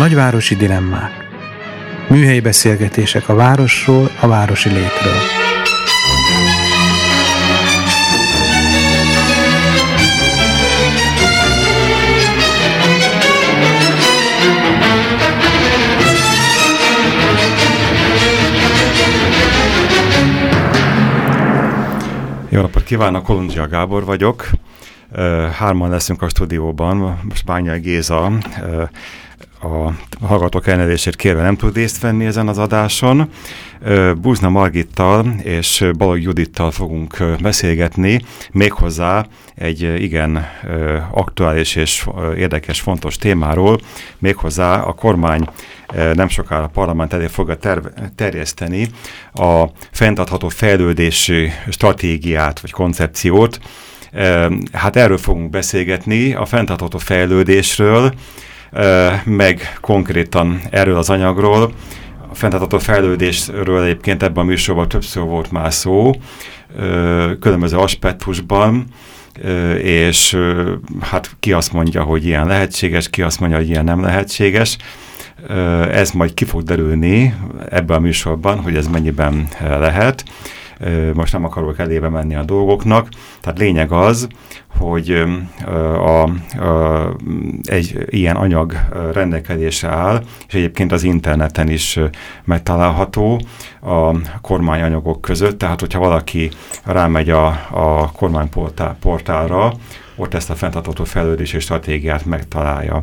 Nagyvárosi dilemmák. Műhelyi beszélgetések a városról, a városi létről. Jó napot kívánok, Kolundzsia Gábor vagyok. Hárman leszünk a stúdióban, most Bányai Géza a hallgatók elnevezését kérve nem tud részt venni ezen az adáson. Búzna Margittal és Balog Judittal fogunk beszélgetni, méghozzá egy igen aktuális és érdekes, fontos témáról, méghozzá a kormány nem sokára a parlament elé fogja ter terjeszteni a fenntartható fejlődési stratégiát vagy koncepciót. Hát erről fogunk beszélgetni, a fenntartható fejlődésről, meg konkrétan erről az anyagról. A fenntartható fejlődésről egyébként ebben a műsorban többször volt már szó, különböző aspektusban, és hát ki azt mondja, hogy ilyen lehetséges, ki azt mondja, hogy ilyen nem lehetséges. Ez majd ki fog derülni ebben a műsorban, hogy ez mennyiben lehet. Most nem akarok elébe menni a dolgoknak. Tehát lényeg az, hogy a, a, egy ilyen anyag rendelkezésre áll, és egyébként az interneten is megtalálható a kormányanyagok között, tehát hogyha valaki rámegy a, a kormányportálra, ott ezt a fenntartható fejlődési stratégiát megtalálja.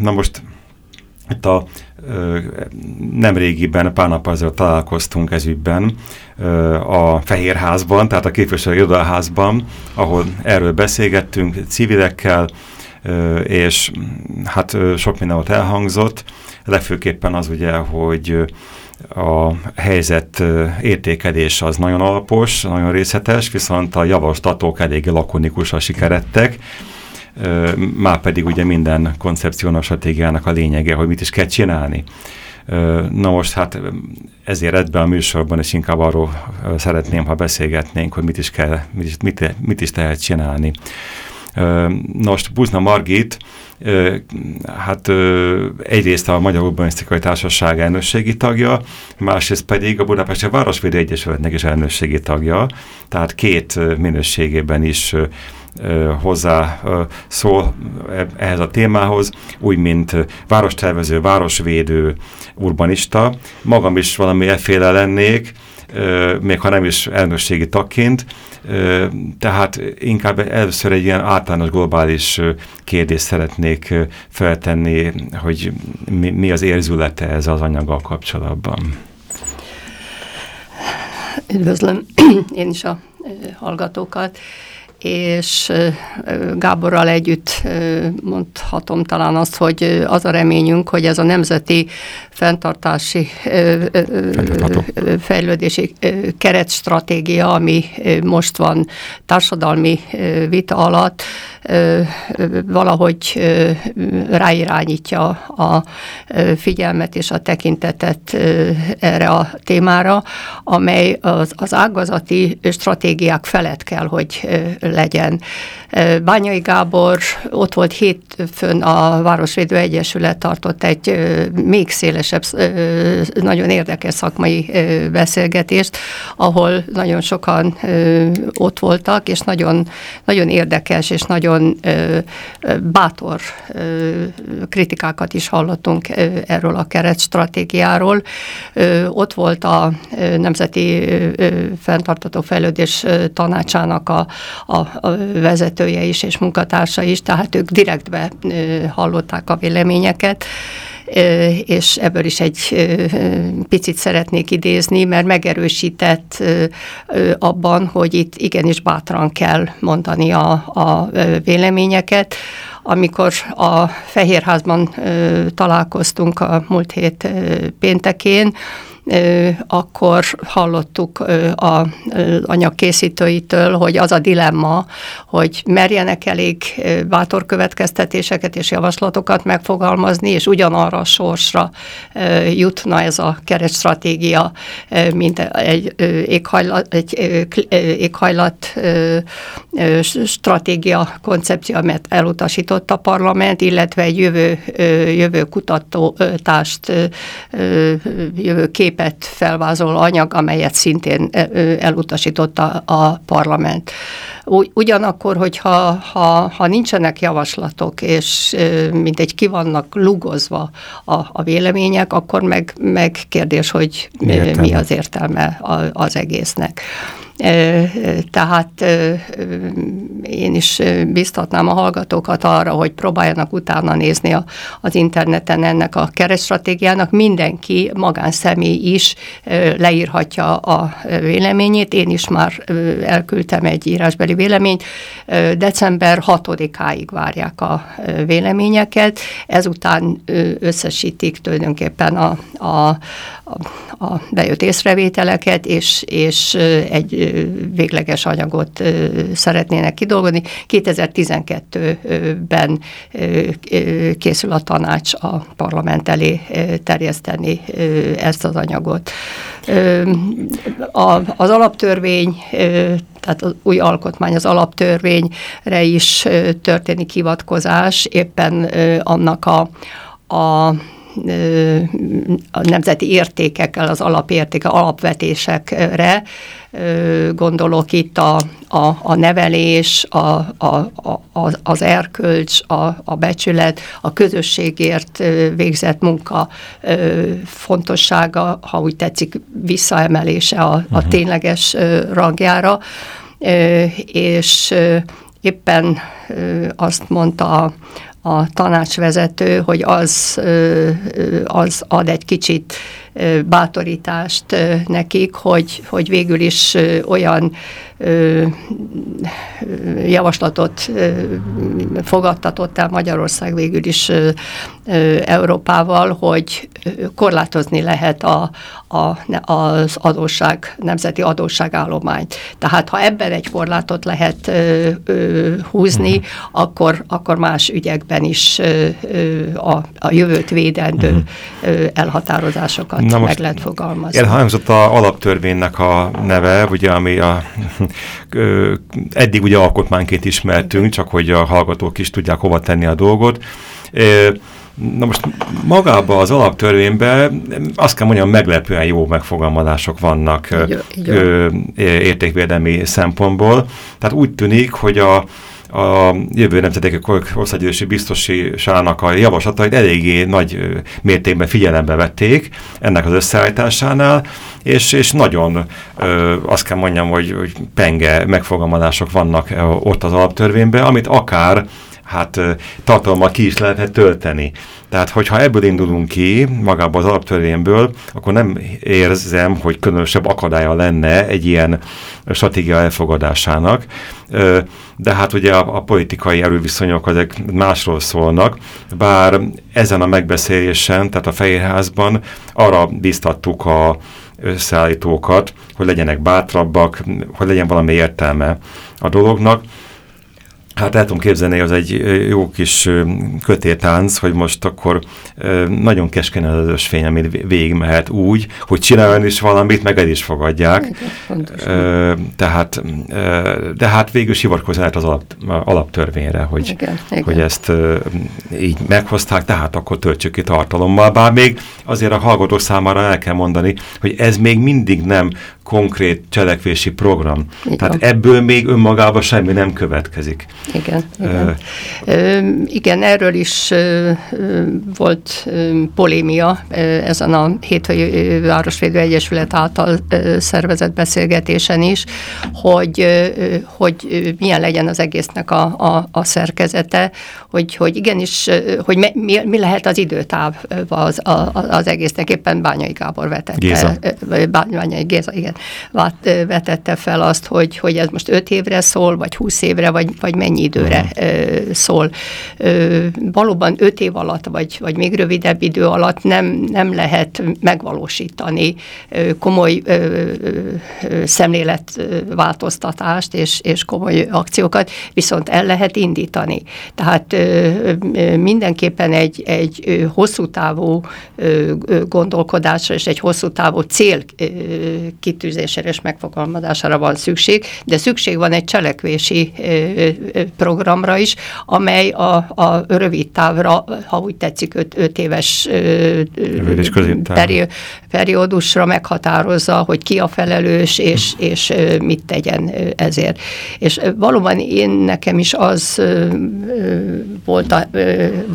Na most itt a nem régiben, pár nap azért találkoztunk ezügyben a Fehérházban, tehát a képviselő irodalházban, ahol erről beszélgettünk civilekkel, és hát sok minden ott elhangzott, legfőképpen az ugye, hogy a helyzet értékelés az nagyon alapos, nagyon részletes, viszont a javaslatok eléggé lakonikus sikerettek, már pedig ugye minden koncepciónak, stratégiának a lényege, hogy mit is kell csinálni. Na most hát ezért ebben a műsorban is inkább arról szeretném, ha beszélgetnénk, hogy mit is, kell, mit is, mit, mit is tehet csinálni. Most Buzna Margit, hát egyrészt a Magyar Urbanisztikai Társaság elnökségi tagja, másrészt pedig a Budapesti Városvédő Egyesületnek is elnökségi tagja, tehát két minőségében is hozzá szól ehhez a témához, úgy, mint várostervező, városvédő, urbanista. Magam is valami efféle lennék, még ha nem is elnökségi tagként, tehát inkább először egy ilyen általános globális kérdést szeretnék feltenni, hogy mi az érzülete ez az anyaggal kapcsolatban. Üdvözlöm én is a hallgatókat és Gáborral együtt mondhatom talán azt, hogy az a reményünk, hogy ez a nemzeti fenntartási fejlődési keretstratégia, ami most van társadalmi vita alatt, valahogy ráirányítja a figyelmet és a tekintetet erre a témára, amely az, az ágazati stratégiák felett kell, hogy legyen. Bányai Gábor ott volt hétfőn a Városvédő Egyesület tartott egy még szélesebb, nagyon érdekes szakmai beszélgetést, ahol nagyon sokan ott voltak, és nagyon, nagyon érdekes és nagyon bátor kritikákat is hallottunk erről a keretstratégiáról. Ott volt a Nemzeti Fenntartató Fejlődés Tanácsának a, a, vezetője is és munkatársa is, tehát ők direktbe hallották a véleményeket és ebből is egy picit szeretnék idézni, mert megerősített abban, hogy itt igenis bátran kell mondani a, a véleményeket. Amikor a Fehérházban találkoztunk a múlt hét péntekén, akkor hallottuk a anyagkészítőitől, hogy az a dilemma, hogy merjenek elég bátor következtetéseket és javaslatokat megfogalmazni, és ugyanarra a sorsra jutna ez a keretstratégia, mint egy éghajlat, egy éghajlat stratégia koncepció, amit elutasított utasított a parlament, illetve egy jövő, jövő kutatást, jövő képet felvázoló anyag, amelyet szintén elutasította a parlament. Ugyanakkor, hogyha ha, ha nincsenek javaslatok, és mint egy ki vannak lugozva a, a vélemények, akkor meg, meg kérdés, hogy mi, mi az értelme az egésznek. Tehát én is biztatnám a hallgatókat arra, hogy próbáljanak utána nézni a, az interneten ennek a keresztratégiának. Mindenki, magánszemély is leírhatja a véleményét. Én is már elküldtem egy írásbeli véleményt. December 6-áig várják a véleményeket, ezután összesítik tulajdonképpen a, a, a bejött észrevételeket, és, és egy végleges anyagot szeretnének kidolgozni. 2012-ben készül a tanács a parlament elé terjeszteni ezt az anyagot. Az alaptörvény tehát az új alkotmány, az alaptörvényre is történik hivatkozás, éppen annak a, a a nemzeti értékekkel, az alapértéke, alapvetésekre, gondolok itt a, a, a nevelés, a, a, a, az erkölcs, a, a becsület, a közösségért végzett munka fontossága, ha úgy tetszik, visszaemelése a, a uh-huh. tényleges rangjára, és éppen azt mondta a tanácsvezető, hogy az, az ad egy kicsit bátorítást nekik, hogy, hogy végül is olyan javaslatot fogadtatott el Magyarország végül is Európával, hogy korlátozni lehet a, a, az adósság, nemzeti adósságállományt. Tehát ha ebben egy korlátot lehet húzni, uh-huh. akkor, akkor más ügyekben is a, a jövőt védendő uh-huh. elhatározásokat Na meg lehet fogalmazni. Elhangzott a alaptörvénynek a neve, ugye, ami a, eddig ugye alkotmányként ismertünk, csak hogy a hallgatók is tudják hova tenni a dolgot. Na most magában az alaptörvényben azt kell mondjam, meglepően jó megfogalmazások vannak értékvédelmi szempontból. Tehát úgy tűnik, hogy a, a jövő nemzetek országgyűlési biztosításának a javaslatait eléggé nagy mértékben figyelembe vették ennek az összeállításánál, és, és nagyon ö, azt kell mondjam, hogy, hogy penge megfogalmazások vannak ott az alaptörvényben, amit akár hát tartalommal ki is lehetne tölteni. Tehát, hogyha ebből indulunk ki, magából az alaptörvényből, akkor nem érzem, hogy különösebb akadálya lenne egy ilyen stratégia elfogadásának. De hát ugye a, a politikai erőviszonyok azok másról szólnak, bár ezen a megbeszélésen, tehát a Fehérházban arra biztattuk a összeállítókat, hogy legyenek bátrabbak, hogy legyen valami értelme a dolognak, Hát el tudom képzelni, az egy jó kis kötétánc, hogy most akkor nagyon keskeny az ösvény, ami végigmehet úgy, hogy csináljon is valamit, meg el is fogadják. Tehát, de hát végül hivatkozni lehet az alap, alaptörvényre, hogy, igen, igen. hogy ezt így meghozták, tehát akkor töltsük ki tartalommal. Bár még azért a hallgatók számára el kell mondani, hogy ez még mindig nem konkrét cselekvési program. Igen. Tehát ebből még önmagában semmi nem következik. Igen, igen. Ö, igen erről is ö, volt ö, polémia ö, ezen a Hétfői Városvédő Egyesület által ö, szervezett beszélgetésen is, hogy, ö, hogy milyen legyen az egésznek a, a, a szerkezete, hogy, hogy igenis, hogy mi, mi lehet az időtáv az, a, az egésznek. Éppen Bányai Gábor vetette. Géza. Bányai Géza, igen, vetette fel azt, hogy, hogy ez most öt évre szól, vagy húsz évre, vagy, vagy mennyi időre uh-huh. szól. Valóban öt év alatt, vagy, vagy még rövidebb idő alatt nem, nem lehet megvalósítani komoly szemléletváltoztatást és, és komoly akciókat, viszont el lehet indítani. Tehát mindenképpen egy, egy hosszú távú gondolkodásra és egy hosszú távú cél célkitűzésére és megfogalmazására van szükség, de szükség van egy cselekvési programra is, amely a, a rövid távra, ha úgy tetszik, öt, öt éves peri, periódusra meghatározza, hogy ki a felelős, és, és mit tegyen ezért. És valóban én nekem is az volt a,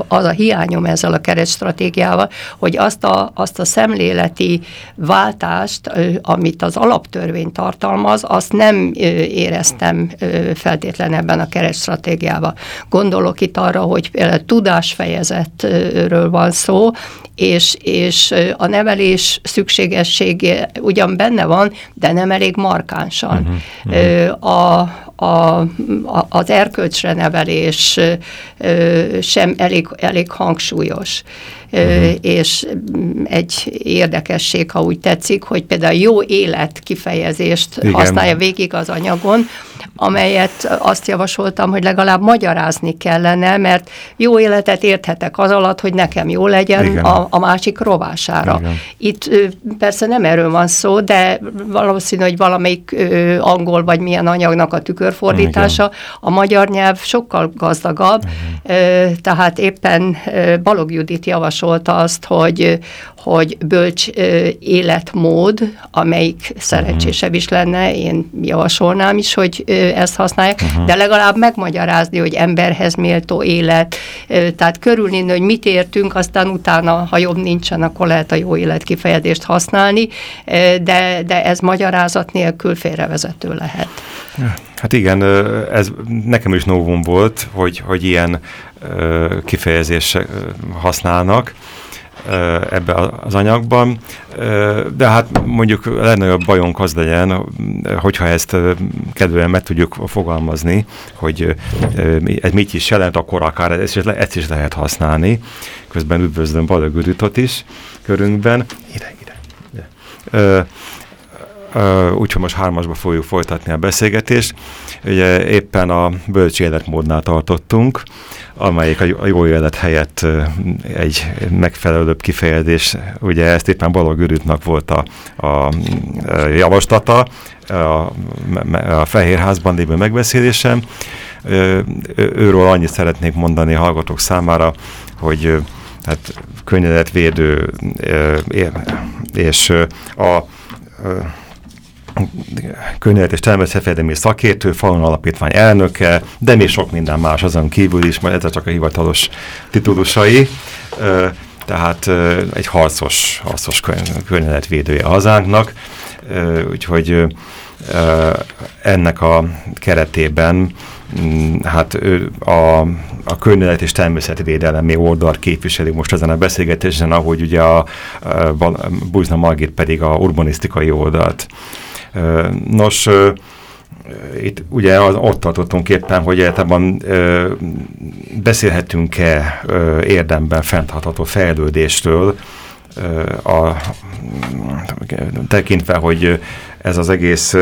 az a hiányom ezzel a keretstratégiával, hogy azt a, azt a szemléleti váltást, amit az alaptörvény tartalmaz, azt nem éreztem feltétlen ebben a keretstratégiában. Gondolok itt arra, hogy például tudásfejezetről van szó, és, és a nevelés szükségessége ugyan benne van, de nem elég markánsan. Uh-huh, uh-huh. A, a, a, az erkölcsre nevelés sem elég, elég hangsúlyos. Uh-huh. És egy érdekesség, ha úgy tetszik, hogy például jó élet kifejezést Igen. használja végig az anyagon, amelyet azt javasoltam, hogy legalább magyarázni kellene, mert jó életet érthetek az alatt, hogy nekem jó legyen a, a másik rovására. Igen. Itt persze nem erről van szó, de valószínű, hogy valamelyik angol vagy milyen anyagnak a tükörfordítása, Igen. a magyar nyelv sokkal gazdagabb, Igen. tehát éppen Balog Judit javasolta azt, hogy, hogy bölcs életmód, amelyik szerencsésebb is lenne, én javasolnám is, hogy ezt használják, uh-huh. de legalább megmagyarázni, hogy emberhez méltó élet, tehát körülnézni, hogy mit értünk, aztán utána, ha jobb nincsen, akkor lehet a jó élet kifejezést használni, de, de ez magyarázat nélkül félrevezető lehet. Hát igen, ez nekem is novum volt, hogy, hogy ilyen kifejezés használnak ebbe az anyagban, de hát mondjuk a legnagyobb bajunk az legyen, hogyha ezt kedvelően meg tudjuk fogalmazni, hogy ez mit is jelent, akkor akár ezt is, ezt is lehet használni. Közben üdvözlöm Balagüritot is körünkben. Ide, ide. ide. Úgyhogy most hármasba fogjuk folytatni a beszélgetést. Ugye éppen a bölcs életmódnál tartottunk, amelyik a jó élet helyett egy megfelelőbb kifejezés, ugye ezt éppen Balog Ürütnak volt a, a, javaslata a, a Fehérházban lévő megbeszélésem. Őről annyit szeretnék mondani a hallgatók számára, hogy hát környezetvédő és a környezet és természetvédelmi szakértő, falun alapítvány elnöke, de még sok minden más azon kívül is, mert ez csak a hivatalos titulusai. Tehát egy harcos, harcos környezetvédője hazánknak, úgyhogy ennek a keretében mm, hát ő a, a környezet és természetvédelemi oldalt képviseli most ezen a beszélgetésen, ahogy ugye a, a Buzna Margit pedig a urbanisztikai oldalt. Nos, itt ugye az, ott tartottunk éppen, hogy általában beszélhetünk-e érdemben fenntartható fejlődéstől, a, tekintve, hogy ez az egész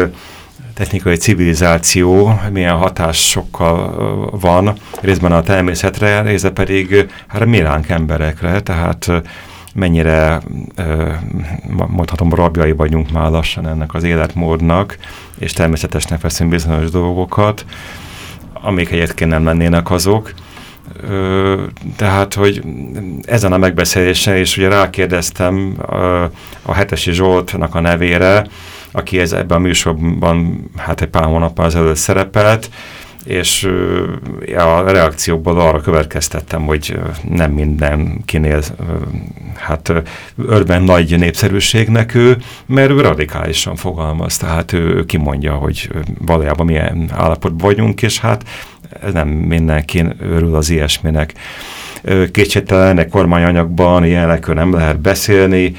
technikai civilizáció milyen hatásokkal van, részben a természetre, részben pedig hát miránk emberekre, tehát mennyire mondhatom rabjai vagyunk már lassan ennek az életmódnak, és természetesnek veszünk bizonyos dolgokat, amik egyébként nem lennének azok. Tehát, hogy ezen a megbeszélésen, és ugye rákérdeztem a Hetesi Zsoltnak a nevére, aki ez ebben a műsorban hát egy pár hónappal ezelőtt szerepelt, és a reakciókból arra következtettem, hogy nem mindenkinél hát örben nagy népszerűségnek ő, mert ő radikálisan fogalmaz, tehát ő kimondja, hogy valójában milyen állapotban vagyunk, és hát nem mindenki örül az ilyesminek. Kétségtelen egy kormányanyagban ilyenekről nem lehet beszélni,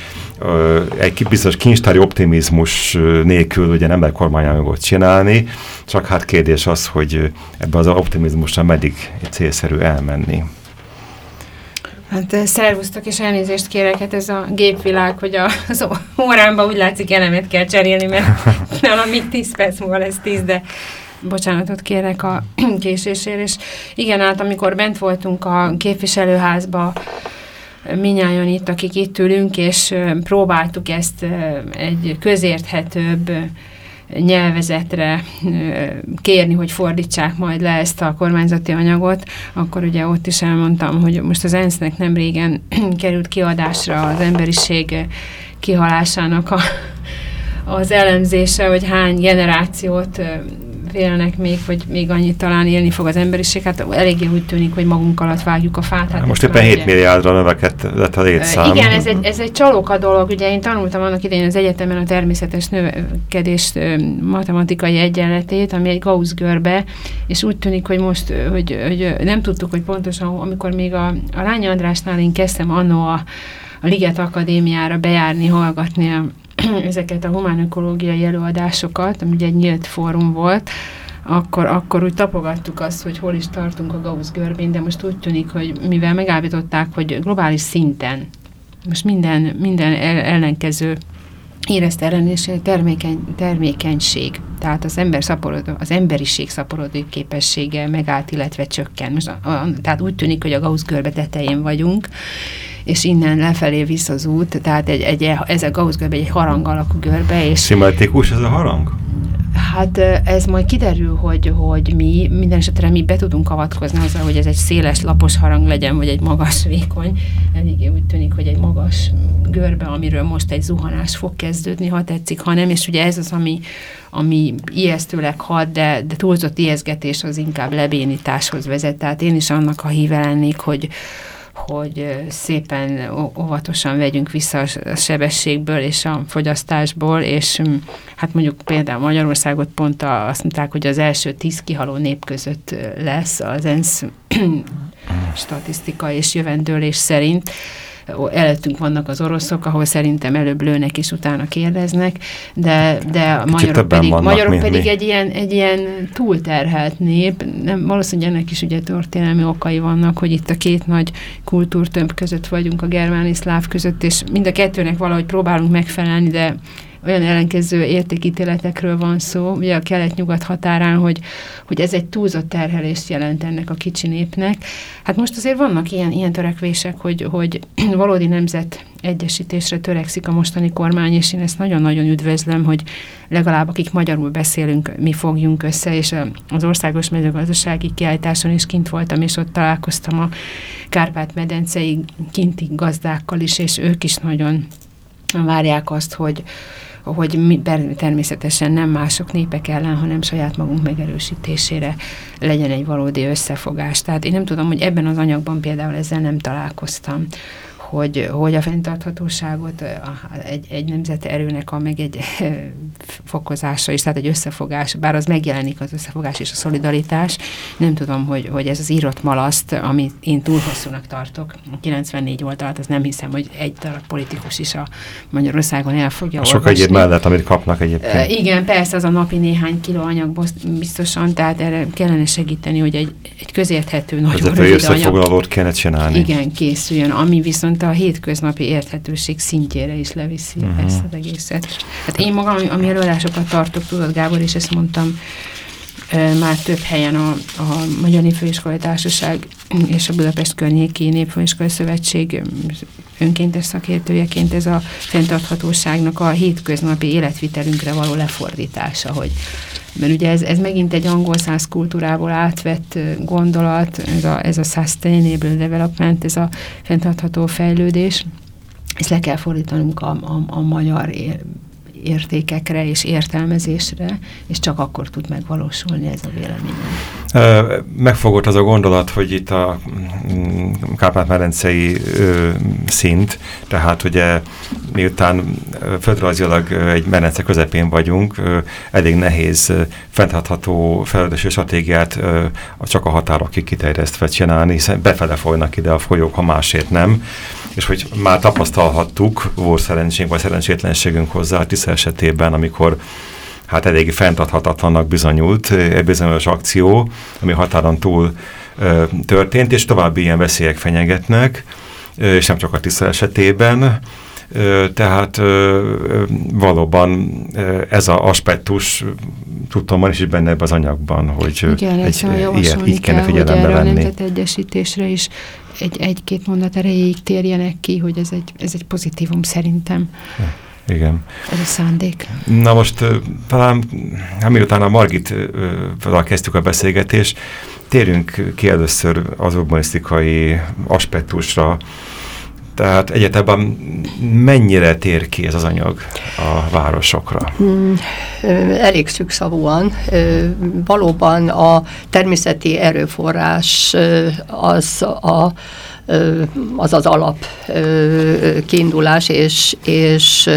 egy bizonyos kincstári optimizmus nélkül ugye nem lehet kormányanyagot csinálni, csak hát kérdés az, hogy ebbe az optimizmusra meddig célszerű elmenni. Hát szervusztok, és elnézést kérek, hát ez a gépvilág, hogy a, az órámban úgy látszik elemet kell cserélni, mert nálam még 10 perc múlva lesz 10, de bocsánatot kérek a késésért, és igen, hát amikor bent voltunk a képviselőházba, minnyáján itt, akik itt ülünk, és próbáltuk ezt egy közérthetőbb nyelvezetre kérni, hogy fordítsák majd le ezt a kormányzati anyagot, akkor ugye ott is elmondtam, hogy most az ENSZ-nek nem régen került kiadásra az emberiség kihalásának a, az elemzése, hogy hány generációt félnek még, hogy még annyit talán élni fog az emberiség. Hát eléggé úgy tűnik, hogy magunk alatt vágjuk a fát. Hát Most éppen 7 milliárdra növekedett a létszám. Igen, ez egy, ez egy csalóka dolog. Ugye én tanultam annak idején az egyetemen a természetes növekedés matematikai egyenletét, ami egy Gauss görbe, és úgy tűnik, hogy most, hogy, hogy nem tudtuk, hogy pontosan, amikor még a, a Lány Andrásnál én kezdtem annó a, a Liget Akadémiára bejárni, hallgatni a ezeket a humánökológiai előadásokat, ami ugye egy nyílt fórum volt, akkor, akkor úgy tapogattuk azt, hogy hol is tartunk a Gauss görbén, de most úgy tűnik, hogy mivel megállították, hogy globális szinten most minden, minden ellenkező érezte ellenés termékeny, termékenység, tehát az, ember szaporodó, az emberiség szaporodó képessége megállt, illetve csökken. Most a, a, tehát úgy tűnik, hogy a Gauss görbe tetején vagyunk, és innen lefelé visz az út, tehát egy, egy, ez a Gauss görbe egy harang alakú görbe. És Szimmetrikus ez a harang? Hát ez majd kiderül, hogy, hogy mi, minden esetre mi be tudunk avatkozni azzal, hogy ez egy széles, lapos harang legyen, vagy egy magas, vékony. Eléggé úgy tűnik, hogy egy magas görbe, amiről most egy zuhanás fog kezdődni, ha tetszik, ha nem, és ugye ez az, ami, ami ijesztőleg hat, de, de túlzott ijeszgetés az inkább lebénításhoz vezet. Tehát én is annak a híve lennék, hogy, hogy szépen óvatosan vegyünk vissza a sebességből és a fogyasztásból, és hát mondjuk például Magyarországot pont azt mondták, hogy az első tíz kihaló nép között lesz az ENSZ statisztika és jövendőlés szerint, előttünk vannak az oroszok, ahol szerintem előbb lőnek és utána kérdeznek, de, de a magyarok pedig, vannak, magyarok pedig egy ilyen, egy ilyen túlterhelt nép, nem, valószínűleg ennek is ugye történelmi okai vannak, hogy itt a két nagy kultúrtömb között vagyunk, a germán és szláv között, és mind a kettőnek valahogy próbálunk megfelelni, de olyan ellenkező értékítéletekről van szó, ugye a kelet-nyugat határán, hogy, hogy ez egy túlzott terhelést jelent ennek a kicsi népnek. Hát most azért vannak ilyen, ilyen törekvések, hogy, hogy valódi nemzet egyesítésre törekszik a mostani kormány, és én ezt nagyon-nagyon üdvözlöm, hogy legalább akik magyarul beszélünk, mi fogjunk össze, és az országos mezőgazdasági kiállításon is kint voltam, és ott találkoztam a Kárpát-medencei kinti gazdákkal is, és ők is nagyon várják azt, hogy, hogy mi, természetesen nem mások népek ellen, hanem saját magunk megerősítésére legyen egy valódi összefogás. Tehát én nem tudom, hogy ebben az anyagban például ezzel nem találkoztam hogy, hogy a fenntarthatóságot egy, egy nemzet erőnek a meg egy fokozása is, tehát egy összefogás, bár az megjelenik az összefogás és a szolidaritás, nem tudom, hogy, hogy ez az írott malaszt, amit én túl hosszúnak tartok, 94 oldalat, az nem hiszem, hogy egy darab politikus is a Magyarországon el fogja Sok egyéb mellett, amit kapnak egyébként. Igen, persze, az a napi néhány kiló anyag biztosan, tehát erre kellene segíteni, hogy egy, egy közérthető, nagyon rövid összefoglalót kéne csinálni. Igen, készüljön, ami viszont viszont a hétköznapi érthetőség szintjére is leviszi uh-huh. ezt az egészet. Hát én magam, ami előadásokat tartok, tudod Gábor, és ezt mondtam már több helyen a, a Magyar Népfőiskolai Társaság és a Budapest Környéki Népfőiskolai Szövetség önkéntes szakértőjeként ez a fenntarthatóságnak a hétköznapi életvitelünkre való lefordítása, hogy mert ugye ez, ez megint egy angol száz kultúrából átvett gondolat, ez a, ez a sustainable development, ez a fenntartható fejlődés, ezt le kell fordítanunk a, a, a magyar értékekre és értelmezésre, és csak akkor tud megvalósulni ez a véleményem. Megfogott az a gondolat, hogy itt a mm, Kárpát-medencei szint, tehát ugye miután földrajzilag egy medence közepén vagyunk, elég nehéz fenntartható fejlődési stratégiát csak a határokig kiterjesztve csinálni, hiszen befele folynak ide a folyók, ha másért nem és hogy már tapasztalhattuk, volt szerencsénk vagy szerencsétlenségünk hozzá a Tisza esetében, amikor hát eléggé fenntarthatatlannak bizonyult egy bizonyos akció, ami határon túl ö, történt, és további ilyen veszélyek fenyegetnek, és nem csak a Tisza esetében, tehát valóban ez az aspektus tudtam, is benne ebben az anyagban, hogy Igen, egy, ilyet így kellene figyelembe venni. Igen, a egyesítésre is egy, egy-két mondat erejéig térjenek ki, hogy ez egy, ez egy pozitívum szerintem. Igen. Ez a szándék. Na most talán, hát miután a Margit kezdtük a beszélgetést, térjünk ki először az urbanisztikai aspektusra, tehát egyetemben mennyire tér ki ez az anyag a városokra? Hmm, elég szükszavúan. Valóban a természeti erőforrás az a az az alap kiindulás, és, és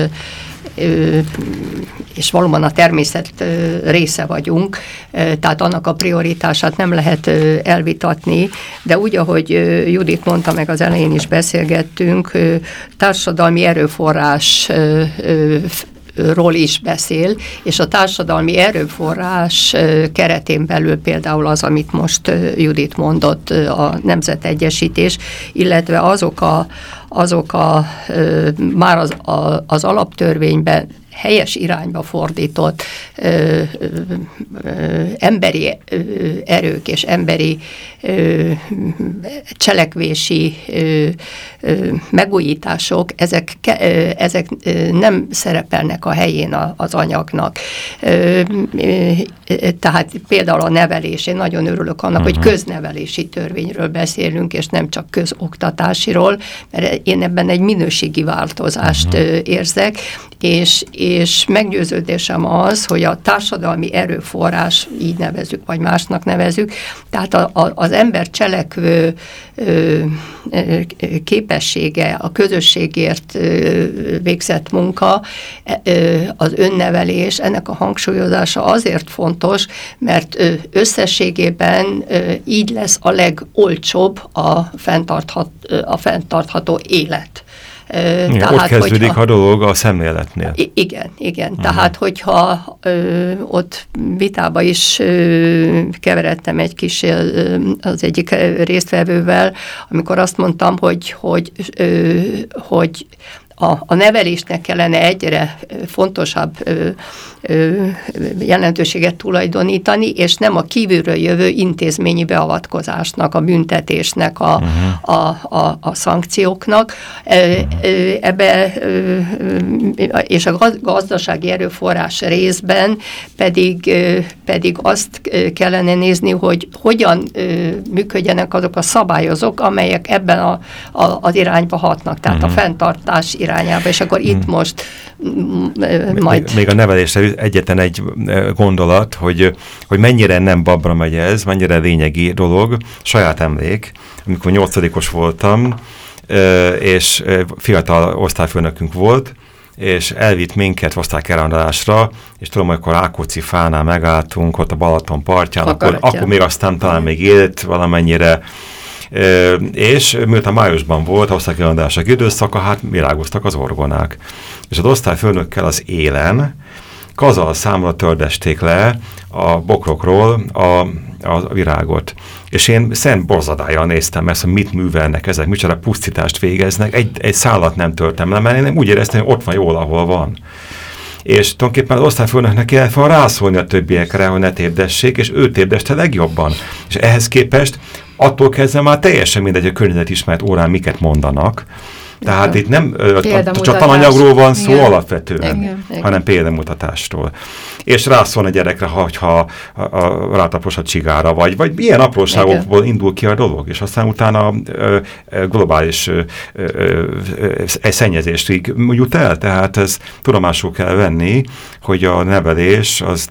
és valóban a természet része vagyunk, tehát annak a prioritását nem lehet elvitatni, de úgy, ahogy Judit mondta, meg az elején is beszélgettünk, társadalmi erőforrás ról is beszél, és a társadalmi erőforrás keretén belül például az, amit most Judit mondott, a nemzetegyesítés, illetve azok a, azok a már az, a, az alaptörvényben helyes irányba fordított ö, ö, emberi ö, erők és emberi ö, cselekvési ö, ö, megújítások, ezek, ö, ezek nem szerepelnek a helyén a, az anyagnak. Ö, ö, tehát például a nevelés, én nagyon örülök annak, uh-huh. hogy mhm. köznevelési törvényről beszélünk, és nem csak közoktatásiról, mert én ebben egy minőségi változást uh-huh. érzek, és, és meggyőződésem az, hogy a társadalmi erőforrás, így nevezük, vagy másnak nevezük, tehát a, a, az ember cselekvő ö, ö, képessége, a közösségért ö, végzett munka, ö, az önnevelés, ennek a hangsúlyozása azért fontos, mert összességében ö, így lesz a legolcsóbb a, fenntarthat, a fenntartható élet. Igen, tehát, ott kezdődik hogyha, a dolog a szemléletnél. Igen, igen. Uh-huh. Tehát, hogyha ö, ott vitába is ö, keveredtem egy kis ö, az egyik résztvevővel, amikor azt mondtam, hogy, hogy, ö, hogy a, a nevelésnek kellene egyre fontosabb ö, ö, jelentőséget tulajdonítani, és nem a kívülről jövő intézményi beavatkozásnak, a büntetésnek, a, uh-huh. a, a, a szankcióknak. Uh-huh. Ebbe, és a gazdasági erőforrás részben pedig, pedig azt kellene nézni, hogy hogyan működjenek azok a szabályozók, amelyek ebben a, a, az irányba hatnak, tehát uh-huh. a fenntartás irányába, és akkor itt uh-huh. most majd... Még, még a nevelésre egyetlen egy gondolat, hogy, hogy mennyire nem babra megy ez, mennyire lényegi dolog, saját emlék, amikor nyolcadikos voltam, és fiatal osztályfőnökünk volt, és elvitt minket osztálykerandalásra, és tudom, amikor Ákóczi fánál megálltunk, ott a Balaton partján, akkor, akkor még aztán talán még élt valamennyire, és miután májusban volt a osztálykerandalások időszaka, hát virágoztak az orgonák. És az osztályfőnökkel az élen, kazal számra tördesték le a bokrokról a, a virágot. És én szent borzadájjal néztem ezt, hogy mit művelnek ezek, micsoda pusztítást végeznek. Egy, egy szállat nem törtem le, mert én úgy éreztem, hogy ott van jól, ahol van. És tulajdonképpen az osztályfőnöknek kellett volna rászólni a többiekre, hogy ne térdessék, és ő térdeste legjobban. És ehhez képest attól kezdve már teljesen mindegy, a környezetismert órán miket mondanak, tehát itt nem csak tananyagról van szó igen. alapvetően, igen. hanem példamutatásról. És rászól a gyerekre, hogyha rátapos a csigára, vagy, vagy ilyen apróságokból igen. indul ki a dolog, és aztán utána ö, ö, globális ö, ö, szennyezésig jut el. Tehát ez tudomásul kell venni, hogy a nevelés az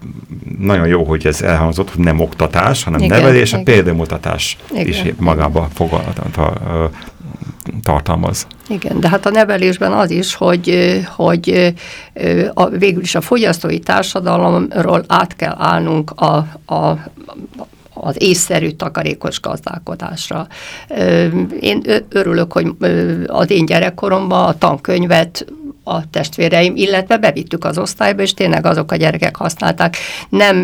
nagyon jó, hogy ez elhangzott, hogy nem oktatás, hanem igen, nevelés, igen. a példamutatás igen, is magába fogalmat tartalmaz. Igen, de hát a nevelésben az is, hogy, hogy a, végül is a fogyasztói társadalomról át kell állnunk a, a az észszerű takarékos gazdálkodásra. Én örülök, hogy az én gyerekkoromban a tankönyvet a testvéreim, illetve bevittük az osztályba, és tényleg azok a gyerekek használták. Nem,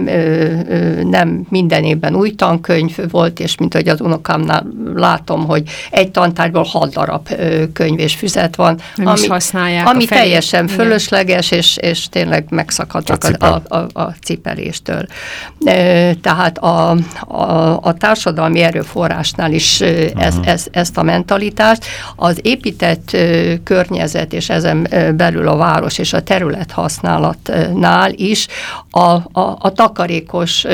nem minden évben új tankönyv volt, és mint hogy az unokámnál látom, hogy egy tantárgyból hat darab könyv és füzet van, nem ami, használják ami teljesen fölösleges, és, és tényleg megszakadnak a, a, a, a cipeléstől. Tehát a, a, a társadalmi erőforrásnál is ez, ez, ezt a mentalitást. Az épített környezet, és ezen belül a város és a terület használatnál is a, a, a takarékos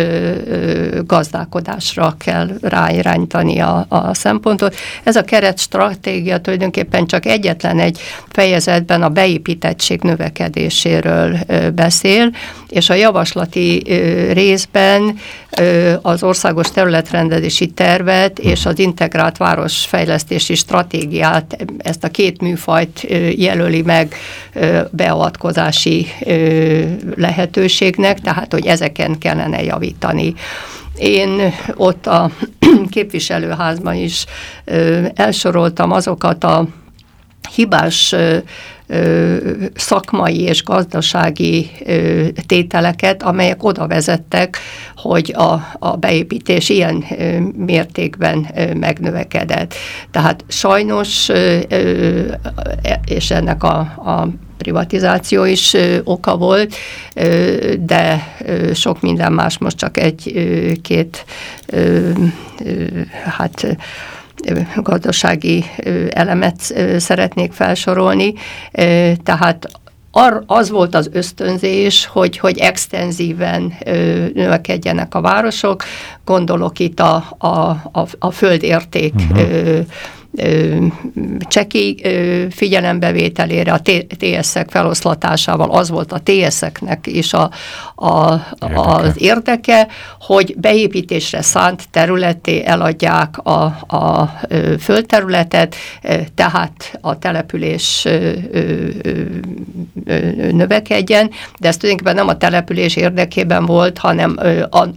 gazdálkodásra kell ráirányítani a, a szempontot. Ez a keret stratégia tulajdonképpen csak egyetlen egy fejezetben a beépítettség növekedéséről beszél, és a javaslati részben az országos területrendezési tervet és az integrált városfejlesztési stratégiát, ezt a két műfajt jelöli meg beavatkozási lehetőségnek, tehát hogy ezeken kellene javítani. Én ott a képviselőházban is elsoroltam azokat a hibás szakmai és gazdasági tételeket, amelyek oda vezettek, hogy a, a beépítés ilyen mértékben megnövekedett. Tehát sajnos, és ennek a, a privatizáció is oka volt, de sok minden más most csak egy-két hát gazdasági elemet szeretnék felsorolni. Tehát az volt az ösztönzés, hogy, hogy extenzíven növekedjenek a városok, gondolok itt a, a, a, a földérték uh-huh cseki figyelembevételére, a TS-ek feloszlatásával az volt a TS-eknek is a, a, az érdeke, hogy beépítésre szánt területé eladják a, a földterületet, tehát a település növekedjen, de ez tulajdonképpen nem a település érdekében volt, hanem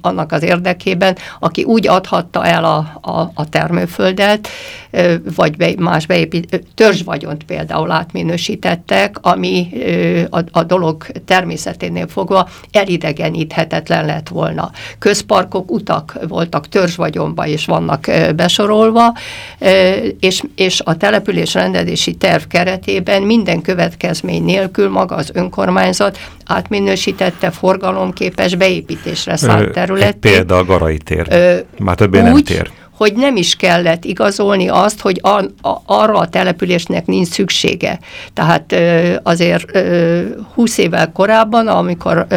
annak az érdekében, aki úgy adhatta el a, a, a termőföldet, vagy be, más beépít, törzsvagyont például átminősítettek, ami a, a dolog természeténél fogva elidegeníthetetlen lett volna. Közparkok, utak voltak törzsvagyonba és vannak besorolva, és, és a település rendezési terv keretében minden következmény nélkül maga az önkormányzat átminősítette forgalomképes beépítésre szánt területet. Példa a Garai tér. Már többé nem tér hogy nem is kellett igazolni azt, hogy a, a, arra a településnek nincs szüksége. Tehát azért 20 évvel korábban, amikor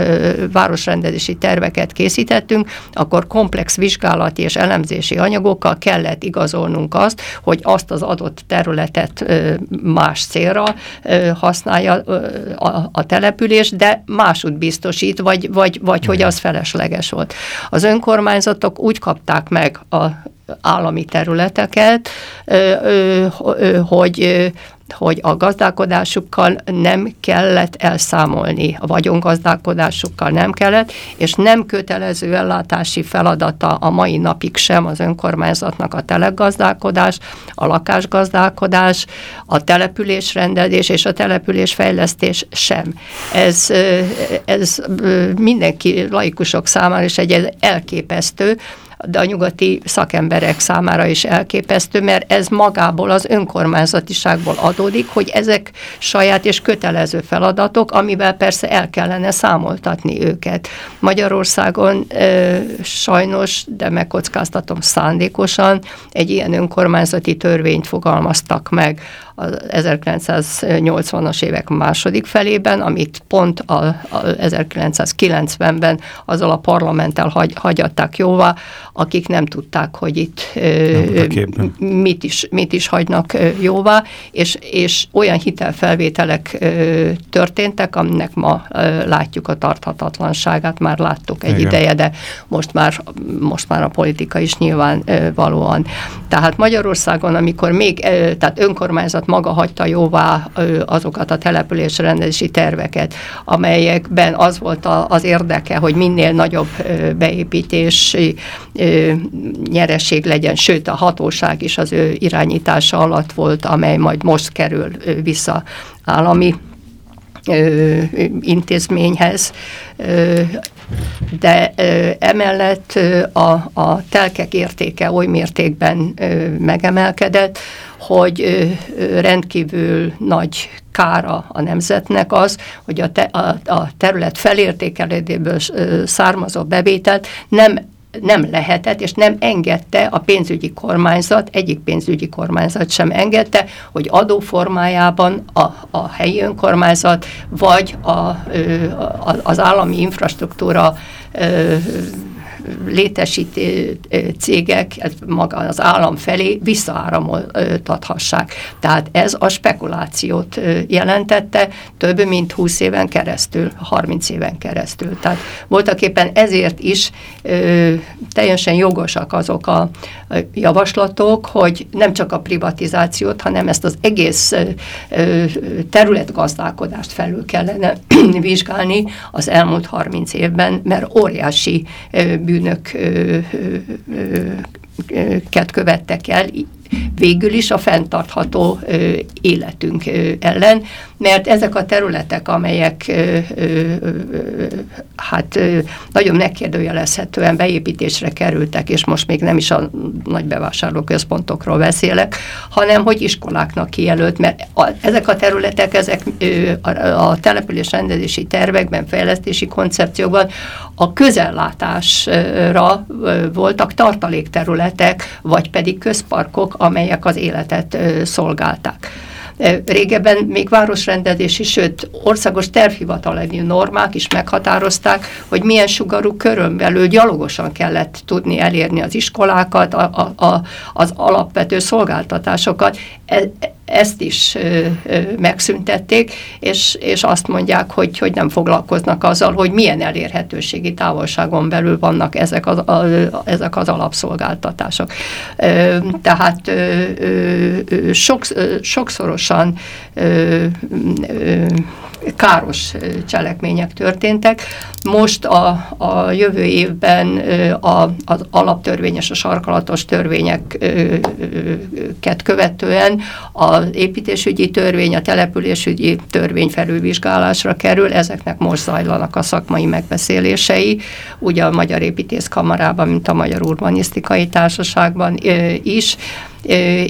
városrendezési terveket készítettünk, akkor komplex vizsgálati és elemzési anyagokkal kellett igazolnunk azt, hogy azt az adott területet más célra használja a, a település, de másút biztosít, vagy, vagy, vagy hogy az felesleges volt. Az önkormányzatok úgy kapták meg a állami területeket, hogy hogy a gazdálkodásukkal nem kellett elszámolni, a vagyongazdálkodásukkal nem kellett, és nem kötelező ellátási feladata a mai napig sem az önkormányzatnak a telegazdálkodás, a lakásgazdálkodás, a településrendelés és a településfejlesztés sem. Ez, ez mindenki laikusok számára is egy elképesztő, de a nyugati szakemberek számára is elképesztő, mert ez magából az önkormányzatiságból adódik, hogy ezek saját és kötelező feladatok, amivel persze el kellene számoltatni őket. Magyarországon e, sajnos, de megkockáztatom szándékosan, egy ilyen önkormányzati törvényt fogalmaztak meg az 1980-as évek második felében, amit pont a, a 1990-ben azzal a parlamenttel hagy, hagyatták jóvá, akik nem tudták, hogy itt mit is, mit is hagynak jóvá, és, és olyan hitelfelvételek történtek, aminek ma látjuk a tarthatatlanságát, már láttuk egy Igen. ideje, de most már, most már a politika is nyilván valóan. Tehát Magyarországon, amikor még, tehát önkormányzat maga hagyta jóvá azokat a településrendezési terveket, amelyekben az volt az érdeke, hogy minél nagyobb beépítési nyereség legyen, sőt a hatóság is az ő irányítása alatt volt, amely majd most kerül vissza állami intézményhez, de emellett a, a telkek értéke oly mértékben megemelkedett, hogy rendkívül nagy kára a nemzetnek az, hogy a, te, a, a terület felértékelődéből származó bevételt nem nem lehetett, és nem engedte a pénzügyi kormányzat, egyik pénzügyi kormányzat sem engedte, hogy adóformájában a, a helyi önkormányzat, vagy a, a, az állami infrastruktúra létesítő cégek maga az állam felé visszaáramoltathassák. Tehát ez a spekulációt jelentette több mint 20 éven keresztül, 30 éven keresztül. Tehát voltak éppen ezért is teljesen jogosak azok a javaslatok, hogy nem csak a privatizációt, hanem ezt az egész területgazdálkodást felül kellene vizsgálni az elmúlt 30 évben, mert óriási bűnök ket követtek el, végül is a fenntartható életünk ellen, mert ezek a területek, amelyek hát nagyon megkérdőjelezhetően beépítésre kerültek, és most még nem is a nagy bevásárlóközpontokról beszélek, hanem hogy iskoláknak kijelölt, mert a, ezek a területek, ezek a, a település rendezési tervekben, fejlesztési koncepciókban a közellátásra voltak tartalékterületek, vagy pedig közparkok, amelyek az életet szolgálták. Régebben még városrendezési, sőt országos tervhivatalányi normák is meghatározták, hogy milyen sugarú körön belül gyalogosan kellett tudni elérni az iskolákat, a, a, a, az alapvető szolgáltatásokat. E, ezt is megszüntették, és, és azt mondják, hogy, hogy nem foglalkoznak azzal, hogy milyen elérhetőségi távolságon belül vannak ezek az, a, ezek az alapszolgáltatások. Tehát sokszorosan káros cselekmények történtek. Most a, a jövő évben a, az alaptörvényes, a sarkalatos törvényeket követően az építésügyi törvény, a településügyi törvény felülvizsgálásra kerül, ezeknek most zajlanak a szakmai megbeszélései, ugye a Magyar Építészkamarában, mint a Magyar Urbanisztikai Társaságban is,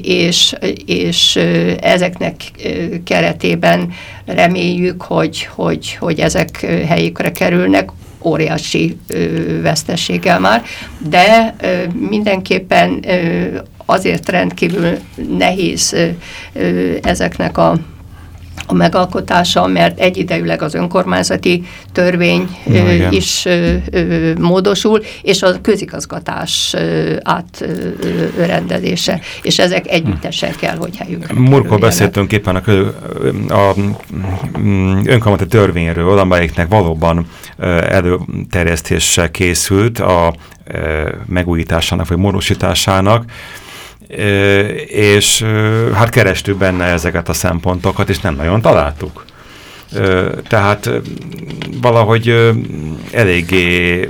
és, és ezeknek keretében reméljük, hogy, hogy, hogy ezek helyükre kerülnek, óriási vesztességgel már, de mindenképpen azért rendkívül nehéz ezeknek a a megalkotása, mert egyidejűleg az önkormányzati törvény ja, is ö, ö, módosul, és a közigazgatás ö, átrendezése, és ezek együttesen kell, hogy helyük. Murkó beszéltünk éppen a, a, a önkormányzati törvényről, amelyiknek valóban előterjesztése készült a megújításának vagy módosításának, és hát kerestük benne ezeket a szempontokat, és nem nagyon találtuk. Tehát valahogy eléggé,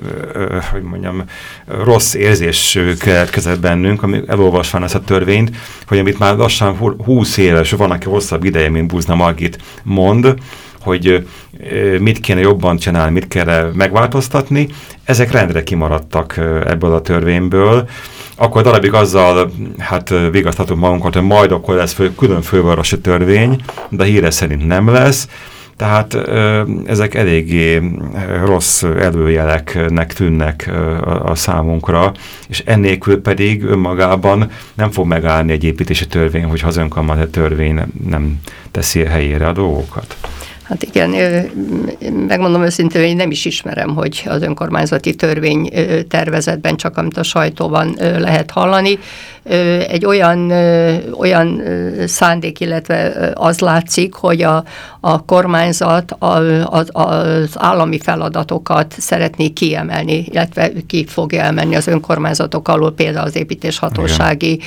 hogy mondjam, rossz érzés keletkezett bennünk, ami elolvasván ezt a törvényt, hogy amit már lassan 20 éves, van, aki hosszabb ideje, mint Búzna Margit mond, hogy mit kéne jobban csinálni, mit kéne megváltoztatni, ezek rendre kimaradtak ebből a törvényből, akkor darabig azzal hát vigasztatunk magunkat, hogy majd akkor lesz fő, külön fővárosi törvény, de híre szerint nem lesz. Tehát ezek eléggé rossz előjeleknek tűnnek a, számunkra, és ennélkül pedig önmagában nem fog megállni egy építési törvény, hogyha az önkormányzati törvény nem teszi helyére a dolgokat. Hát igen, megmondom őszintén, hogy nem is ismerem, hogy az önkormányzati törvény tervezetben csak amit a sajtóban lehet hallani. Egy olyan, olyan szándék, illetve az látszik, hogy a, a kormányzat az, az állami feladatokat szeretné kiemelni, illetve ki fogja emelni az önkormányzatok alól, például az építéshatósági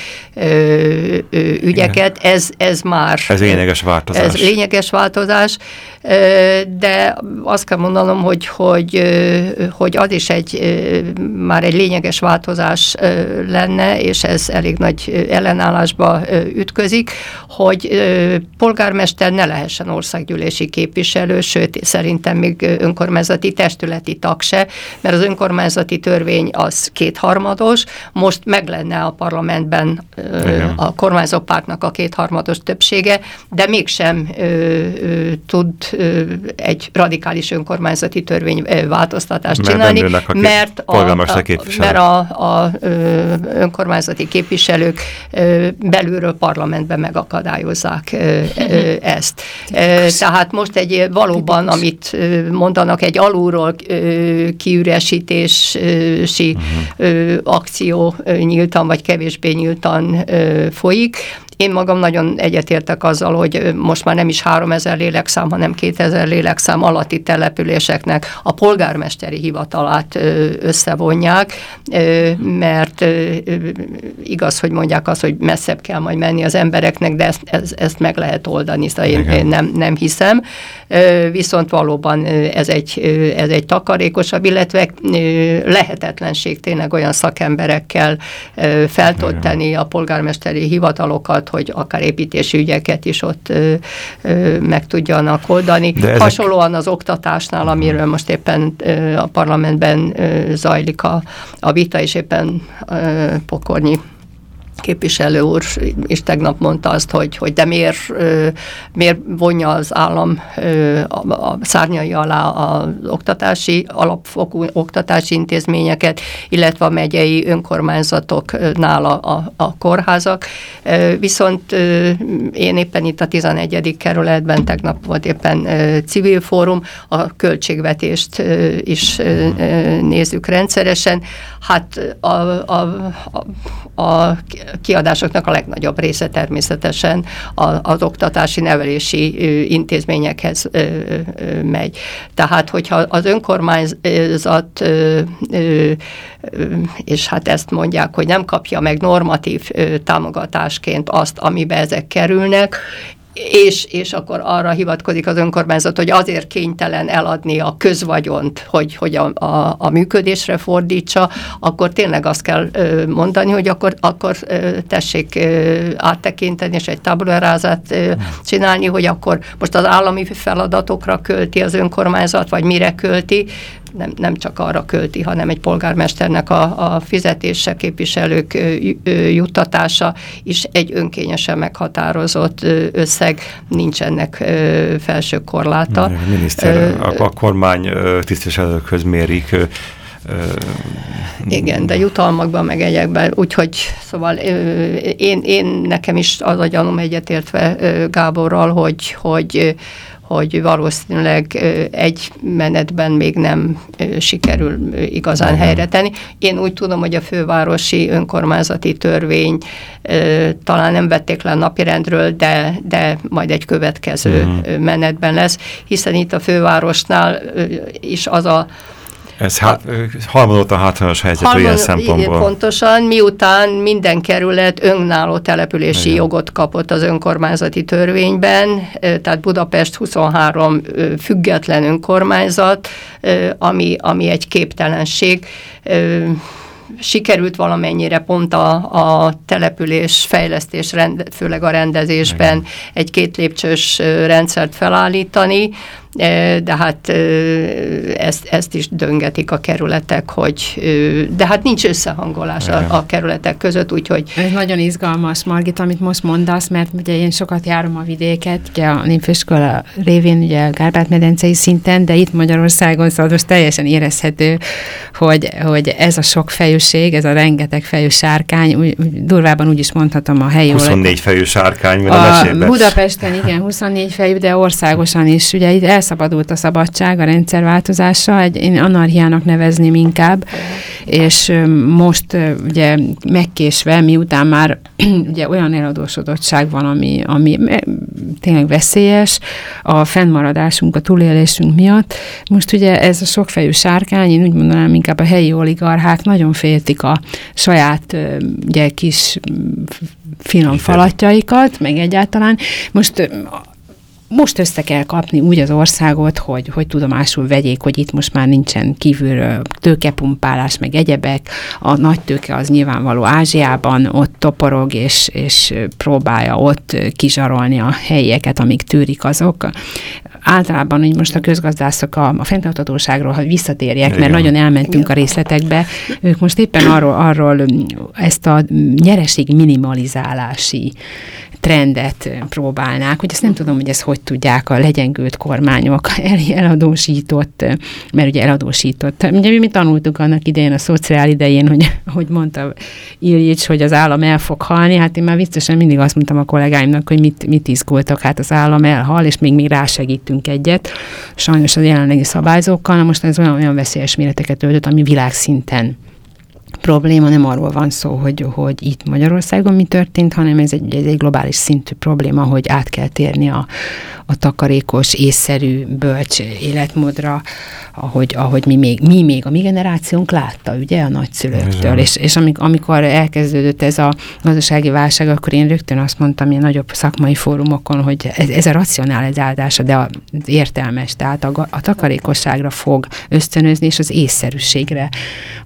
ügyeket. Ez, ez már... Ez lényeges változás. Ez lényeges változás de azt kell mondanom, hogy, hogy, hogy az is egy már egy lényeges változás lenne, és ez elég nagy ellenállásba ütközik, hogy polgármester ne lehessen országgyűlési képviselő, sőt, szerintem még önkormányzati testületi tag se, mert az önkormányzati törvény az kétharmados, most meg lenne a parlamentben Igen. a kormányzó pártnak a kétharmados többsége, de mégsem ö, ö, tud egy radikális önkormányzati törvény változtatást csinálni, mert a, a, mert a, a önkormányzati képviselők belülről parlamentben megakadályozzák ezt. Tehát most egy valóban, amit mondanak, egy alulról kiüresítési uh-huh. akció nyíltan vagy kevésbé nyíltan folyik. Én magam nagyon egyetértek azzal, hogy most már nem is 3000 lélekszám, hanem 2000 lélekszám alatti településeknek a polgármesteri hivatalát összevonják, mert igaz, hogy mondják azt, hogy messzebb kell majd menni az embereknek, de ezt, ezt, ezt meg lehet oldani, szóval én, én nem, nem hiszem. Viszont valóban ez egy, ez egy takarékosabb, illetve lehetetlenség tényleg olyan szakemberekkel feltölteni a polgármesteri hivatalokat, hogy akár építési ügyeket is ott meg tudjanak oldani. De ezek... Hasonlóan az oktatásnál, amiről most éppen a parlamentben zajlik a, a vita, és éppen Pokornyi képviselő úr is tegnap mondta azt, hogy, hogy de miért, miért vonja az állam a, a szárnyai alá az oktatási, alapfokú oktatási intézményeket, illetve a megyei önkormányzatoknál a, a, a kórházak. Viszont én éppen itt a 11. kerületben tegnap volt éppen civil fórum, a költségvetést is nézzük rendszeresen. Hát a, a, a, a kiadásoknak a legnagyobb része természetesen az oktatási nevelési intézményekhez megy. Tehát, hogyha az önkormányzat, és hát ezt mondják, hogy nem kapja meg normatív támogatásként azt, amibe ezek kerülnek, és, és akkor arra hivatkozik az önkormányzat, hogy azért kénytelen eladni a közvagyont, hogy, hogy a, a, a működésre fordítsa, akkor tényleg azt kell mondani, hogy akkor, akkor tessék áttekinteni, és egy tablerázat csinálni, hogy akkor most az állami feladatokra költi az önkormányzat, vagy mire költi, nem, nem csak arra költi, hanem egy polgármesternek a, a fizetése, képviselők juttatása is egy önkényesen meghatározott összeg, nincs ennek felső korláta. A miniszter, a, a kormány tisztviselőkhöz mérik igen, de jutalmakban, meg egyekben, úgyhogy szóval én, én nekem is az a gyanúm egyetértve Gáborral, hogy, hogy hogy valószínűleg egy menetben még nem sikerül igazán helyre tenni. Én úgy tudom, hogy a fővárosi önkormányzati törvény talán nem vették le a napirendről, de, de majd egy következő uh-huh. menetben lesz, hiszen itt a fővárosnál is az a ez hát, harmadott a hátrányos helyzet Harmad, ilyen szempontból. Pontosan, miután minden kerület önálló települési Igen. jogot kapott az önkormányzati törvényben, tehát Budapest 23 független önkormányzat, ami, ami egy képtelenség sikerült valamennyire pont a, a település fejlesztés, rend, főleg a rendezésben Igen. egy két lépcsős rendszert felállítani, de hát ezt, ezt is döngetik a kerületek, hogy de hát nincs összehangolás a, a kerületek között, úgyhogy... Ez nagyon izgalmas, Margit, amit most mondasz, mert ugye én sokat járom a vidéket, ugye a népfőskola révén, ugye a Gárbát-medencei szinten, de itt Magyarországon szóval most teljesen érezhető, hogy, hogy ez a sok fejűség, ez a rengeteg fejű sárkány, úgy, durvában úgy is mondhatom a helyi... 24 fejű sárkány, a, a Budapesten igen, 24 fejű, de országosan is. Ugye itt felszabadult a szabadság, a rendszerváltozása, egy, én anarchiának nevezném inkább, és most ugye megkésve, miután már ugye olyan eladósodottság van, ami, ami tényleg veszélyes a fennmaradásunk, a túlélésünk miatt. Most ugye ez a sokfejű sárkány, én úgy mondanám inkább a helyi oligarchák nagyon féltik a saját ugye kis finom falatjaikat, meg egyáltalán. Most most össze kell kapni úgy az országot, hogy, hogy tudomásul vegyék, hogy itt most már nincsen kívülről tőkepumpálás, meg egyebek. A nagy tőke az nyilvánvaló Ázsiában, ott toporog, és, és próbálja ott kizsarolni a helyieket, amíg tűrik azok általában, hogy most a közgazdászok a, a fenntartatóságról, ha visszatérjek, Igen. mert nagyon elmentünk Igen. a részletekbe, ők most éppen arról, arról ezt a nyereség minimalizálási trendet próbálnák, hogy ezt nem tudom, hogy ezt hogy tudják a legyengült kormányok el, eladósított, mert ugye eladósított. Ugye mi tanultuk annak idején, a szociál idején, hogy, hogy mondta Iljics, hogy az állam el fog halni, hát én már biztosan mindig azt mondtam a kollégáimnak, hogy mit, mit izgultak, hát az állam elhal, és még, még rásegítünk egyet. Sajnos az jelenlegi szabályzókkal, na most ez olyan, olyan veszélyes méreteket öltött, ami világszinten probléma, nem arról van szó, hogy, hogy itt Magyarországon mi történt, hanem ez egy, ez egy globális szintű probléma, hogy át kell térni a, a takarékos, észszerű, bölcs életmódra, ahogy, ahogy mi, még, mi még, a mi generációnk látta, ugye, a nagyszülőktől. És, és amikor elkezdődött ez a gazdasági válság, akkor én rögtön azt mondtam ilyen nagyobb szakmai fórumokon, hogy ez, ez a racionalizálása, de az értelmes, tehát a, a takarékosságra fog ösztönözni, és az észszerűségre.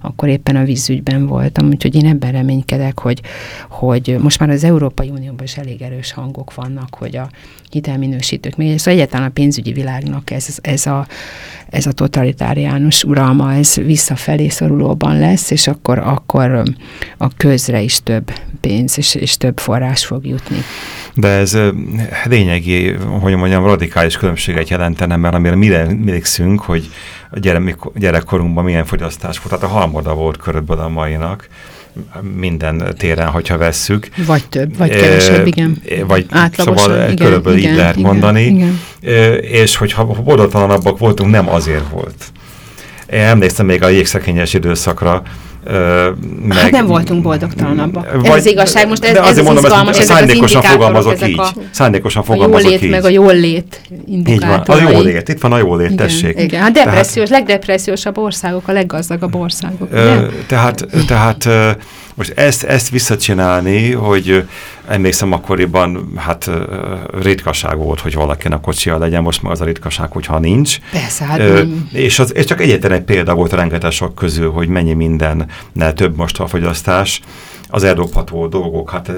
Akkor éppen a vízügyben voltam, úgyhogy én ebben reménykedek, hogy, hogy most már az Európai Unióban is elég erős hangok vannak, hogy a hitelminősítők még, szóval egyáltalán a pénzügyi világnak ez, ez a, ez a totalitáriánus uralma, ez visszafelé szorulóban lesz, és akkor, akkor a közre is több pénz és, és több forrás fog jutni. De ez lényegi, hogy mondjam, radikális különbséget jelentene, mert amire mi emlékszünk, hogy a gyere, gyerekkorunkban milyen fogyasztás volt, tehát a halmoda volt körülbelül a mainak, minden téren, hogyha vesszük. Vagy több, vagy kevesebb, igen. Vagy Átlagosan, szóval igen, körülbelül igen, így lehet igen, mondani. Igen. És hogyha boldogtalanabbak voltunk, nem azért volt. Én emlékszem még a jégszekényes időszakra, meg, hát nem voltunk boldogtalanabbak. Ez az igazság, most ez, ez az mondom, izgalmas, ezek az indikátorok, ezek így. a, szándékosan fogalmazok a jólét, így. meg a jólét indikátorai. Így van, a jólét, itt van a jólét, igen, tessék. Igen, hát depressziós, tehát, legdepressziósabb országok, a leggazdagabb országok. Ö, tehát, tehát most ezt, ezt visszacsinálni, hogy emlékszem akkoriban, hát ritkaság volt, hogy valakinek kocsia legyen, most már az a ritkaság, hogyha nincs. Persze, hát Ö, és az, ez csak egyetlen egy példa volt a rengeteg sok közül, hogy mennyi mindennel több most a fogyasztás az eldobható dolgok, hát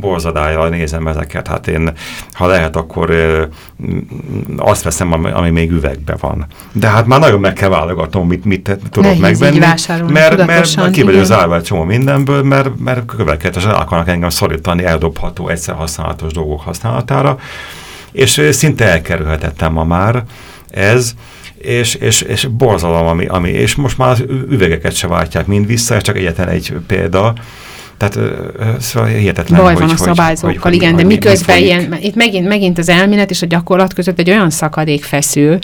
borzadája nézem ezeket, hát én, ha lehet, akkor azt veszem, ami, ami még üvegben van. De hát már nagyon meg kell válogatnom, mit, mit tudok Nehéz megvenni, mert, mert ki vagyok zárva egy csomó mindenből, mert, mert következetesen akarnak engem szorítani eldobható, egyszer használatos dolgok használatára, és szinte elkerülhetettem ma már ez, és, és, és borzalom, ami, ami, és most már az üvegeket se váltják mind vissza, csak egyetlen egy példa, tehát szóval hihetetlen, Baj van hogy, a szabályzókkal, hogy, igen, hogy, de miközben ilyen, itt megint, megint az elmélet és a gyakorlat között egy olyan szakadék feszül,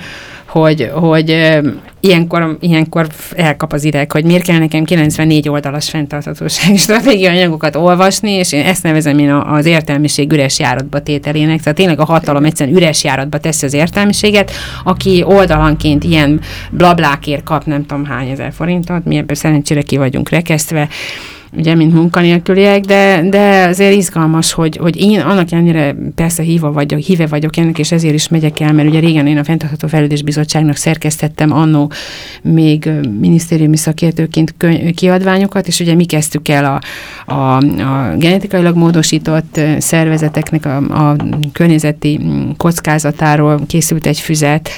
hogy, hogy ilyenkor, ilyenkor elkap az ideg, hogy miért kell nekem 94 oldalas fenntarthatósági stratégiai anyagokat olvasni, és én ezt nevezem én az értelmiség üres járatba tételének. Tehát tényleg a hatalom egyszerűen üres járatba teszi az értelmiséget, aki oldalanként ilyen blablákért kap nem tudom hány ezer forintot, mi ebből szerencsére ki vagyunk rekesztve, ugye, mint munkanélküliek, de, de azért izgalmas, hogy, hogy én annak ellenére persze híva vagyok, híve vagyok ennek, és ezért is megyek el, mert ugye régen én a Fenntartható Fejlődés Bizottságnak szerkesztettem annó még minisztériumi szakértőként kiadványokat, és ugye mi kezdtük el a, a, a genetikailag módosított szervezeteknek a, a környezeti kockázatáról készült egy füzet,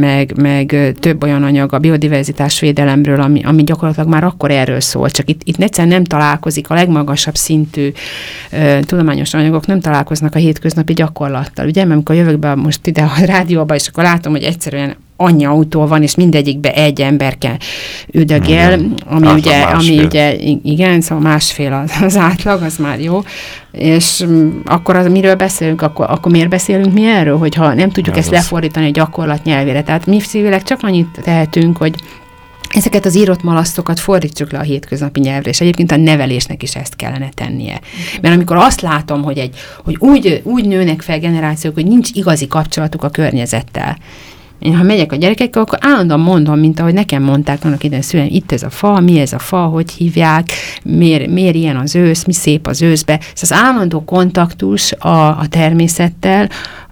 meg, meg több olyan anyag a biodiverzitás védelemről, ami, ami gyakorlatilag már akkor erről szól, csak itt, itt ne egyszerűen nem találkozik, a legmagasabb szintű ö, tudományos anyagok nem találkoznak a hétköznapi gyakorlattal. Ugye, mert amikor jövök be most ide a rádióba, és akkor látom, hogy egyszerűen annyi autó van, és mindegyikbe egy emberke üdögél, ami átlag ugye, másfél. ami ugye, igen, szóval másfél az, az átlag, az már jó, és mm, akkor az, miről beszélünk, akkor, akkor miért beszélünk mi erről, hogyha nem tudjuk ja, ezt lefordítani a gyakorlat nyelvére. Tehát mi civilek csak annyit tehetünk, hogy ezeket az írott malasztokat fordítsuk le a hétköznapi nyelvre, és egyébként a nevelésnek is ezt kellene tennie. Mert amikor azt látom, hogy, egy, hogy úgy, úgy nőnek fel generációk, hogy nincs igazi kapcsolatuk a környezettel, én ha megyek a gyerekekkel, akkor állandóan mondom, mint ahogy nekem mondták annak idején szüleim, itt ez a fa, mi ez a fa, hogy hívják, miért, miért ilyen az ősz, mi szép az őszbe. Ez az állandó kontaktus a, a természettel,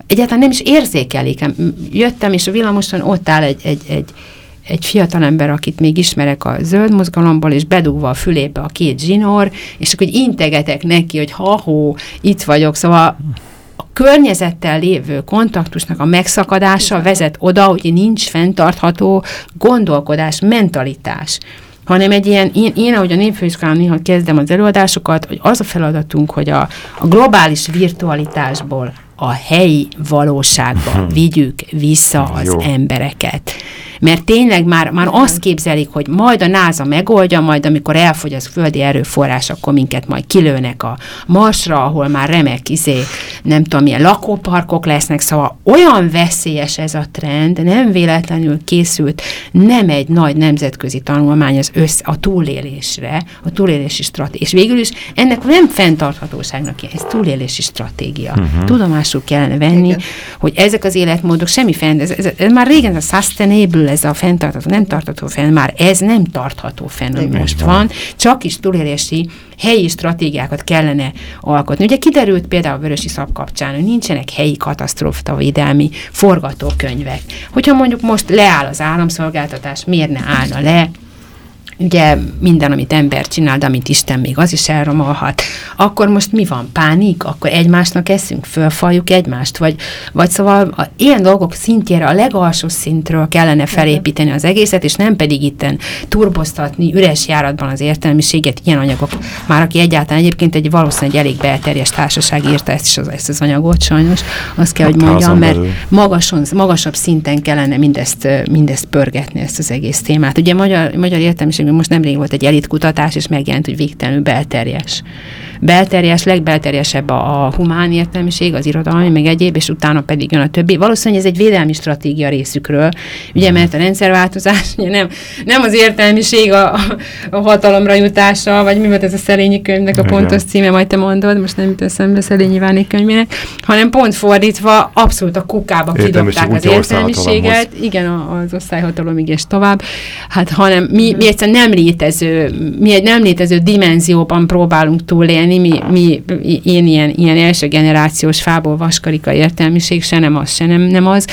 egyáltalán nem is érzékelik. Jöttem, és a villamoson ott áll egy, egy, egy, egy fiatalember, akit még ismerek a zöld mozgalomból, és bedugva a fülébe a két zsinór, és akkor integetek neki, hogy ha-hó, itt vagyok, szóval a környezettel lévő kontaktusnak a megszakadása vezet oda, hogy nincs fenntartható gondolkodás, mentalitás. Hanem egy ilyen, én, én ahogy a népfőiskolán néha kezdem az előadásokat, hogy az a feladatunk, hogy a, a globális virtualitásból a helyi valóságba hmm. vigyük vissza az Jó. embereket mert tényleg már, már azt képzelik, hogy majd a NASA megoldja, majd amikor elfogy az földi erőforrás, akkor minket majd kilőnek a Marsra, ahol már remek, izé, nem tudom, milyen lakóparkok lesznek, szóval olyan veszélyes ez a trend, nem véletlenül készült nem egy nagy nemzetközi tanulmány az össz, a túlélésre, a túlélési stratégia. És végül is ennek nem fenntarthatóságnak, ez túlélési stratégia. Uh-huh. Tudomásul kellene venni, Igen. hogy ezek az életmódok semmi fenn, ez, ez, ez már régen a sustainable ez a fenntartható, nem tartható fenn, már ez nem tartható fenn, ami most van. van. Csak is túlélési helyi stratégiákat kellene alkotni. Ugye kiderült például a Vörösi Szab kapcsán, hogy nincsenek helyi katasztrófavédelmi forgatókönyvek. Hogyha mondjuk most leáll az államszolgáltatás, miért ne állna le? Ugye minden, amit ember csinál, de amit Isten még az is elromolhat, akkor most mi van? Pánik? Akkor egymásnak eszünk, fölfaljuk egymást? Vagy, vagy szóval a, ilyen dolgok szintjére, a legalsó szintről kellene felépíteni az egészet, és nem pedig itten turboztatni üres járatban az értelmiséget, ilyen anyagok. Már aki egyáltalán egyébként egy valószínűleg elég belterjes társaság írta ezt is az, ezt az anyagot sajnos, azt kell, hogy hát, mondjam, mert magason, magasabb szinten kellene mindezt, mindezt pörgetni, ezt az egész témát. Ugye magyar, magyar értelmiség most nemrég volt egy elitkutatás, és megjelent, hogy végtelenül belterjes. Belterjes, legbelterjesebb a, a humán értelmiség, az irodalmi, meg egyéb, és utána pedig jön a többi. Valószínűleg ez egy védelmi stratégia részükről, ugye, mert a rendszerváltozás ugye nem, nem az értelmiség a, a hatalomra jutása, vagy mi volt ez a Szelényi könyvnek a pontos címe, majd te mondod, most nem jut eszembe Szelényi Vánék könyvének, hanem pont fordítva, abszolút a kukába kidobták az értelmiséget, igen, az osztályhatalom, és tovább, hát hanem mi, mi egyszerűen nem létező, mi egy nem létező dimenzióban próbálunk túlélni, mi, mi én ilyen, ilyen első generációs fából vaskarika értelmiség, se nem az, se nem, nem az,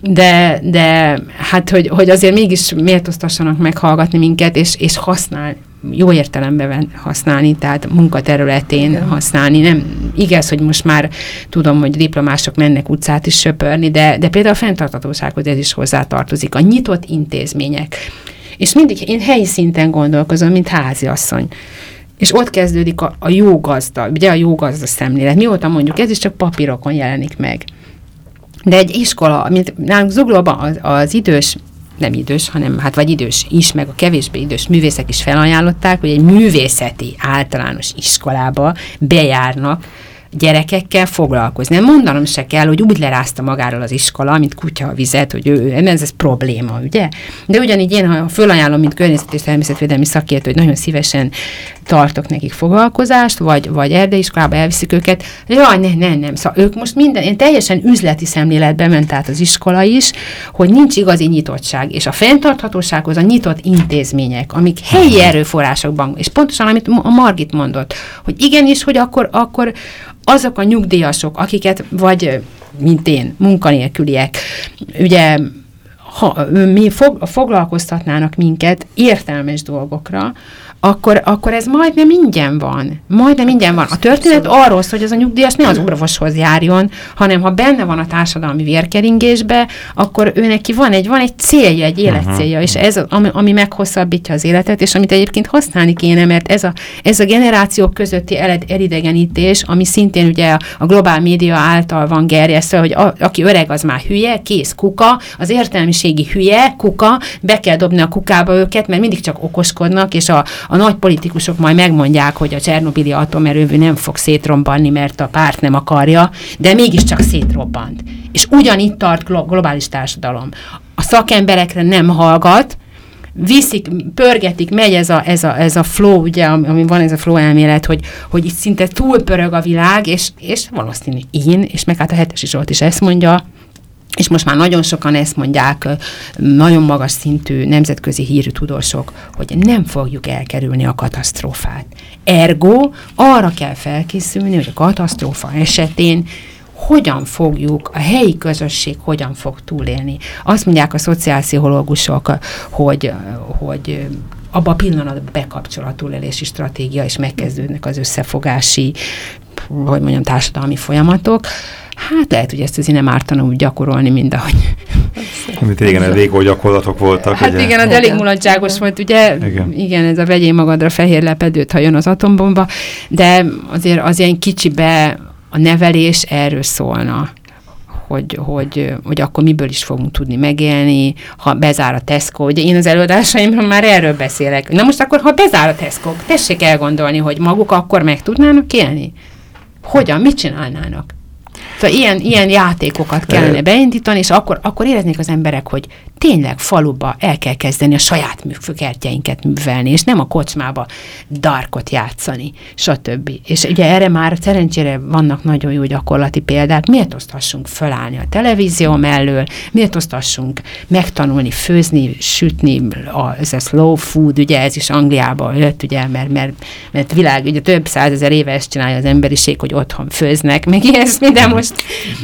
de, de hát, hogy, hogy azért mégis méltóztassanak meghallgatni minket, és, és használ, jó értelemben használni, tehát munkaterületén Igen. használni. Nem igaz, hogy most már tudom, hogy diplomások mennek utcát is söpörni, de, de például a fenntartatósághoz ez is hozzátartozik. A nyitott intézmények. És mindig én helyi szinten gondolkozom, mint háziasszony. És ott kezdődik a, a jó gazda, ugye a jó gazda szemlélet. Mióta mondjuk, ez is csak papírokon jelenik meg. De egy iskola, mint nálunk Zuglóban az, az idős nem idős, hanem hát vagy idős is, meg a kevésbé idős művészek is felajánlották, hogy egy művészeti általános iskolába bejárnak gyerekekkel foglalkozni. Nem mondanom se kell, hogy úgy lerázta magáról az iskola, mint kutya a vizet, hogy ő, ez, ez probléma, ugye? De ugyanígy én, ha fölajánlom, mint környezet és természetvédelmi szakértő, hogy nagyon szívesen tartok nekik foglalkozást, vagy, vagy erdeiskolába elviszik őket, jaj, ne, ne, nem. Szóval ők most minden, én teljesen üzleti szemléletbe ment át az iskola is, hogy nincs igazi nyitottság, és a fenntarthatósághoz a nyitott intézmények, amik helyi erőforrásokban, és pontosan, amit a Margit mondott, hogy igenis, hogy akkor, akkor azok a nyugdíjasok, akiket vagy, mint én, munkanélküliek, ugye ha mi fog, foglalkoztatnának minket értelmes dolgokra, akkor, akkor ez majdnem ingyen van. Majdnem ingyen van. A történet arról szól, hogy az a nyugdíjas ne az orvoshoz járjon, hanem ha benne van a társadalmi vérkeringésbe, akkor ő neki van egy, van egy célja, egy életcélja, és ez, ami, ami meghosszabbítja az életet, és amit egyébként használni kéne, mert ez a, ez a generációk közötti elidegenítés, ami szintén ugye a, a globál média által van gerjesztve, hogy a, aki öreg, az már hülye, kész kuka, az értelmiségi hülye, kuka, be kell dobni a kukába őket, mert mindig csak okoskodnak, és a, a nagy politikusok majd megmondják, hogy a Csernobili atomerővű nem fog szétrombanni, mert a párt nem akarja, de mégiscsak szétrobbant. És ugyanitt tart globális társadalom. A szakemberekre nem hallgat, viszik, pörgetik, megy ez a, ez a, ez a flow, ugye, ami van ez a flow elmélet, hogy, hogy itt szinte túlpörög a világ, és, és valószínű én, és meg hát a hetes is volt is ezt mondja, és most már nagyon sokan ezt mondják, nagyon magas szintű nemzetközi hírű tudósok, hogy nem fogjuk elkerülni a katasztrófát. Ergo arra kell felkészülni, hogy a katasztrófa esetén hogyan fogjuk, a helyi közösség hogyan fog túlélni. Azt mondják a szociálpszichológusok, hogy, hogy abba a pillanatban bekapcsol a túlélési stratégia, és megkezdődnek az összefogási, hogy mondjam, társadalmi folyamatok. Hát lehet, hogy ezt azért nem ártana úgy gyakorolni, mint ahogy... Mint régen elég gyakorlatok voltak. Hát ugye? igen, az elég mulatságos volt, ugye? Igen. igen, ez a vegyél magadra fehér lepedőt, ha jön az atombomba, de azért az ilyen kicsibe a nevelés erről szólna hogy, hogy, hogy akkor miből is fogunk tudni megélni, ha bezár a Tesco. Ugye én az előadásaimban már erről beszélek. Na most akkor, ha bezár a Tesco, tessék elgondolni, hogy maguk akkor meg tudnának élni? Hogyan? Mit csinálnának? Szóval ilyen, ilyen játékokat kellene beindítani, és akkor, akkor éreznék az emberek, hogy tényleg faluba el kell kezdeni a saját műfökertjeinket művelni, és nem a kocsmába darkot játszani, stb. És ugye erre már szerencsére vannak nagyon jó gyakorlati példák. Miért oszthassunk fölállni a televízió mellől, miért oszthassunk megtanulni főzni, sütni, a, ez a slow food, ugye ez is Angliába jött, ugye, mert, mert, mert világ, ugye több százezer éve ezt csinálja az emberiség, hogy otthon főznek, meg ilyesmi, de most...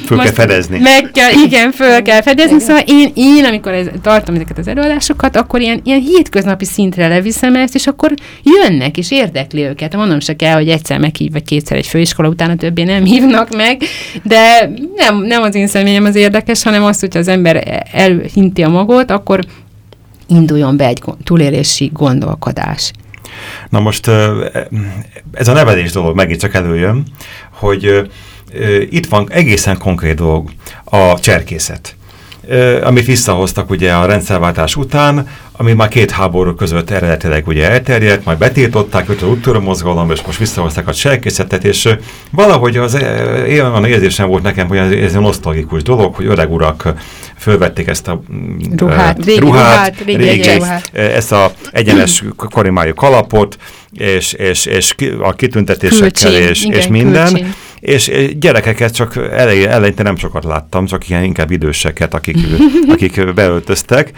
Föl most kell fedezni. Meg kell, igen, föl kell fedezni, szóval én, én amikor ez, tartom ezeket az előadásokat, akkor ilyen, ilyen hétköznapi szintre leviszem ezt, és akkor jönnek, és érdekli őket. Mondom se kell, hogy egyszer meghív, vagy kétszer egy főiskola, utána többé nem hívnak meg, de nem, nem az én személyem az érdekes, hanem az, hogyha az ember elhinti a magot, akkor induljon be egy túlélési gondolkodás. Na most ez a nevelés dolog megint csak előjön, hogy itt van egészen konkrét dolog, a cserkészet amit visszahoztak ugye a rendszerváltás után, ami már két háború között eredetileg ugye elterjedt, majd betiltották, hogy az úttörő mozgalom, és most visszahozták a cselkészetet, és valahogy az olyan érzésem volt nekem, hogy ez egy nosztalgikus dolog, hogy öreg urak fölvették ezt a ruhát, régi, ruhát, régi, régi, ruhát. ezt a egyenes karimájú kalapot, és, és, és a kitüntetésekkel, külcsin, és, igen, és minden. Külcsin és gyerekeket csak elején, eleinte nem sokat láttam, csak ilyen inkább időseket, akik, akik beöltöztek.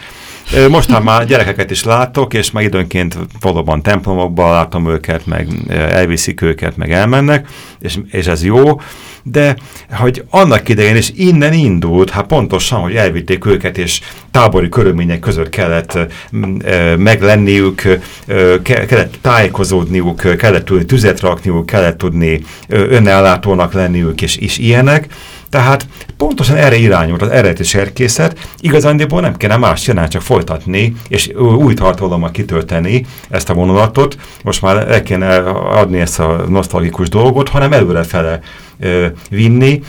Mostan már gyerekeket is látok, és már időnként valóban templomokban látom őket, meg elviszik őket, meg elmennek, és, és ez jó, de hogy annak idején is innen indult, hát pontosan, hogy elvitték őket, és tábori körülmények között kellett meglenniük, kellett tájékozódniuk, kellett tudni tüzet rakniuk, kellett tudni önellátónak lenniük, és, és ilyenek, tehát pontosan erre irányult az eredeti serkészet, igazándiból nem kéne más csinálni, csak folytatni, és új tartalommal kitölteni ezt a vonulatot. Most már el kéne adni ezt a nosztalgikus dolgot, hanem előrefele vinni,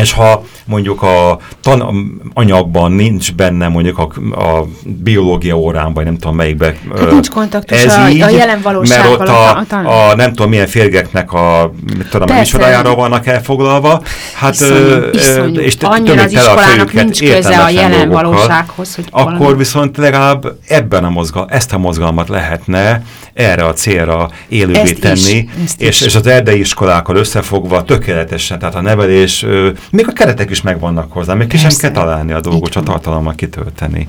és ha mondjuk a tananyagban nincs benne mondjuk a, a biológia órán, vagy nem tudom melyikbe. Hát nincs kontaktus ez a, így, a jelen valósággal. Mert ott a, a, a, nem tudom milyen férgeknek a, tudom, a műsorájára vannak elfoglalva. Hát, iszonyú, iszonyú. És Annyira az iskolának nincs köze a jelen valósághoz. Hogy akkor valami. viszont legalább ebben a mozgal, ezt a mozgalmat lehetne erre a célra élővé tenni, is, és, és az erdei iskolákkal összefogva tökéletesen, tehát a nevelés, még a keretek is megvannak hozzá, még ki sem kell találni a dolgot, csak tartalommal kitölteni.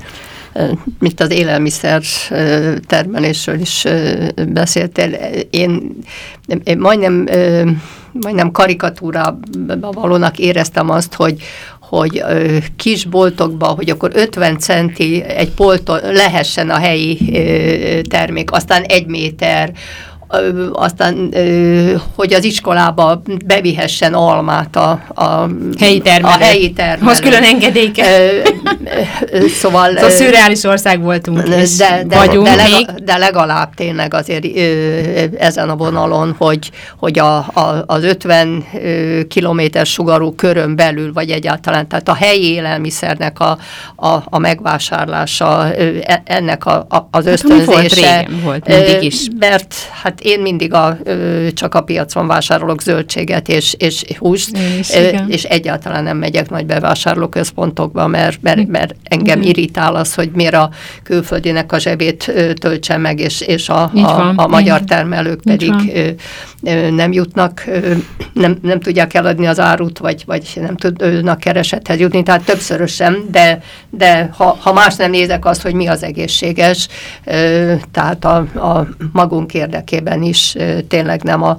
Mint az élelmiszer termelésről is beszéltél. Én, én majdnem, majdnem karikatúrába valónak éreztem azt, hogy, hogy kisboltokba, hogy akkor 50 centi egy polton lehessen a helyi termék, aztán egy méter, aztán, hogy az iskolába bevihessen almát a, a helyi termelő. A helyi termelő. Hoz külön engedéke. szóval... Szóval szürreális ország voltunk, de, de, vagyunk de, legalább, de legalább tényleg azért ezen a vonalon, hogy, hogy a, a, az 50 kilométer sugarú körön belül, vagy egyáltalán, tehát a helyi élelmiszernek a, a, a megvásárlása, e, ennek a, a, az ösztönzése. Hát, volt régen, volt mindig is. Mert hát én mindig a, csak a piacon vásárolok zöldséget és, és húst, és, és egyáltalán nem megyek nagy bevásárlóközpontokba, mert, mert, mert engem igen. irritál az, hogy miért a külföldinek a zsebét töltse meg, és, és a, a, a magyar termelők pedig nem jutnak, nem, nem tudják eladni az árut, vagy, vagy nem tudnak keresethez jutni, tehát többszörösen, de, de ha, ha más nem nézek azt, hogy mi az egészséges, tehát a, a magunk érdekében esetében is tényleg nem a,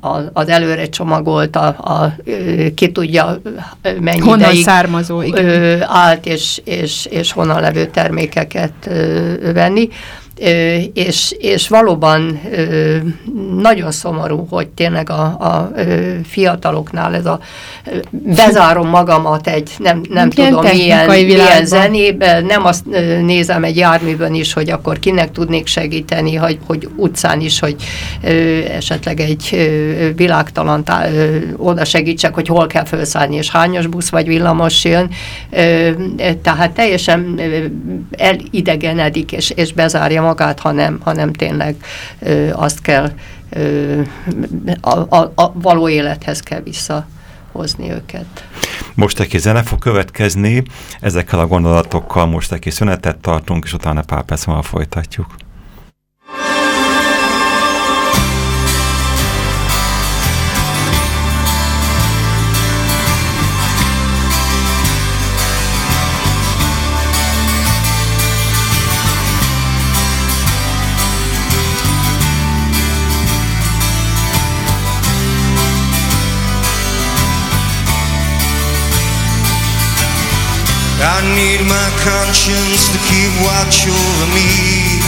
a, az előre csomagolt, a, a, ki tudja mennyi honnan ideig származó, igen. állt és, és, és honnan levő termékeket venni és, és valóban nagyon szomorú, hogy tényleg a, a fiataloknál ez a bezárom magamat egy nem, nem tudom milyen, milyen zenébe, nem azt nézem egy járművön is, hogy akkor kinek tudnék segíteni, hogy, hogy utcán is, hogy esetleg egy világtalan oda segítsek, hogy hol kell felszállni, és hányos busz vagy villamos jön. Tehát teljesen elidegenedik, és, és bezárja magát, hanem, hanem tényleg ö, azt kell, ö, a, a, a való élethez kell visszahozni őket. Most egy zene fog következni, ezekkel a gondolatokkal most egy szünetet tartunk, és utána pár perc folytatjuk. I need my conscience to keep watch over me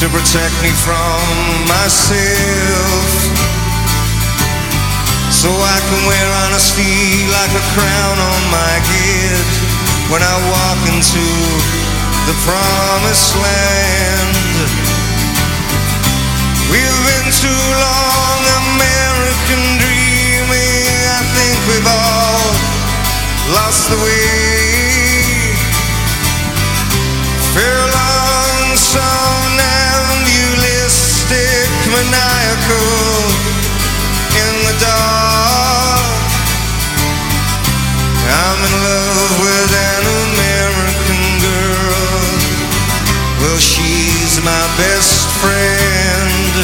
To protect me from myself. So I can wear honesty like a crown on my head When I walk into the promised land. We've been too long American dreaming. I think we've all lost the way. Furlong, somnambulistic, maniacal in the dark. I'm in love with an American girl. Well, she's my best friend.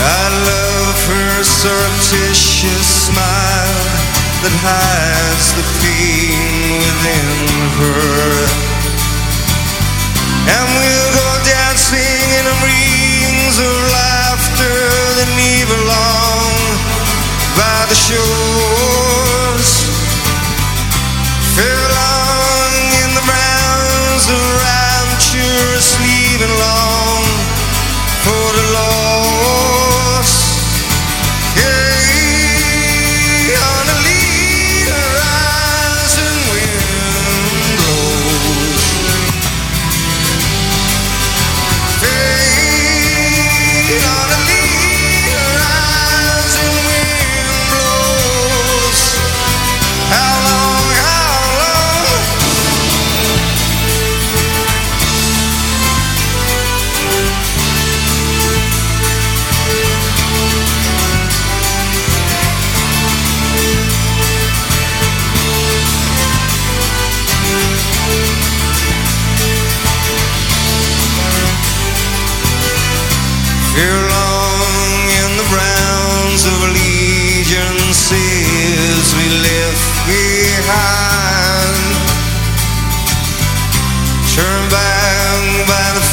I love her surreptitious smile that hides the pain within her. And we'll go dancing in rings of laughter that leave along by the shores. Furlong in the rounds of rapturous leaving long for the lost.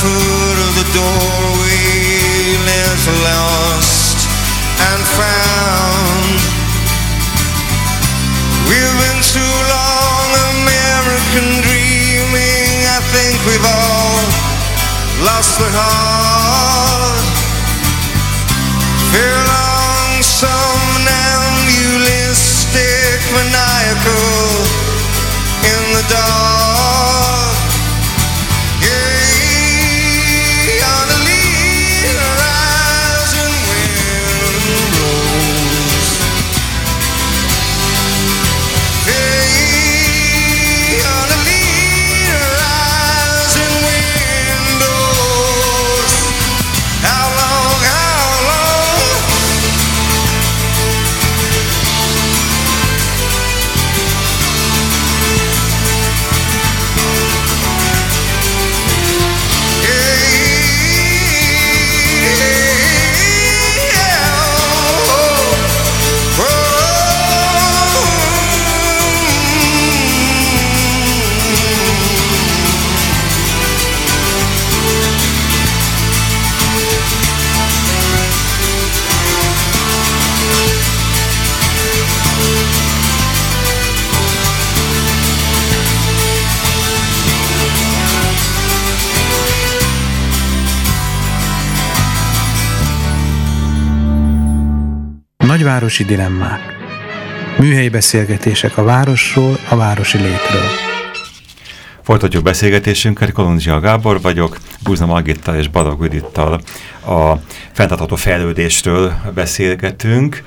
foot of the doorway lives lost and found. We've been too long American dreaming. I think we've all lost the heart. Fair long somnambulistic maniacal in the dark. Nagyvárosi dilemmák. Műhelyi beszélgetések a városról, a városi létről. Folytatjuk beszélgetésünket, Kolondzsia Gábor vagyok, Búzna Margittal és Badag Judittal a fenntartható fejlődésről beszélgetünk.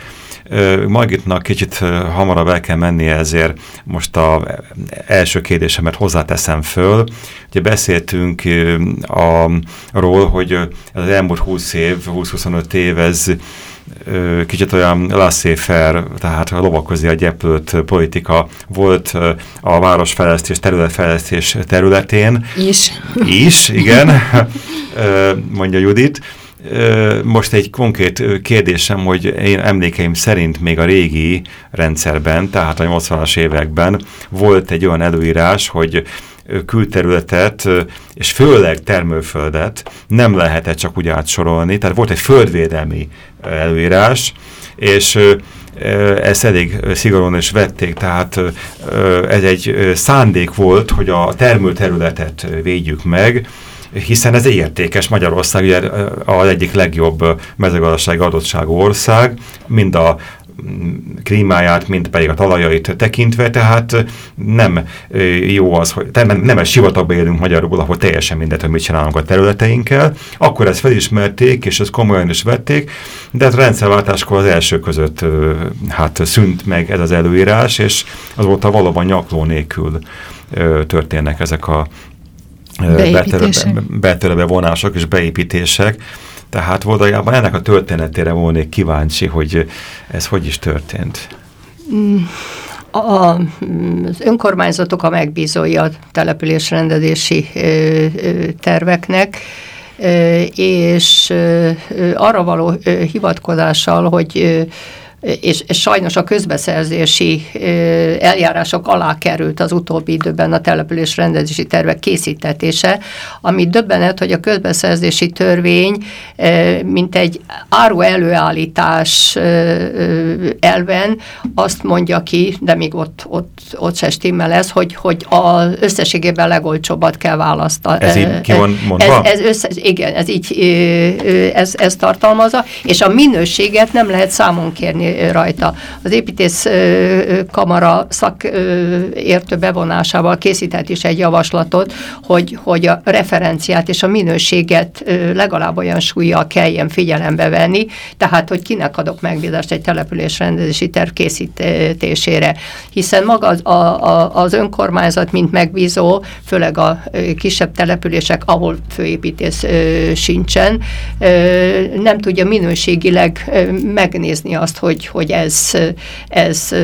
Margitnak kicsit hamarabb el kell mennie, ezért most az első kérdésemet hozzáteszem föl. Ugye beszéltünk arról, hogy az elmúlt 20 év, 20-25 év, ez kicsit olyan laissez-faire, tehát a lovak a gyeplőt politika volt a városfejlesztés, területfejlesztés területén. Is. Is, igen, mondja Judit. Most egy konkrét kérdésem, hogy én emlékeim szerint még a régi rendszerben, tehát a 80-as években volt egy olyan előírás, hogy külterületet, és főleg termőföldet nem lehetett csak úgy átsorolni, tehát volt egy földvédelmi előírás, és ezt elég szigorúan is vették, tehát ez egy szándék volt, hogy a termőterületet védjük meg, hiszen ez értékes. Magyarország, ugye az egyik legjobb mezőgazdasági adottságú ország, mind a klímáját, mint pedig a talajait tekintve, tehát nem jó az, hogy nem, nem egy sivatagban élünk magyarul, ahol teljesen mindet, hogy mit csinálunk a területeinkkel. Akkor ezt felismerték, és ezt komolyan is vették, de a hát rendszerváltáskor az első között hát szűnt meg ez az előírás, és azóta valóban nyakló nélkül történnek ezek a betörebe vonások és beépítések. Tehát valójában ennek a történetére volnék kíváncsi, hogy ez hogy is történt. Mm, a, az önkormányzatok a megbízói a településrendezési terveknek, és arra való hivatkozással, hogy és, és sajnos a közbeszerzési eljárások alá került az utóbbi időben a település rendezési tervek készítetése, ami döbbenet, hogy a közbeszerzési törvény mint egy áru előállítás elven azt mondja ki, de még ott, ott, ott se stimmel ez, hogy, hogy az összességében legolcsóbbat kell választani. Ez így ki van mondva? Ez, ez összes, igen, ez így ez, ez tartalmazza, és a minőséget nem lehet számon kérni rajta. Az építész kamara szakértő bevonásával készített is egy javaslatot, hogy, hogy a referenciát és a minőséget legalább olyan súlyjal kelljen figyelembe venni, tehát hogy kinek adok megbízást egy településrendezési terv készítésére. Hiszen maga az, a, a, az önkormányzat, mint megbízó, főleg a kisebb települések, ahol főépítész sincsen, nem tudja minőségileg megnézni azt, hogy, hogy ez, ez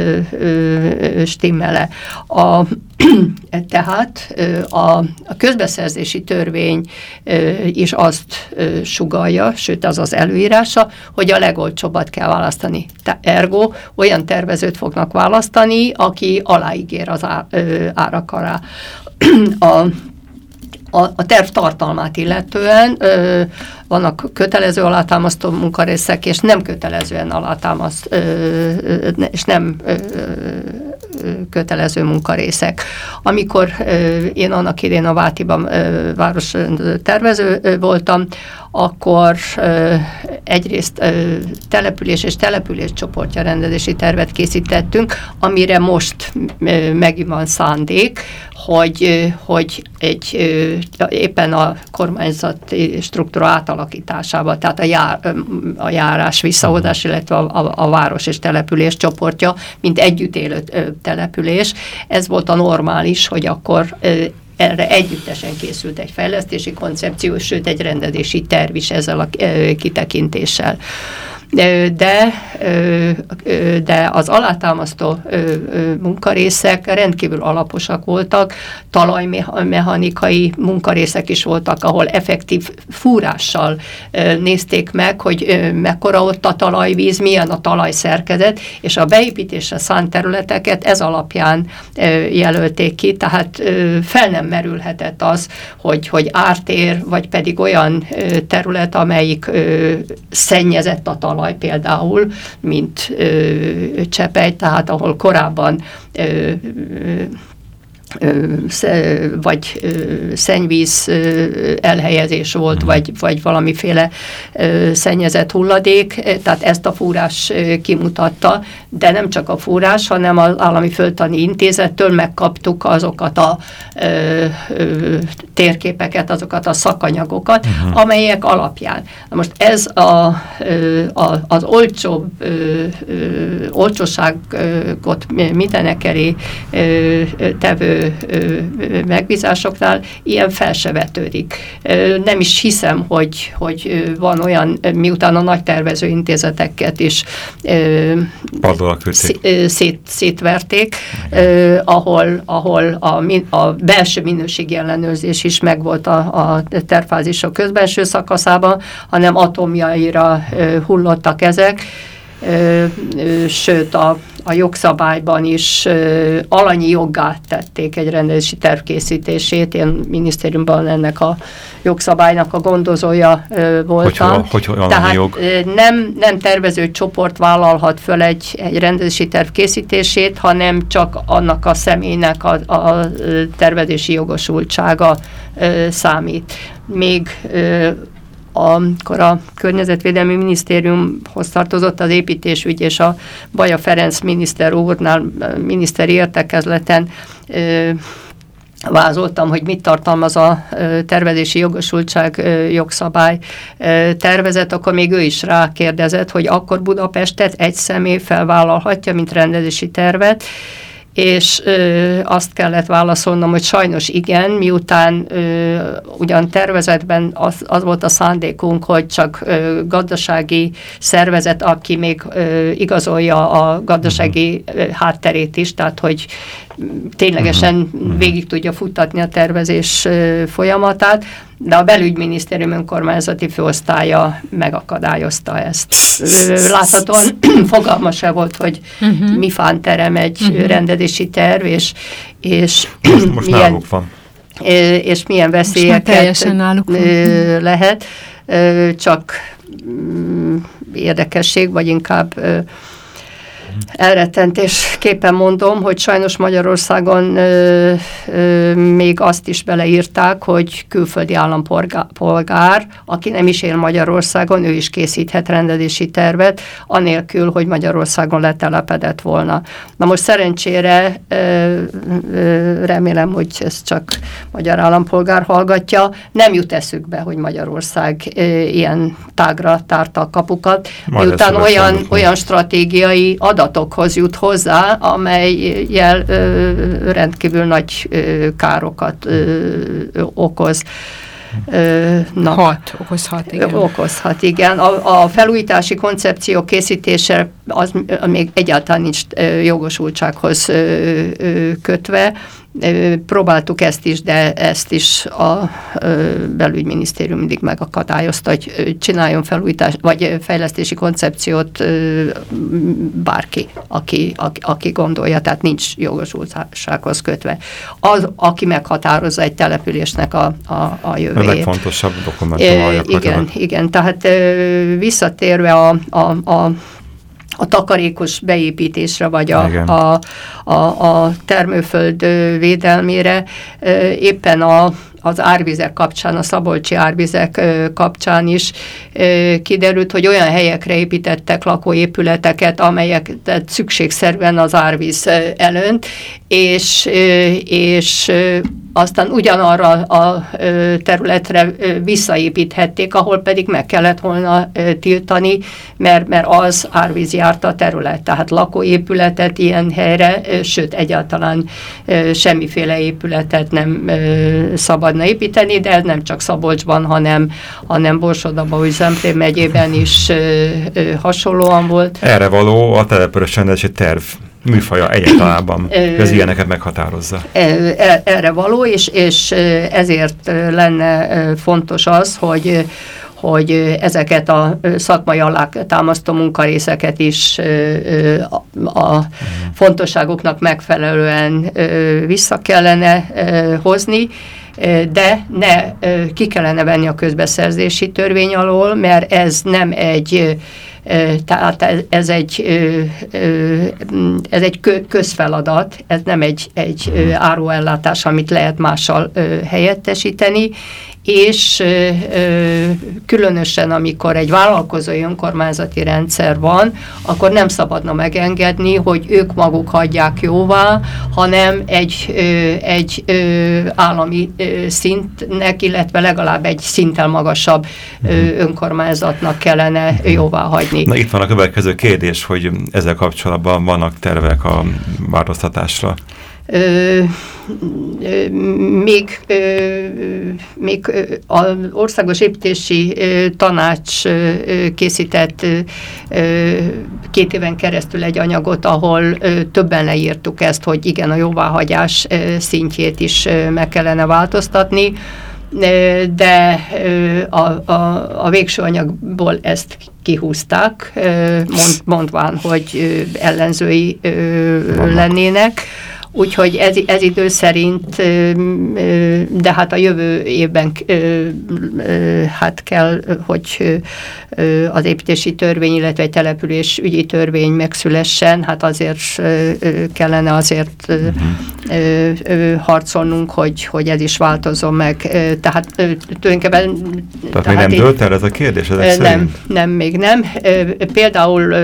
stimmele. A, tehát a, a közbeszerzési törvény is azt sugalja, sőt az az előírása, hogy a legolcsóbbat kell választani. Ergo olyan tervezőt fognak választani, aki aláígér az alá. A, a, a terv tartalmát illetően ö, vannak kötelező alátámasztó munkarészek, és nem kötelezően alátámaszt, és nem ö, kötelező munkarészek. Amikor én annak idén a Vátiban város tervező voltam, akkor egyrészt település és település csoportja rendezési tervet készítettünk, amire most ö, meg van szándék, hogy, hogy egy éppen a kormányzati struktúra átalakításába, tehát a, jár, a járás visszahozás, illetve a, a, a város és település csoportja, mint együtt élő település. Ez volt a normális, hogy akkor erre együttesen készült egy fejlesztési koncepció, sőt egy rendezési terv is ezzel a kitekintéssel de, de az alátámasztó munkarészek rendkívül alaposak voltak, talajmechanikai munkarészek is voltak, ahol effektív fúrással nézték meg, hogy mekkora ott a talajvíz, milyen a talajszerkezet, és a beépítésre szánt területeket ez alapján jelölték ki, tehát fel nem merülhetett az, hogy, hogy ártér, vagy pedig olyan terület, amelyik szennyezett a talaj, talaj például, mint ö, Csepej, tehát ahol korábban ö, vagy szennyvíz elhelyezés volt, mm. vagy, vagy valamiféle szennyezett hulladék, tehát ezt a fúrás kimutatta, de nem csak a fúrás, hanem az Állami Földtani Intézettől megkaptuk azokat a térképeket, azokat a szakanyagokat, uh-huh. amelyek alapján. Na most ez a, a, az olcsóbb olcsóságot mindenek elé tevő megbízásoknál ilyen fel se vetődik. Nem is hiszem, hogy, hogy van olyan, miután a nagy tervezőintézeteket is szét, szétverték, ahol, ahol a, a belső minőségi ellenőrzés is megvolt a, a tervfázisok közbenső szakaszában, hanem atomjaira hullottak ezek, sőt a a jogszabályban is alanyi joggá tették egy rendezési tervkészítését. Én minisztériumban ennek a jogszabálynak a gondozója uh, voltam. Hogy, hogy, hogy Tehát jog? nem, nem tervező csoport vállalhat föl egy, egy rendezési terv készítését, hanem csak annak a személynek a, a tervezési jogosultsága számít. Még amikor a Környezetvédelmi Minisztériumhoz tartozott az építésügy, és a Baja Ferenc miniszter úrnál miniszteri értekezleten vázoltam, hogy mit tartalmaz a tervezési jogosultság jogszabály tervezet, akkor még ő is rákérdezett, hogy akkor Budapestet egy személy felvállalhatja, mint rendezési tervet, és ö, azt kellett válaszolnom, hogy sajnos igen, miután ö, ugyan tervezetben az, az volt a szándékunk, hogy csak ö, gazdasági szervezet, aki még ö, igazolja a gazdasági ö, hátterét is, tehát hogy ténylegesen uh-huh. végig tudja futtatni a tervezés folyamatát, de a belügyminisztérium önkormányzati főosztálya megakadályozta ezt. Láthatóan fogalma se volt, hogy uh-huh. mi terem egy uh-huh. rendezési terv, és, és most milyen, náluk van. És milyen veszélyeket lehet. Csak mm, érdekesség, vagy inkább elrettentésképpen mondom, hogy sajnos Magyarországon ö, ö, még azt is beleírták, hogy külföldi állampolgár, aki nem is él Magyarországon, ő is készíthet rendezési tervet, anélkül, hogy Magyarországon letelepedett volna. Na most szerencsére ö, ö, remélem, hogy ez csak magyar állampolgár hallgatja, nem jut eszükbe, hogy Magyarország ö, ilyen tágra tárta a kapukat, Majd miután olyan, olyan stratégiai adat adatokhoz jut hozzá, amelyel rendkívül nagy károkat okoz. Na, hat, okozhat, igen. Okozhat, igen. A, a felújítási koncepció készítése az még egyáltalán nincs jogosultsághoz kötve, Próbáltuk ezt is, de ezt is a belügyminisztérium mindig megakadályozta, hogy csináljon felújítás, vagy fejlesztési koncepciót bárki, aki, aki, aki gondolja, tehát nincs jogosultsághoz kötve. Az, aki meghatározza egy településnek a, a, a jövőjét. A legfontosabb dokumentum. Igen, igen, tehát visszatérve a, a, a a takarékos beépítésre, vagy a, a, a, a termőföld védelmére. Éppen a, az árvizek kapcsán, a szabolcsi árvizek kapcsán is kiderült, hogy olyan helyekre építettek lakóépületeket, amelyek szükségszerűen az árvíz előnt, és, és aztán ugyanarra a területre visszaépíthették, ahol pedig meg kellett volna tiltani, mert, mert az árvíz járta a terület. Tehát lakóépületet ilyen helyre, sőt egyáltalán semmiféle épületet nem szabadna építeni, de ez nem csak Szabolcsban, hanem, hanem Borsodaba, vagy Zemplén megyében is hasonlóan volt. Erre való a telepörös terv műfaja egyáltalában, az ilyeneket meghatározza. Erre való, és, és ezért lenne fontos az, hogy hogy ezeket a szakmai alátámasztó munkarészeket is a fontosságoknak megfelelően vissza kellene hozni, de ne ki kellene venni a közbeszerzési törvény alól, mert ez nem egy Tehát ez egy, ez egy közfeladat, ez nem egy, egy áruellátás, amit lehet mással helyettesíteni, és különösen amikor egy vállalkozói önkormányzati rendszer van, akkor nem szabadna megengedni, hogy ők maguk hagyják jóvá, hanem egy, egy állami szintnek, illetve legalább egy szinten magasabb önkormányzatnak kellene jóvá hagyni. Na itt van a következő kérdés, hogy ezzel kapcsolatban vannak tervek a változtatásra még, még az Országos Építési Tanács készített két éven keresztül egy anyagot, ahol többen leírtuk ezt, hogy igen, a jóváhagyás szintjét is meg kellene változtatni de a, a, a végső anyagból ezt kihúzták, mond, mondván, hogy ellenzői lennének. Úgyhogy ez, ez idő szerint, de hát a jövő évben hát kell, hogy az építési törvény, illetve egy település ügyi törvény megszülessen, hát azért kellene azért uh-huh. harcolnunk, hogy, hogy ez is változom meg. Tehát tulajdonképpen... Tehát még nem dölt el ez a kérdés? Nem, szerint? nem, még nem. Például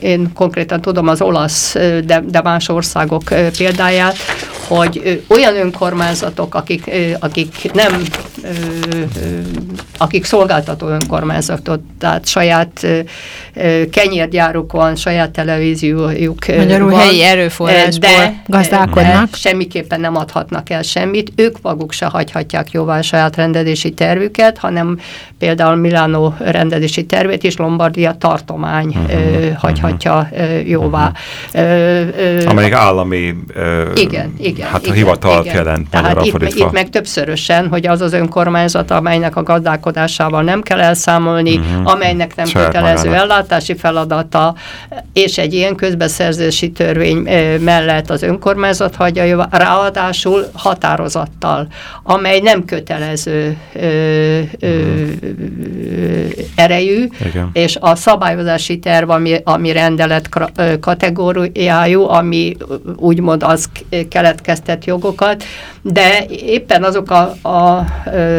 én konkrétan tudom az olasz, de, de más más országok példáját, hogy olyan önkormányzatok, akik, akik nem, akik szolgáltató önkormányzatot, tehát saját kenyérgyáruk van, saját televíziójuk Magyarul van, helyi erőforrásból de, gazdálkodnak. De semmiképpen nem adhatnak el semmit, ők maguk se hagyhatják jóvá a saját rendezési tervüket, hanem például Milánó rendezési tervét és Lombardia tartomány uh -huh, hagyhatja uh-huh. jóvá. Uh, Amelyik állami igen, igen, hát igen, a hivatalt igen. jelent Tehát itt, itt meg többszörösen, hogy az az önkormányzat, amelynek a gazdálkodásával nem kell elszámolni, uh -huh. amelynek nem Saját kötelező magának. ellátási feladata, és egy ilyen közbeszerzési törvény mellett az önkormányzat hagyja, ráadásul határozattal, amely nem kötelező ö, ö, uh -huh. erejű, igen. és a szabályozási terv, ami, ami rendelet kategóriájú, ami úgymond az keletkeztet jogokat, de éppen azok a, a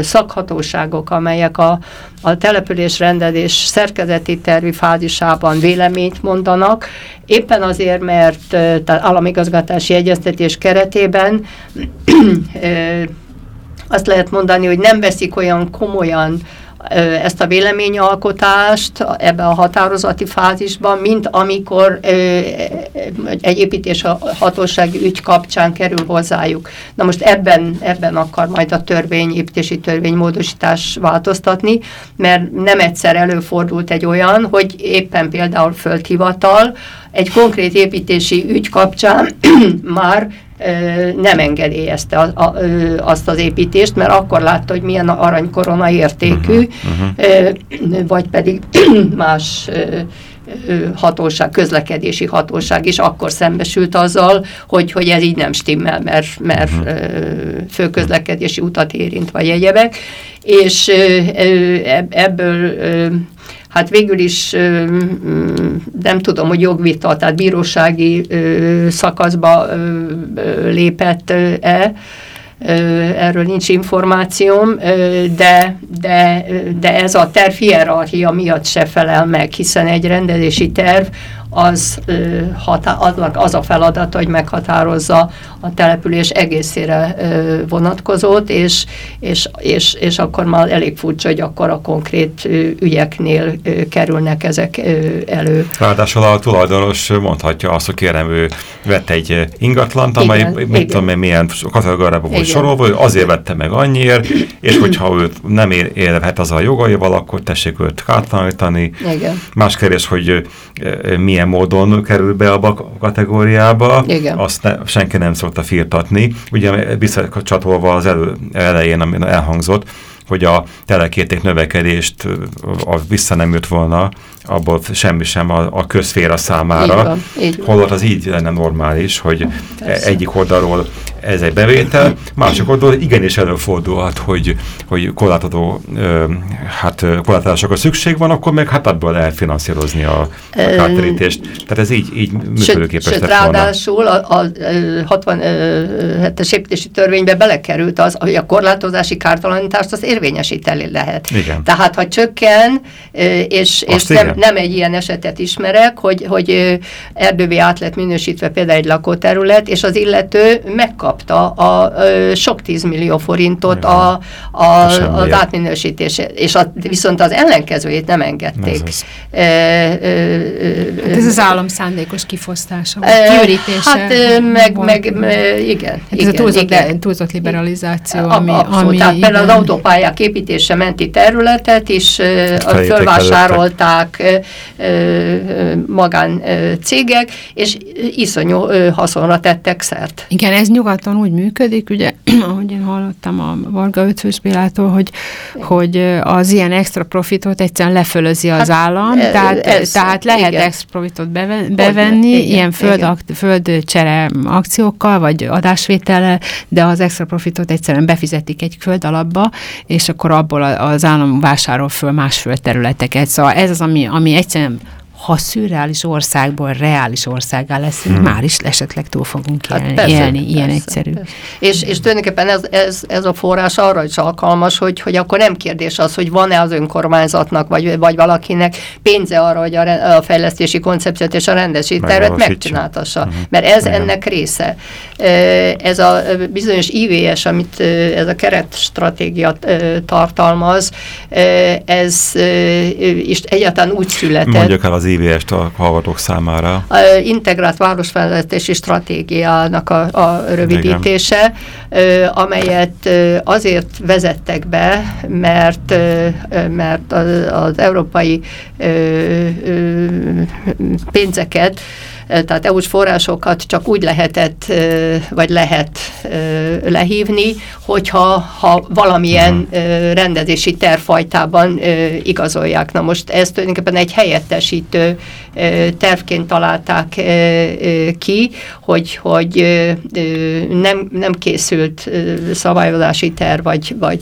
szakhatóságok, amelyek a, a település szerkezeti tervi fázisában véleményt mondanak, éppen azért, mert tehát államigazgatási egyeztetés keretében azt lehet mondani, hogy nem veszik olyan komolyan ezt a véleményalkotást ebbe a határozati fázisban, mint amikor egy építés hatósági ügy kapcsán kerül hozzájuk. Na most ebben, ebben akar majd a törvény, építési törvény módosítás változtatni, mert nem egyszer előfordult egy olyan, hogy éppen például földhivatal egy konkrét építési ügy kapcsán már nem engedélyezte a, a, azt az építést, mert akkor látta, hogy milyen aranykorona értékű, uh -huh, uh -huh. vagy pedig más hatóság, közlekedési hatóság is akkor szembesült azzal, hogy, hogy ez így nem stimmel, mert, mert uh -huh. főközlekedési utat érint, vagy egyebek, és ebből hát végül is nem tudom, hogy jogvita, tehát bírósági szakaszba lépett-e, erről nincs információm, de, de, de ez a terv hierarchia miatt se felel meg, hiszen egy rendezési terv az, az a feladat, hogy meghatározza a település egészére vonatkozót, és, és, és, és akkor már elég furcsa, hogy akkor a konkrét ügyeknél kerülnek ezek elő. Ráadásul a tulajdonos mondhatja azt, hogy kérem, ő vett egy ingatlant, amely igen, mit igen. tudom én, milyen kategóriába volt sorolva, azért vette meg annyiért, és hogyha ő nem élhet az a jogaival, akkor tessék őt kártalanítani. Más kérdés, hogy milyen módon kerül be a kategóriába, Igen. azt ne, senki nem szokta firtatni. Ugye visszacsatolva az elő, elején, ami elhangzott, hogy a telekérték növekedést a vissza nem jött volna, abból semmi sem a, a közféra számára. Így van, így van. Holott az így lenne normális, hogy Persze. egyik oldalról ez egy bevétel, mások oldal igenis előfordulhat, hogy, hogy korlátozó, hát korlátozásokra szükség van, akkor meg hát abból lehet finanszírozni a, a kártérítést. Tehát ez így, így működőképes lett volna. Ráadásul a, a, a 67-es építési törvénybe belekerült az, hogy a korlátozási kártalanítást az érvényesíteni lehet. Igen. Tehát ha csökken, és, és nem, nem egy ilyen esetet ismerek, hogy, hogy erdővé át lett minősítve például egy lakóterület, és az illető megkapta a, a sok tízmillió forintot a, a, az átminősítés, és a, viszont az ellenkezőjét nem engedték. Ez, ez. E, e, e, ez az állam szándékos kifosztása, kiürítése. Hát meg, meg, meg igen. Hát ez igen, a túlzott, igen. De, túlzott liberalizáció, ami... Abszolút, ami tehát például az autópályák építése menti területet is fölvásárolták magán cégek, és iszonyú haszonra tettek szert. Igen, ez nyugaton úgy működik, ugye, ahogy én hallottam a Varga Ötvös Bélától, hogy, hogy az ilyen extra profitot egyszerűen lefölözi az hát, állam, e, tehát, ez, tehát lehet igen. extra profitot beven, bevenni, igen, ilyen föld, igen. földcsere akciókkal, vagy adásvétellel, de az extra profitot egyszerűen befizetik egy föld alapba, és akkor abból az állam vásárol föl más földterületeket. Szóval ez az, ami, ami egyszerűen ha szürreális országból reális országá leszünk, hmm. már is esetleg túl fogunk hát élni, persze, élni persze, ilyen egyszerű. Persze. És, és tulajdonképpen ez, ez, ez a forrás arra is alkalmas, hogy, hogy akkor nem kérdés az, hogy van-e az önkormányzatnak, vagy, vagy valakinek pénze arra, hogy a, a fejlesztési koncepciót és a rendesi tervet megcsináltassa. Uh-huh. Mert ez Igen. ennek része. Ez a bizonyos IVS, amit ez a keretstratégia tartalmaz, ez is egyáltalán úgy született. Mondjuk el az IVS-t a hallgatók számára? A integrált városfejlesztési stratégiának a, a rövidítése, Igen. amelyet azért vezettek be, mert, mert az, az európai pénzeket tehát EU-s forrásokat csak úgy lehetett, vagy lehet lehívni, hogyha ha valamilyen rendezési tervfajtában igazolják. Na most ezt tulajdonképpen egy helyettesítő tervként találták ki, hogy, hogy nem, nem készült szabályozási terv, vagy, vagy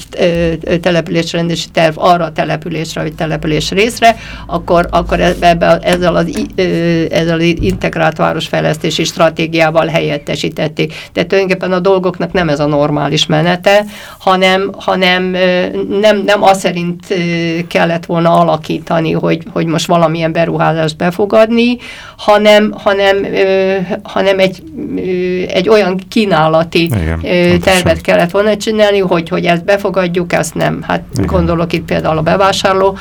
településrendési terv arra a településre, vagy település részre, akkor, akkor ebbe, ezzel az, ezzel az integrált városfejlesztési stratégiával helyettesítették. De tulajdonképpen a dolgoknak nem ez a normális menete, hanem, hanem nem, nem az szerint kellett volna alakítani, hogy, hogy most valamilyen beruházást befogadni, hanem, hanem, hanem egy, egy olyan kínálati Igen, tervet pontosan. kellett volna csinálni, hogy, hogy ezt befogadjuk, ezt nem. Hát Igen. gondolok itt például a bevásárló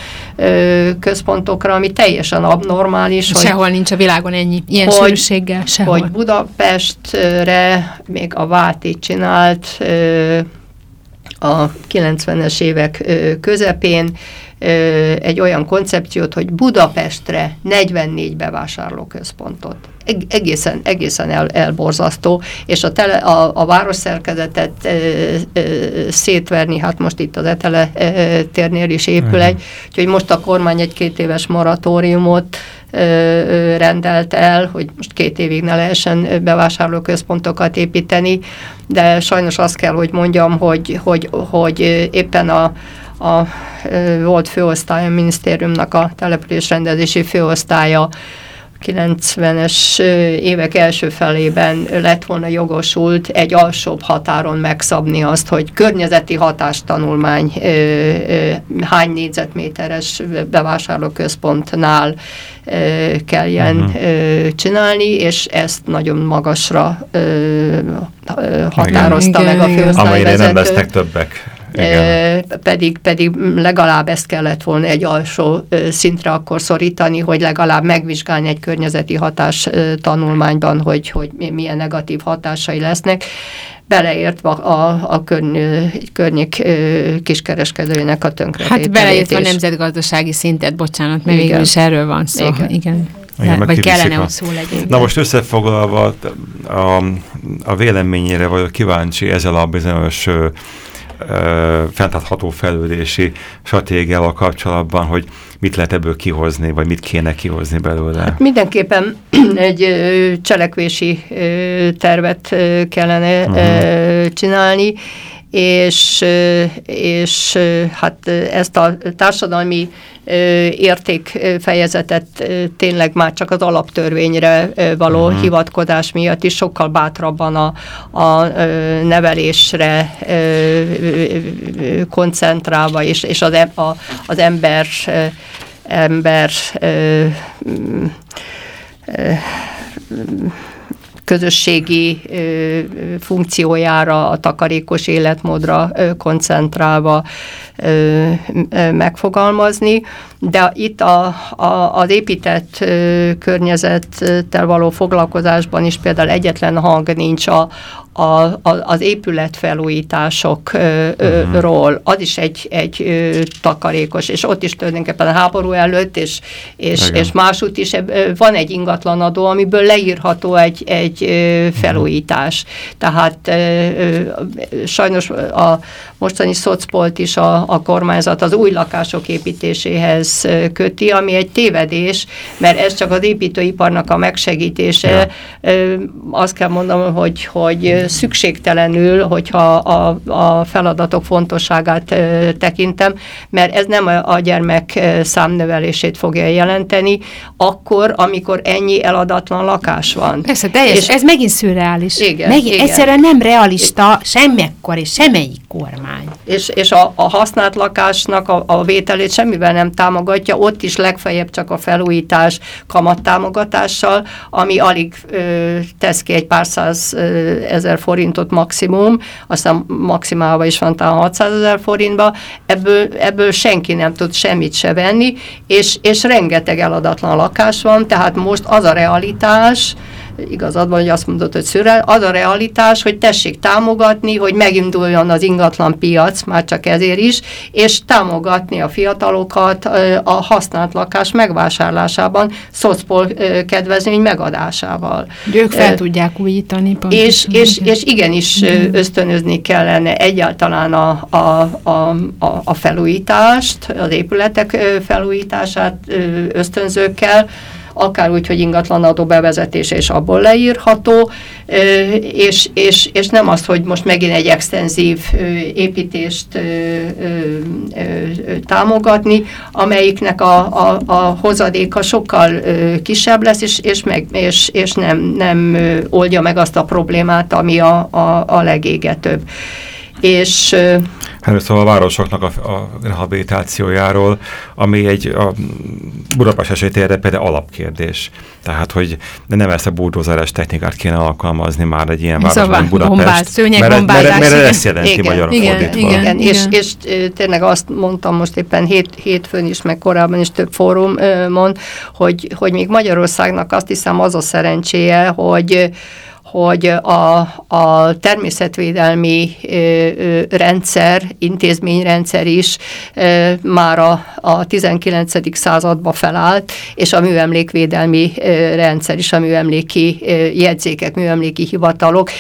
központokra, ami teljesen abnormális. Sehol hogy, nincs a világon ennyi ilyen hogy, sűrűséggel, sehol. Hogy Budapestre még a Váti csinált a 90-es évek közepén egy olyan koncepciót, hogy Budapestre 44 bevásárlóközpontot. Egészen, egészen el, elborzasztó, és a, tele, a, a városszerkezetet e, e, szétverni, hát most itt az Etele e, térnél is épül egy, úgyhogy most a kormány egy két éves moratóriumot rendelt el, hogy most két évig ne lehessen bevásárlóközpontokat építeni, de sajnos azt kell, hogy mondjam, hogy, hogy, hogy éppen a, a volt főosztály a minisztériumnak a településrendezési főosztálya 90-es évek első felében lett volna jogosult egy alsóbb határon megszabni azt, hogy környezeti hatástanulmány hány négyzetméteres bevásárlóközpontnál kelljen uh-huh. csinálni, és ezt nagyon magasra határozta igen, meg igen, a főosztályvezető. Amelyre nem lesznek többek. Igen. pedig, pedig legalább ezt kellett volna egy alsó szintre akkor szorítani, hogy legalább megvizsgálni egy környezeti hatás tanulmányban, hogy, hogy milyen negatív hatásai lesznek beleértve a, a, körny, környék kiskereskedőjének a tönkretételét. Hát beleértve a nemzetgazdasági szintet, bocsánat, mert végül is erről van szó. Igen. Igen. Igen, vagy kellene, hogy szó legyen. Na most összefoglalva a, a véleményére vagyok kíváncsi ezzel a bizonyos fenntartható fejlődési stratégiával kapcsolatban, hogy mit lehet ebből kihozni, vagy mit kéne kihozni belőle? Hát mindenképpen egy cselekvési tervet kellene uh -huh. csinálni, és, és hát ezt a társadalmi értékfejezetet tényleg már csak az alaptörvényre való. -huh. hivatkozás miatt is sokkal bátrabban a, a nevelésre koncentrálva, és, és az, a, az ember ember ö, ö, közösségi funkciójára, a takarékos életmódra koncentrálva megfogalmazni, de itt a, a, az épített ö, környezettel való foglalkozásban is például egyetlen hang nincs a, a, a, az épületfelújításokról. Uh-huh. Az is egy, egy ö, takarékos, és ott is tulajdonképpen a háború előtt, és, és, és másút is van egy ingatlanadó, amiből leírható egy, egy ö, felújítás. Uh-huh. Tehát ö, sajnos a mostani szocpolt is a, a kormányzat az új lakások építéséhez köti, ami egy tévedés, mert ez csak az építőiparnak a megsegítése. Ja. Azt kell mondanom, hogy, hogy szükségtelenül, hogyha a, a feladatok fontosságát tekintem, mert ez nem a, a gyermek számnövelését fogja jelenteni, akkor, amikor ennyi eladatlan lakás van. Persze, teljes, és ez megint szürreális. Igen, megint, igen. Egyszerűen nem realista semmekkor és semmelyik kormány. És, és a, a használt lakásnak a, a vételét semmivel nem támogatja, ott is legfeljebb csak a felújítás kamattámogatással, ami alig ö, tesz ki egy pár száz ö, ezer forintot maximum, aztán maximálva is van talán 600 ezer forintba, ebből, ebből senki nem tud semmit se venni, és, és rengeteg eladatlan lakás van, tehát most az a realitás, igazad van, hogy azt mondod, hogy szürel, az a realitás, hogy tessék támogatni, hogy meginduljon az ingatlan piac, már csak ezért is, és támogatni a fiatalokat a használt lakás megvásárlásában, szocpol kedvezmény megadásával. Ők fel tudják újítani. És, és, és igenis ösztönözni kellene egyáltalán a, a, a, a, a felújítást, az épületek felújítását ösztönzőkkel, akár úgy, hogy ingatlan bevezetése és abból leírható, és, és, és nem az, hogy most megint egy extenzív építést támogatni, amelyiknek a, a, a hozadéka sokkal kisebb lesz, és, és, meg, és, és nem, nem oldja meg azt a problémát, ami a, a, a legégetőbb. És Hát szóval a városoknak a, a rehabilitációjáról, ami egy a Budapest esetére például alapkérdés. Tehát, hogy nem ezt a búdózárás technikát kéne alkalmazni már egy ilyen városban, szóval Budapest. Bombáz. Mert, mert, mert ezt jelenti igen, magyarul igen, fordítva. Igen, igen, és, és tényleg azt mondtam most éppen hét, hétfőn is, meg korábban is több fórumon, hogy, hogy még Magyarországnak azt hiszem az a szerencséje, hogy hogy a, a természetvédelmi rendszer, intézményrendszer is már a, a 19. századba felállt, és a műemlékvédelmi rendszer is, a műemléki jegyzékek, műemléki hivatalok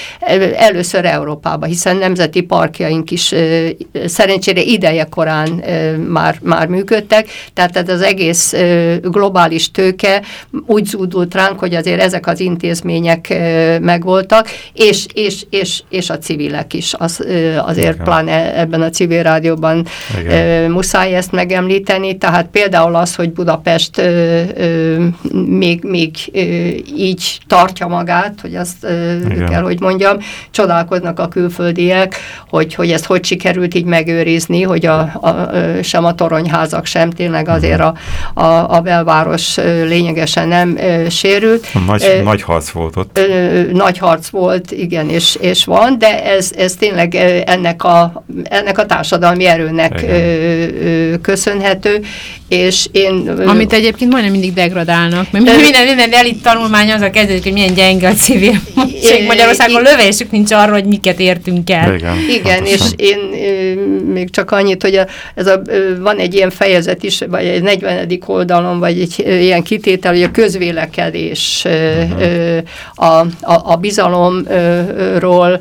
először Európába, hiszen nemzeti parkjaink is szerencsére ideje korán már, már működtek, tehát az egész globális tőke úgy zúdult ránk, hogy azért ezek az intézmények meg megvoltak, és, és, és, és a civilek is. Az, azért Igen. pláne ebben a civil rádióban Igen. muszáj ezt megemlíteni, tehát például az, hogy Budapest még, még így tartja magát, hogy azt Igen. kell, hogy mondjam, csodálkoznak a külföldiek, hogy, hogy ezt hogy sikerült így megőrizni, hogy a, a, sem a toronyházak sem tényleg azért a, a, a belváros lényegesen nem sérült. Nagy, nagy harc volt ott. Nagy nagy harc volt, igen, és, és van, de ez, ez tényleg ennek a, ennek a társadalmi erőnek ö, ö, köszönhető, és én... Amit egyébként majdnem mindig degradálnak, mert minden, minden, minden elit tanulmány az a kezdődik, hogy milyen gyenge a civil Magyarországon lövésük nincs arra, hogy miket értünk el. Igen, igen és én még csak annyit, hogy a, ez a, van egy ilyen fejezet is, vagy egy 40. oldalon, vagy egy ilyen kitétel, hogy a közvélekedés, uh -huh. a, a, a bizalomról,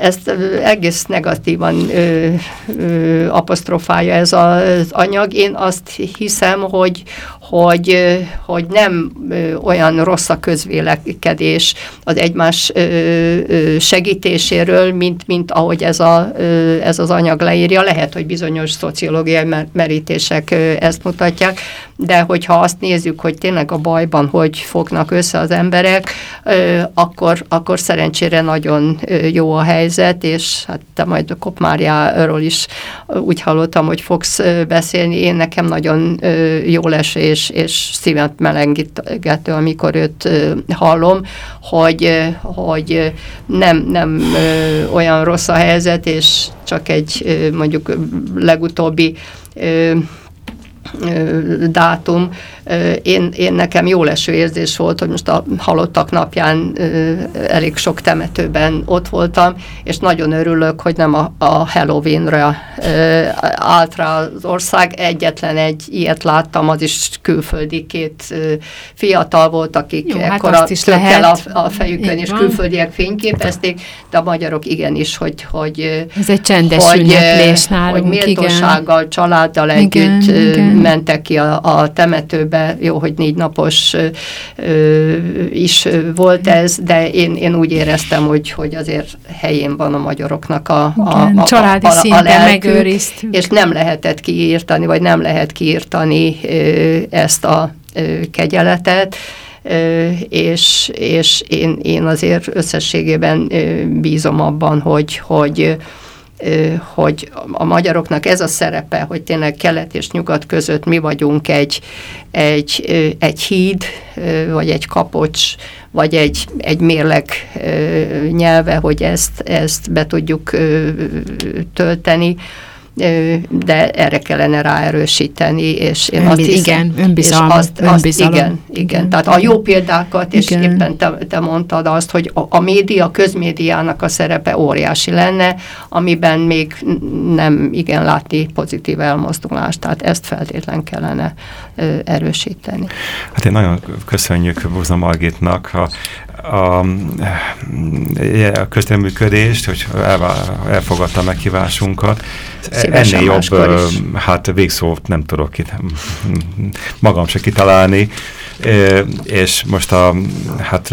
ezt egész negatívan apostrofálja ez az anyag. Én azt hiszem, hogy, hogy, hogy nem olyan rossz a közvélekedés az egymás segítéséről, mint, mint ahogy ez, a, ez az anyag leírja. Lehet, hogy bizonyos szociológiai merítések ezt mutatják, de hogyha azt nézzük, hogy tényleg a bajban hogy fognak össze az emberek, akkor, akkor szerencsére nagyon jó a helyzet, és hát te majd a Kopmáriáról is úgy hallottam, hogy fogsz beszélni. Én nekem nagyon jó eső és, és szívet melengető, amikor őt hallom, hogy, hogy nem, nem olyan rossz a helyzet, és csak egy mondjuk legutóbbi dátum. Én, én nekem jó leső érzés volt, hogy most a halottak napján elég sok temetőben ott voltam, és nagyon örülök, hogy nem a, a Halloween-ra állt rá az ország. Egyetlen egy ilyet láttam, az is külföldi két fiatal volt, akik jó, hát is lehet. A, a fejükön, és külföldiek fényképezték, de a magyarok igenis, hogy, hogy ez egy csendes hogy, nálunk, hogy méltósággal, igen. családdal együtt igen, igen. mentek ki a, a temetőbe, jó, hogy négy napos ö, is volt ez, de én, én úgy éreztem, hogy, hogy azért helyén van a magyaroknak a, a, a, családi a, a, a lelkük, és nem lehetett kiírtani, vagy nem lehet kiírtani ö, ezt a ö, kegyeletet, és, és én, én azért összességében bízom abban, hogy, hogy hogy a magyaroknak ez a szerepe, hogy tényleg kelet és nyugat között mi vagyunk egy, egy, egy híd, vagy egy kapocs, vagy egy, egy mérleg nyelve, hogy ezt, ezt be tudjuk tölteni, de erre kellene ráerősíteni, és én azt hiszem, igen, önbizalom, és azt, azt, igen, igen, tehát a jó példákat, és igen. éppen te, te mondtad azt, hogy a, a média, közmédiának a szerepe óriási lenne, amiben még nem igen látni pozitív elmozdulást, tehát ezt feltétlen kellene ö, erősíteni. Hát én nagyon köszönjük Buzna Margitnak a, a, a közteműködést, hogy el, elfogadta a meghívásunkat. Szívesen Ennél jobb, hát végszót nem tudok itt magam se kitalálni, és most a hát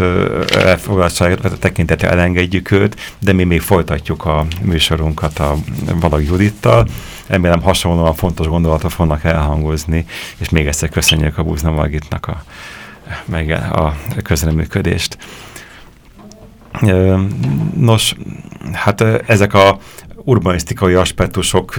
elfogadtságot tekintettel elengedjük őt, de mi még folytatjuk a műsorunkat a Valag Judittal. Remélem hasonlóan fontos gondolatok fognak elhangozni, és még egyszer köszönjük a Búzna Margitnak a meg a közreműködést. Nos, hát ezek a urbanisztikai aspektusok,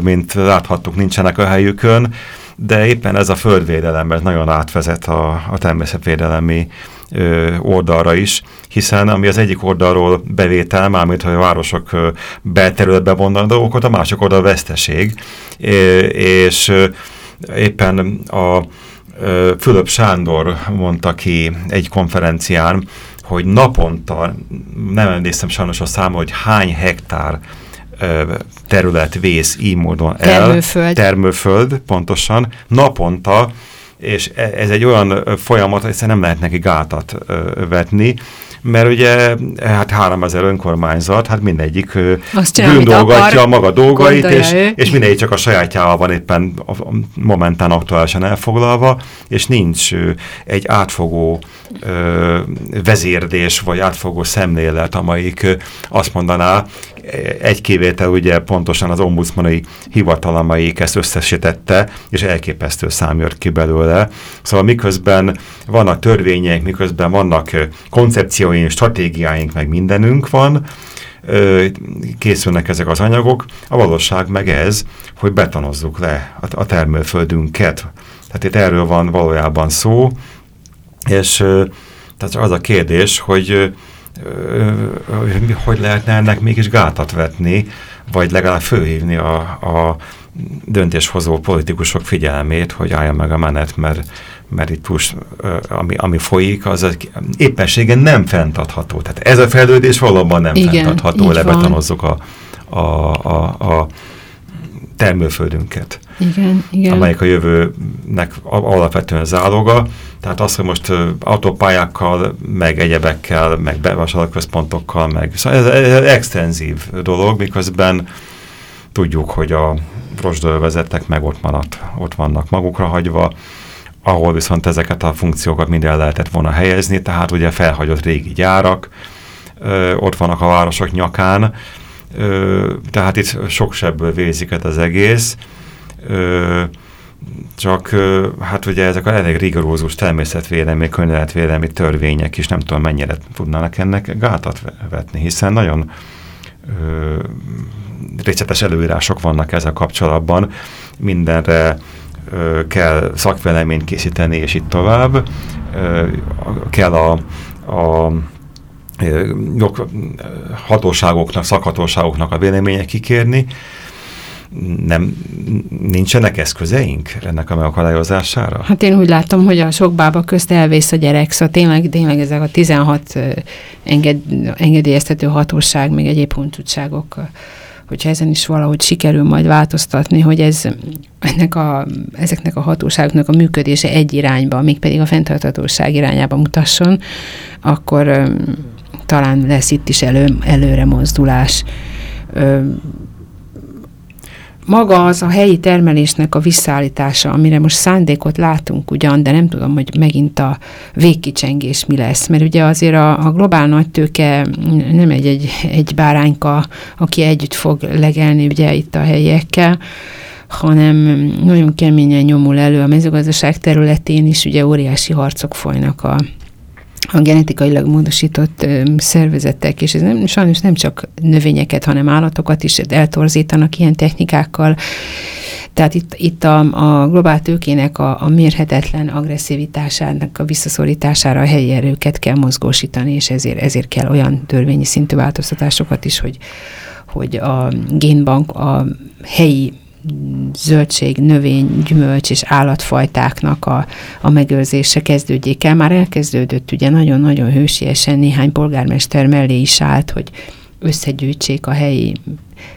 mint láthattuk, nincsenek a helyükön, de éppen ez a földvédelem, ez nagyon átvezet a, a természetvédelemi ö, oldalra is, hiszen ami az egyik oldalról bevétel, mármint hogy a városok belterületbe vonnak dolgokat, a másik oldal veszteség, é, és éppen a Fülöp Sándor mondta ki egy konferencián, hogy naponta, nem emlékszem sajnos a száma, hogy hány hektár terület vész így módon el. Termőföld. Termőföld, pontosan. Naponta, és e, ez egy olyan folyamat, hogy nem lehet neki gátat vetni, mert ugye hát 3000 önkormányzat, hát mindegyik bűndolgatja a maga dolgait, és, és mindegyik csak a sajátjával van éppen momentán aktuálisan elfoglalva, és nincs egy átfogó ö, vezérdés, vagy átfogó szemlélet, amelyik azt mondaná, egy kivétel ugye pontosan az ombudsmanai hivatal, amelyik ezt összesítette, és elképesztő szám jött ki belőle. Szóval miközben vannak törvények, miközben vannak koncepcióink, stratégiáink, meg mindenünk van, készülnek ezek az anyagok, a valóság meg ez, hogy betonozzuk le a termőföldünket. Tehát itt erről van valójában szó, és tehát az a kérdés, hogy hogy lehetne ennek mégis gátat vetni, vagy legalább fölhívni a, a döntéshozó politikusok figyelmét, hogy állja meg a menet, mert, mert itt túl, ami, ami folyik, az éppenségen nem fenntartható. Tehát ez a fejlődés valóban nem Igen, fenntartható, lebetonozzuk a, a, a, a termőföldünket. Igen, igen. amelyik a jövőnek alapvetően záloga. Tehát az, hogy most autópályákkal, meg egyebekkel, meg bevásárlóközpontokkal, meg szóval ez, ez extenzív dolog, miközben tudjuk, hogy a rozsdővezetek meg ott maradt, ott vannak magukra hagyva, ahol viszont ezeket a funkciókat minden lehetett volna helyezni, tehát ugye felhagyott régi gyárak, ö, ott vannak a városok nyakán, ö, tehát itt sok sebből vézik az egész, ö, csak hát ugye ezek a elég rigorózus természetvédelmi, környezetvédelmi törvények is nem tudom mennyire tudnának ennek gátat vetni, hiszen nagyon ö, részletes előírások vannak ezzel kapcsolatban, mindenre ö, kell szakvéleményt készíteni, és itt tovább. Ö, kell a, a hatóságoknak, szakhatóságoknak a vélemények kikérni. Nem, nincsenek eszközeink ennek a megakadályozására? Hát én úgy látom, hogy a sok bába közt elvész a gyerek, szóval tényleg, tényleg ezek a 16 enged, engedélyeztető hatóság, még egyéb huncutságok hogyha ezen is valahogy sikerül majd változtatni, hogy ez, ennek a, ezeknek a hatóságoknak a működése egy irányba, mégpedig a fenntartatóság irányába mutasson, akkor talán lesz itt is elő, előre mozdulás. Ö, maga az a helyi termelésnek a visszaállítása, amire most szándékot látunk ugyan, de nem tudom, hogy megint a végkicsengés mi lesz, mert ugye azért a, a globál nagytőke nem egy, egy, egy bárányka, aki együtt fog legelni ugye itt a helyiekkel, hanem nagyon keményen nyomul elő a mezőgazdaság területén is, ugye óriási harcok folynak a, a genetikailag módosított szervezetek, és ez nem, sajnos nem csak növényeket, hanem állatokat is eltorzítanak ilyen technikákkal. Tehát itt, itt a, a globál tőkének a, a mérhetetlen agresszivitásának a visszaszorítására a helyi erőket kell mozgósítani, és ezért, ezért kell olyan törvényi szintű változtatásokat is, hogy, hogy a génbank a helyi zöldség, növény, gyümölcs és állatfajtáknak a, a megőrzése kezdődjék el. Már elkezdődött, ugye nagyon-nagyon hősiesen néhány polgármester mellé is állt, hogy összegyűjtsék a helyi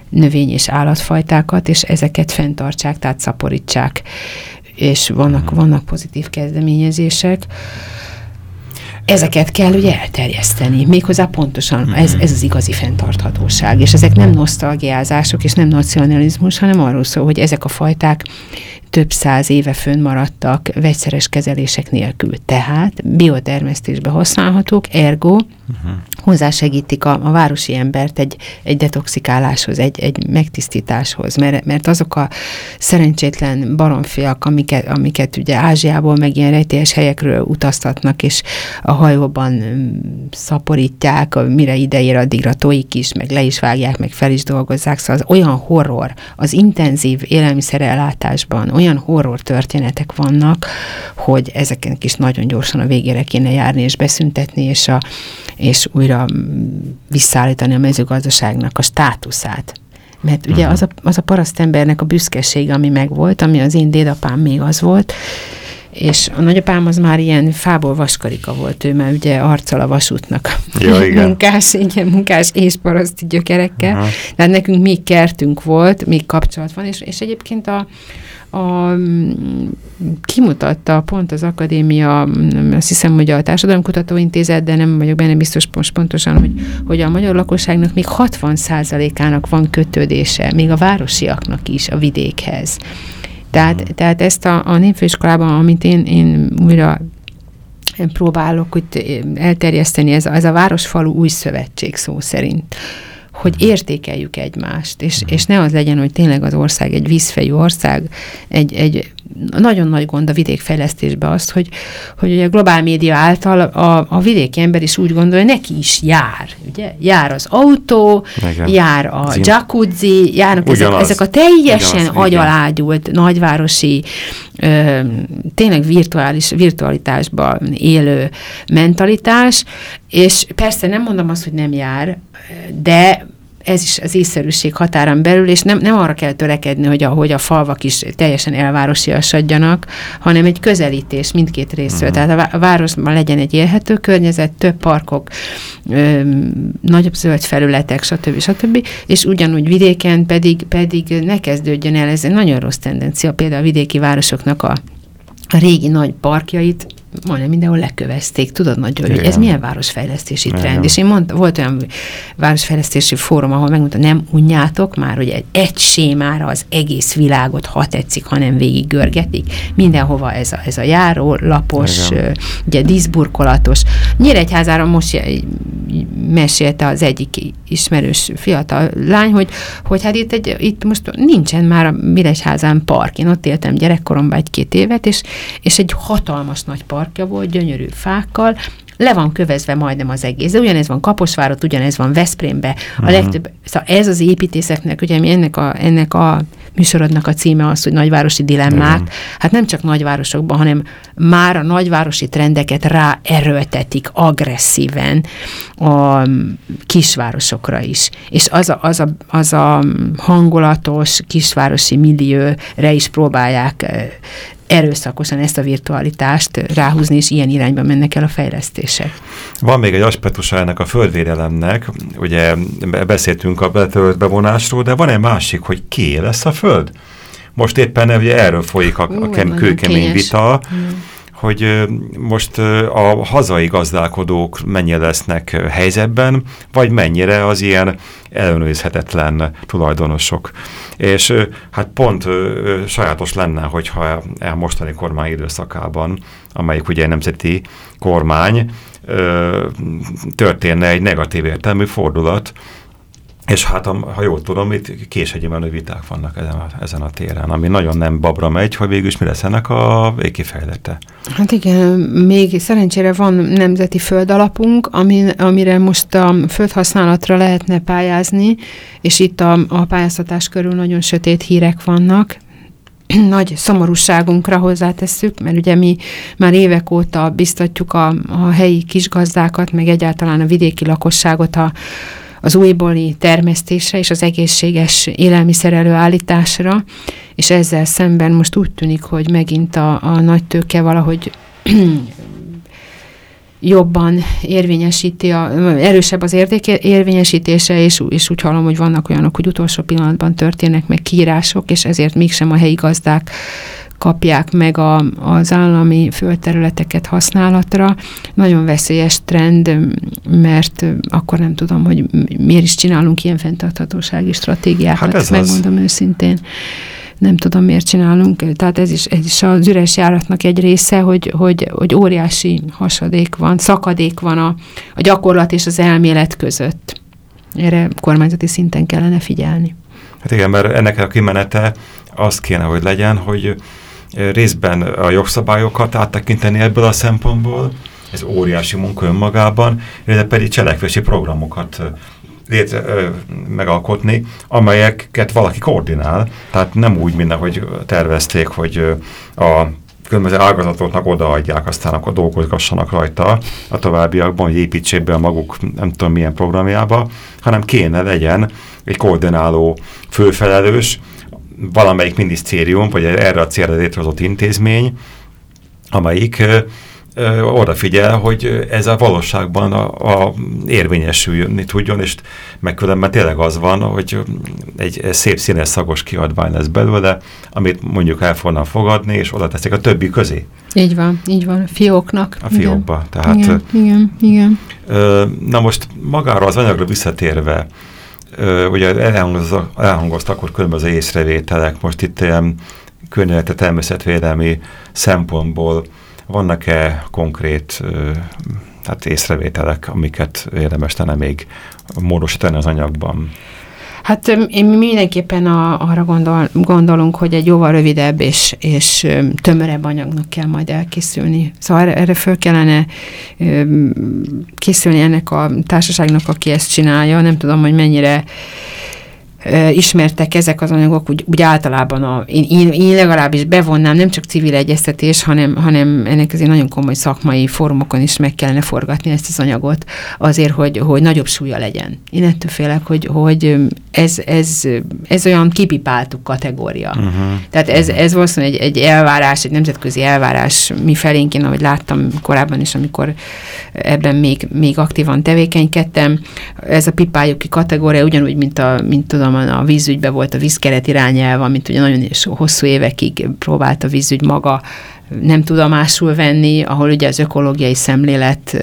növény- és állatfajtákat, és ezeket fenntartsák, tehát szaporítsák. És vannak, vannak pozitív kezdeményezések. Ezeket kell ugye elterjeszteni, méghozzá pontosan, ez, ez az igazi fenntarthatóság, és ezek nem nosztalgiázások, és nem nacionalizmus, hanem arról szól, hogy ezek a fajták több száz éve fönnmaradtak vegyszeres kezelések nélkül. Tehát biotermesztésbe használhatók, ergo uh-huh. hozzásegítik a, a városi embert egy, egy detoxikáláshoz, egy, egy megtisztításhoz, mert, mert azok a szerencsétlen baromfiak, amiket, amiket ugye Ázsiából, meg ilyen rejtélyes helyekről utaztatnak, és a hajóban mm, szaporítják, mire ideér, addigra tojik is, meg le is vágják, meg fel is dolgozzák, szóval az olyan horror az intenzív élelmiszerellátásban, olyan horror történetek vannak, hogy ezeken is nagyon gyorsan a végére kéne járni és beszüntetni, és, a, és újra visszaállítani a mezőgazdaságnak a státuszát. Mert ugye uh-huh. az a, az a parasztembernek a büszkesége, ami megvolt, ami az én dédapám még az volt, és a nagyapám az már ilyen fából vaskarika volt ő, mert ugye arccal a vasútnak ja, igen. munkás, igen, munkás és paraszti gyökerekkel. Uh-huh. Tehát nekünk még kertünk volt, még kapcsolat van, és, és egyébként a, a, kimutatta pont az akadémia, azt hiszem, hogy a Társadalomkutató Intézet, de nem vagyok benne biztos most pontosan, hogy, hogy a magyar lakosságnak még 60%-ának van kötődése, még a városiaknak is a vidékhez. Tehát, tehát ezt a, a népfőiskolában, amit én, én újra próbálok hogy elterjeszteni, ez ez a Városfalu új szövetség szó szerint hogy értékeljük egymást, és, és ne az legyen, hogy tényleg az ország egy vízfejű ország, egy, egy nagyon nagy gond a vidékfejlesztésben azt, hogy, hogy a globál média által a, a vidéki ember is úgy gondolja, neki is jár, ugye? Jár az autó, igen. jár a Zin. jacuzzi, járnak ezek, ezek a teljesen Ugyanaz, agyalágyult igen. nagyvárosi, ö, tényleg virtuális, virtualitásban élő mentalitás, és persze nem mondom azt, hogy nem jár, de ez is az észszerűség határán belül, és nem, nem arra kell törekedni, hogy a, hogy a falvak is teljesen elvárosiasadjanak, hanem egy közelítés mindkét részről. Uh-huh. Tehát a városban legyen egy élhető környezet, több parkok, ö, nagyobb zöld felületek, stb. stb. És ugyanúgy vidéken pedig, pedig ne kezdődjön el, ez egy nagyon rossz tendencia, például a vidéki városoknak a a régi nagy parkjait majdnem mindenhol lekövezték, tudod nagyon, hogy ez milyen városfejlesztési trend. Igen. És én mondtam, volt olyan városfejlesztési fórum, ahol megmondta, nem unjátok már, hogy egy, egy sémára az egész világot, ha tetszik, hanem végig görgetik. Mindenhova ez a, ez a járó, lapos, Igen. ugye díszburkolatos. Nyíregyházára most mesélte az egyik ismerős fiatal lány, hogy, hogy hát itt, egy, itt most nincsen már a Miregyházán park. Én ott éltem gyerekkoromban egy-két évet, és, és egy hatalmas nagy park parkja volt, gyönyörű fákkal, le van kövezve majdnem az egész. De ugyanez van Kaposvárot, ugyanez van Veszprémbe. A uh-huh. legtöbb, szóval ez az építészeknek, ugye mi ennek a, ennek a műsorodnak a címe az, hogy nagyvárosi dilemmák. Uh-huh. Hát nem csak nagyvárosokban, hanem már a nagyvárosi trendeket rá erőltetik agresszíven a kisvárosokra is. És az a, az a, az a hangulatos kisvárosi millióre is próbálják eh, erőszakosan ezt a virtualitást ráhúzni, és ilyen irányba mennek el a fejlesztések. Van még egy aspektusa ennek a földvédelemnek, ugye beszéltünk a betölt bevonásról, de van egy másik, hogy ki lesz a föld? Most éppen ugye erről folyik a, a kem, kőkemény vita, mm hogy most a hazai gazdálkodók mennyire lesznek helyzetben, vagy mennyire az ilyen ellenőrizhetetlen tulajdonosok. És hát pont sajátos lenne, hogyha a mostani kormány időszakában, amelyik ugye nemzeti kormány, történne egy negatív értelmű fordulat, és hát, ha jól tudom, itt késhegyi menő viták vannak ezen a, ezen a téren, ami nagyon nem babra megy, hogy végül is mi lesz ennek a végkifejlete. Hát igen, még szerencsére van nemzeti földalapunk, ami, amire most a földhasználatra lehetne pályázni, és itt a, a pályáztatás körül nagyon sötét hírek vannak, nagy szomorúságunkra hozzátesszük, mert ugye mi már évek óta biztatjuk a, a helyi kisgazdákat, meg egyáltalán a vidéki lakosságot a az újbóli termesztésre és az egészséges élelmiszer előállításra, és ezzel szemben most úgy tűnik, hogy megint a, a nagy tőke valahogy jobban érvényesíti, a, erősebb az érték érvényesítése, és, és úgy hallom, hogy vannak olyanok, hogy utolsó pillanatban történnek meg kiírások, és ezért mégsem a helyi gazdák kapják meg a, az állami földterületeket használatra. Nagyon veszélyes trend, mert akkor nem tudom, hogy miért is csinálunk ilyen fenntarthatósági stratégiákat, hát megmondom az. őszintén nem tudom, miért csinálunk. Tehát ez is, ez is az üres járatnak egy része, hogy, hogy, hogy óriási hasadék van, szakadék van a, a gyakorlat és az elmélet között. Erre kormányzati szinten kellene figyelni. Hát igen, mert ennek a kimenete az kéne, hogy legyen, hogy részben a jogszabályokat áttekinteni ebből a szempontból, ez óriási munka önmagában, illetve pedig cselekvési programokat létre, ö, megalkotni, amelyeket valaki koordinál, tehát nem úgy, mint ahogy tervezték, hogy a különböző ágazatoknak odaadják, aztán akkor dolgozgassanak rajta a továbbiakban, hogy építsék be a maguk nem tudom milyen programjába, hanem kéne legyen egy koordináló főfelelős, valamelyik minisztérium, vagy erre a célra létrehozott intézmény, amelyik odafigyel, hogy ez a valóságban a, a érvényesülni tudjon, és megkülönben tényleg az van, hogy egy szép színes szagos kiadvány lesz belőle, amit mondjuk el fognak fogadni, és oda teszik a többi közé. Így van, így van, a fióknak. A fiókba. Igen. Tehát, igen, igen, igen. Na most magára az anyagra visszatérve, ugye elhangoztak, akkor különböző észrevételek, most itt ilyen környezete természetvédelmi szempontból vannak-e konkrét hát észrevételek, amiket érdemes lenne még módosítani az anyagban? Hát én mindenképpen a, arra gondol, gondolunk, hogy egy jóval rövidebb és, és tömörebb anyagnak kell majd elkészülni. Szóval erre, föl kellene készülni ennek a társaságnak, aki ezt csinálja. Nem tudom, hogy mennyire ö, ismertek ezek az anyagok, úgy, úgy általában a, én, én, én legalábbis bevonnám, nem csak civil egyeztetés, hanem, hanem ennek azért nagyon komoly szakmai fórumokon is meg kellene forgatni ezt az anyagot, azért, hogy, hogy nagyobb súlya legyen. Én ettől félek, hogy, hogy ez, ez, ez olyan kipipáltuk kategória. Uh-huh. Tehát ez, ez valószínűleg egy, egy elvárás, egy nemzetközi elvárás mi felénk, én ahogy láttam korábban is, amikor ebben még, még aktívan tevékenykedtem. Ez a pipáljuki kategória ugyanúgy, mint, a, mint tudom, a vízügyben volt a vízkeret irányelva, mint ugye nagyon hosszú évekig próbált a vízügy maga nem tudomásul venni, ahol ugye az ökológiai szemlélet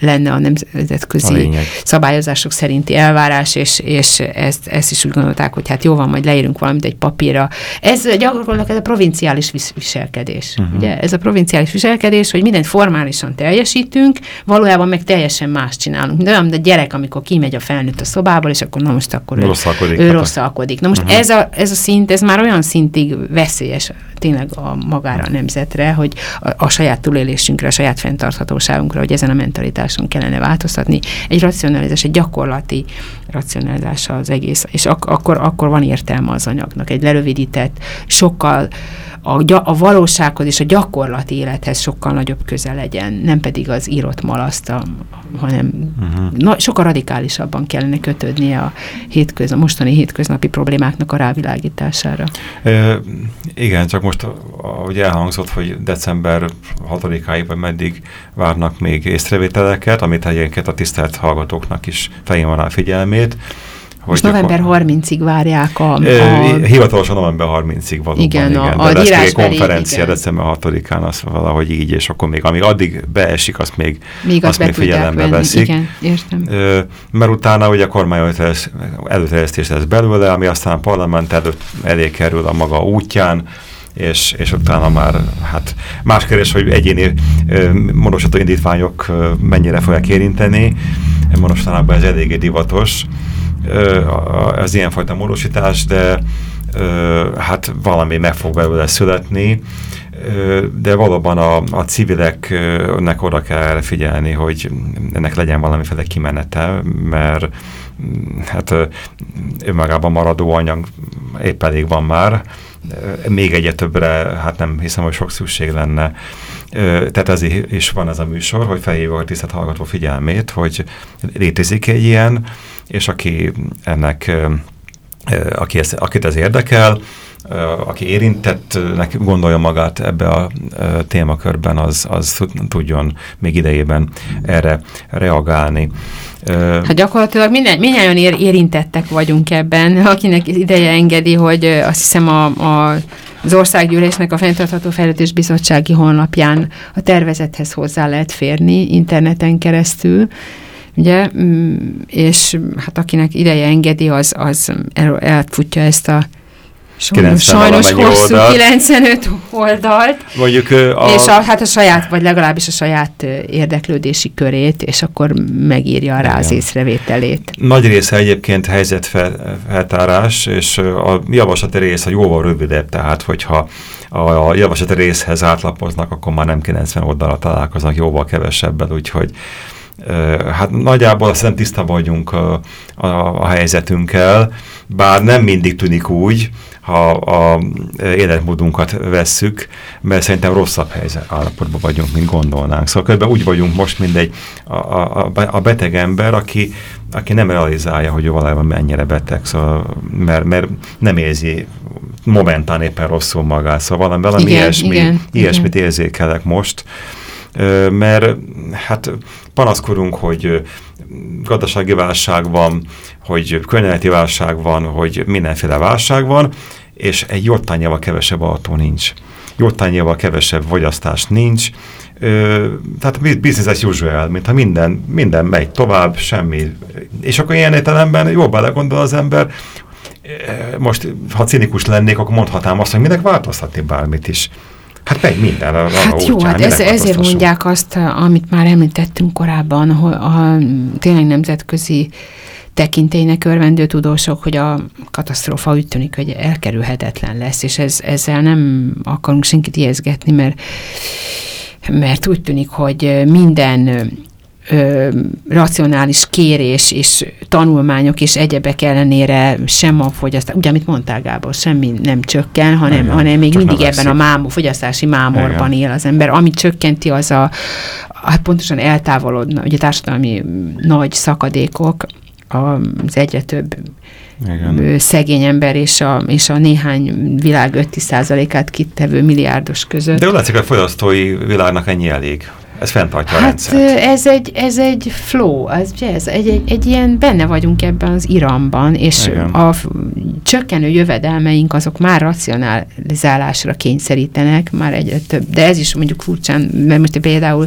lenne a nemzetközi a szabályozások szerinti elvárás, és, és ezt, ezt is úgy gondolták, hogy hát jó van, majd leírunk valamit egy papírra. Ez gyakorlatilag ez a provinciális viselkedés. Uh-huh. Ugye? Ez a provinciális viselkedés, hogy mindent formálisan teljesítünk, valójában meg teljesen más csinálunk. De olyan, mint a gyerek, amikor kimegy a felnőtt a szobából, és akkor na most akkor rosszalkodik, ő, ő rosszalkodik. Na most uh-huh. ez, a, ez a szint, ez már olyan szintig veszélyes tényleg a magára a nemzetre, hogy a, a saját túlélésünkre, a saját fenntarthatóságunkra, hogy ezen a mentalitáson kellene változtatni. Egy racionalizás, egy gyakorlati racionalizása az egész, és ak- akkor, akkor van értelme az anyagnak. Egy lerövidített, sokkal a, a valósághoz és a gyakorlati élethez sokkal nagyobb köze legyen, nem pedig az írott malaszta, hanem uh-huh. na, sokkal radikálisabban kellene kötődnie a, hétköz, a mostani hétköznapi problémáknak a rávilágítására. E, igen, csak most ahogy elhangzott, hogy december 6-áig vagy meddig várnak még észrevételeket, amit egyébként a tisztelt hallgatóknak is fején van a figyelmét, most november 30-ig várják a... a... Hivatalosan november 30-ig valóban, igen. igen. A, de a lesz egy konferencia igen. december 6-án, az valahogy így, és akkor még amíg addig beesik, azt még, még azt, még figyelembe venni. veszik. Igen, értem. Mert utána ugye a kormány előterjesztés lesz belőle, ami aztán a parlament előtt elé kerül a maga útján, és, és utána már, hát más kérdés, hogy egyéni módosító indítványok mennyire fogják érinteni, mostanában ez eléggé divatos, az ilyenfajta módosítás, de hát valami meg fog belőle születni, de valóban a, a civileknek oda kell figyelni, hogy ennek legyen valamiféle kimenete, mert hát önmagában maradó anyag épp elég van már, még egyet többre, hát nem hiszem, hogy sok szükség lenne. Tehát ez is van ez a műsor, hogy felhívja a tisztelt hallgató figyelmét, hogy létezik egy ilyen, és aki ennek, aki ez, akit ez érdekel, aki érintettnek gondolja magát ebbe a témakörben, az, az tudjon még idejében erre reagálni. Hát gyakorlatilag minden, mindjárt ér, érintettek vagyunk ebben, akinek ideje engedi, hogy azt hiszem a, a az Országgyűlésnek a Fenntartható Fejlődés Bizottsági honlapján a tervezethez hozzá lehet férni interneten keresztül, ugye, mm, és hát akinek ideje engedi, az, az el, elfutja ezt a Sajnos, sajnos hosszú oldalt. 95 oldalt. Mondjuk a... És a, hát a saját, vagy legalábbis a saját érdeklődési körét, és akkor megírja rá az észrevételét. Nagy része egyébként helyzetfeltárás, és a javaslati része jóval rövidebb, tehát hogyha a javaslati részhez átlapoznak, akkor már nem 90 oldalra találkoznak, jóval kevesebbet, úgyhogy Hát nagyjából azt tiszta vagyunk a, a, a helyzetünkkel, bár nem mindig tűnik úgy, ha a életmódunkat vesszük, mert szerintem rosszabb helyzet állapotban vagyunk, mint gondolnánk. Szóval körülbelül úgy vagyunk most, mint egy a, a, a beteg ember, aki, aki nem realizálja, hogy ő valójában mennyire beteg, szóval, mert, mert nem érzi momentán éppen rosszul magát. Szóval valami, valami igen, ilyesmi, igen, ilyesmit igen. érzékelek most, mert hát panaszkodunk, hogy gazdasági válság van, hogy környezeti válság van, hogy mindenféle válság van, és egy jottányjával kevesebb autó nincs. Jottányjával kevesebb fogyasztás nincs, Ö, tehát business as usual, mintha minden, minden megy tovább, semmi. És akkor ilyen értelemben jól belegondol az ember, most ha cinikus lennék, akkor mondhatnám azt, hogy minek változtatni bármit is. Hát megy minden. A, hát a jó, hát ez, ezért mondják azt, amit már említettünk korábban, hogy a tényleg nemzetközi tekintélynek örvendő tudósok, hogy a katasztrófa úgy tűnik, hogy elkerülhetetlen lesz, és ez, ezzel nem akarunk senkit ijeszgetni, mert, mert úgy tűnik, hogy minden ö, racionális kérés és tanulmányok és egyebek ellenére sem a fogyasztás, ugye amit mondtál Gábor, semmi nem csökken, hanem, Igen, hanem még mindig ebben a mámor, fogyasztási mámorban Igen. él az ember. Ami csökkenti, az a, hát pontosan eltávolodna, ugye társadalmi nagy szakadékok, az egyre több Igen. szegény ember és a, és a néhány világ 5-10%-át kitevő milliárdos között. De úgy látszik, a fogyasztói világnak ennyi elég. Ez fenntartja hát a rendszert. Ez egy, ez egy flow, ez, ez egy, egy, egy ilyen, benne vagyunk ebben az iramban, és Igen. a csökkenő jövedelmeink azok már racionalizálásra kényszerítenek, már egyre több, de ez is mondjuk furcsán, mert most például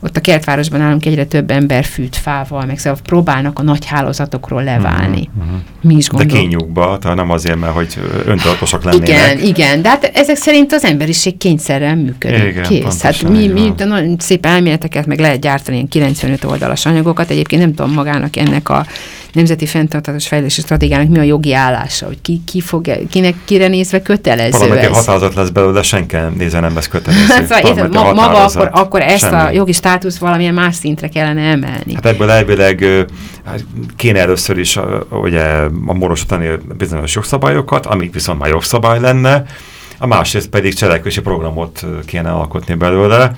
ott a kertvárosban állunk egyre több ember fűt fával, meg szóval próbálnak a nagy hálózatokról leválni. Uh-huh, uh-huh. Mi is gondolunk. De kényukba, tehát nem azért, mert hogy öntudatosak lennének. Igen, igen, de hát ezek szerint az emberiség kényszerrel működik. Igen, Kész. Hát mi, mi nagyon szép elméleteket, meg lehet gyártani ilyen 95 oldalas anyagokat. Egyébként nem tudom magának ennek a Nemzeti Fenntartatós Fejlesztési Stratégiának mi a jogi állása, hogy ki, ki fog, kinek, kire nézve kötelező Valamelyik ez. határozat lesz belőle, senki nézve nem lesz kötelező. Szóval érted, ma, maga akkor, akkor ezt semmi. a jogi státusz valamilyen más szintre kellene emelni. Hát ebből elvileg hát kéne először is ugye, a morosítani bizonyos jogszabályokat, amik viszont már jogszabály lenne, a másrészt pedig cselekvési programot kéne alkotni belőle,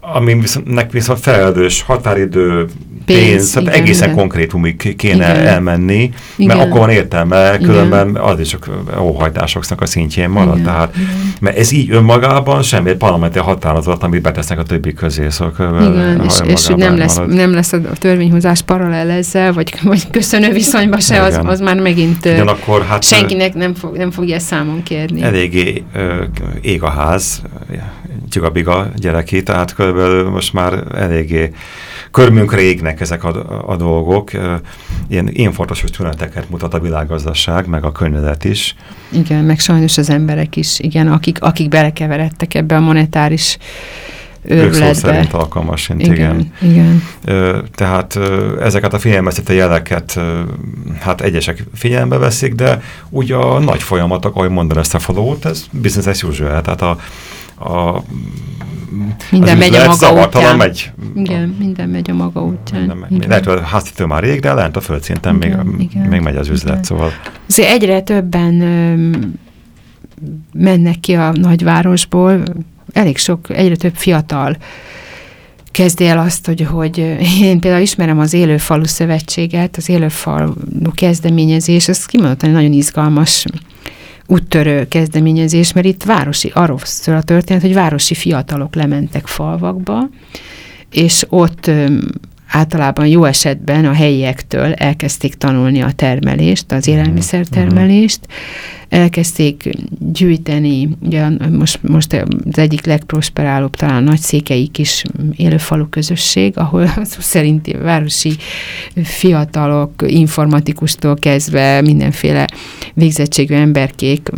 ami viszont, viszont felelős határidő, pénz, pénz igen, egészen igen. konkrétumig kéne igen. elmenni, igen. mert akkor van értelme, különben igen. az is csak óhajtásoknak a szintjén marad. Igen. Tehát, mert ez így önmagában semmi parlamenti határozat, amit betesznek a többi közé. Szóval igen, és, és nem, lesz, nem lesz a törvényhozás paralel ezzel, vagy, vagy köszönő viszonyba se, az, az már megint Ugyanakkor, hát, senkinek nem, fog, nem fogja számon kérni. Eléggé ég a ház, csigabiga gyereki, tehát körülbelül most már eléggé körmünkre égnek ezek a, a dolgok. Ilyen információs tüneteket mutat a világgazdaság, meg a környezet is. Igen, meg sajnos az emberek is, igen, akik, akik belekeveredtek ebbe a monetáris őrületbe. Ők szó szerint alkalmasint, igen. igen. igen. Tehát ezeket a figyelmeztető jeleket hát egyesek figyelembe veszik, de úgy a nagy folyamatok, ahogy mondom ezt a follow ez business as usual, tehát a a minden megy a maga útján. megy. Igen, minden megy a maga útján. Minden megy. Lehet, hogy a háztető már rég, de lent a földszinten még, igen, még megy az üzlet, igen. szóval. Azért egyre többen ö, mennek ki a nagyvárosból, elég sok, egyre több fiatal kezdi el azt, hogy, hogy én például ismerem az Élőfalu Szövetséget, az Élőfalu kezdeményezés, ez kimondottan nagyon izgalmas úttörő kezdeményezés, mert itt városi, arról szól a történet, hogy városi fiatalok lementek falvakba, és ott általában jó esetben a helyiektől elkezdték tanulni a termelést, az mhm. élelmiszertermelést, elkezdték gyűjteni, ugye most, most az egyik legprosperálóbb talán nagy székei kis élőfalu közösség, ahol szó szerinti városi fiatalok, informatikustól kezdve mindenféle végzettségű emberkék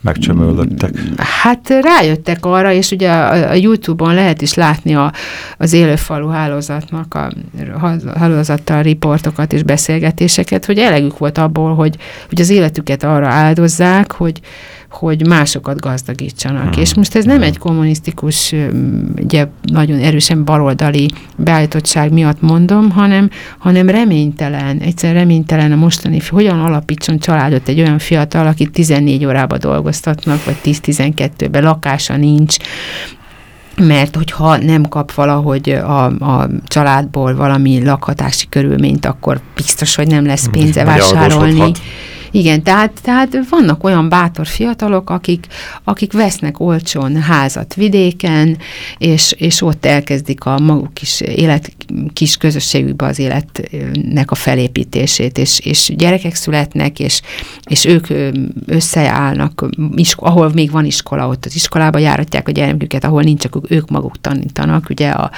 megcsömöldöttek? Hát rájöttek arra, és ugye a, a YouTube-on lehet is látni a, az élőfalu hálózatnak, a hálózattal riportokat és beszélgetéseket, hogy elegük volt abból, hogy, hogy az életüket arra áldozzák, hogy, hogy másokat gazdagítsanak. Hmm. És most ez nem egy kommunisztikus, ugye nagyon erősen baloldali beállítottság miatt mondom, hanem, hanem reménytelen, egyszerűen reménytelen a mostani, hogyan alapítson családot egy olyan fiatal, akit 14 órába dolgoztatnak, vagy 10-12-ben lakása nincs, mert hogyha nem kap valahogy a, a családból valami lakhatási körülményt, akkor biztos, hogy nem lesz pénze vásárolni. Igen, tehát, tehát vannak olyan bátor fiatalok, akik, akik vesznek olcsón házat vidéken, és, és ott elkezdik a maguk kis élet, kis közösségükbe az életnek a felépítését, és, és gyerekek születnek, és, és ők összeállnak, ahol még van iskola, ott az iskolába járatják a gyermeküket, ahol nincs, csak ők maguk tanítanak, ugye a,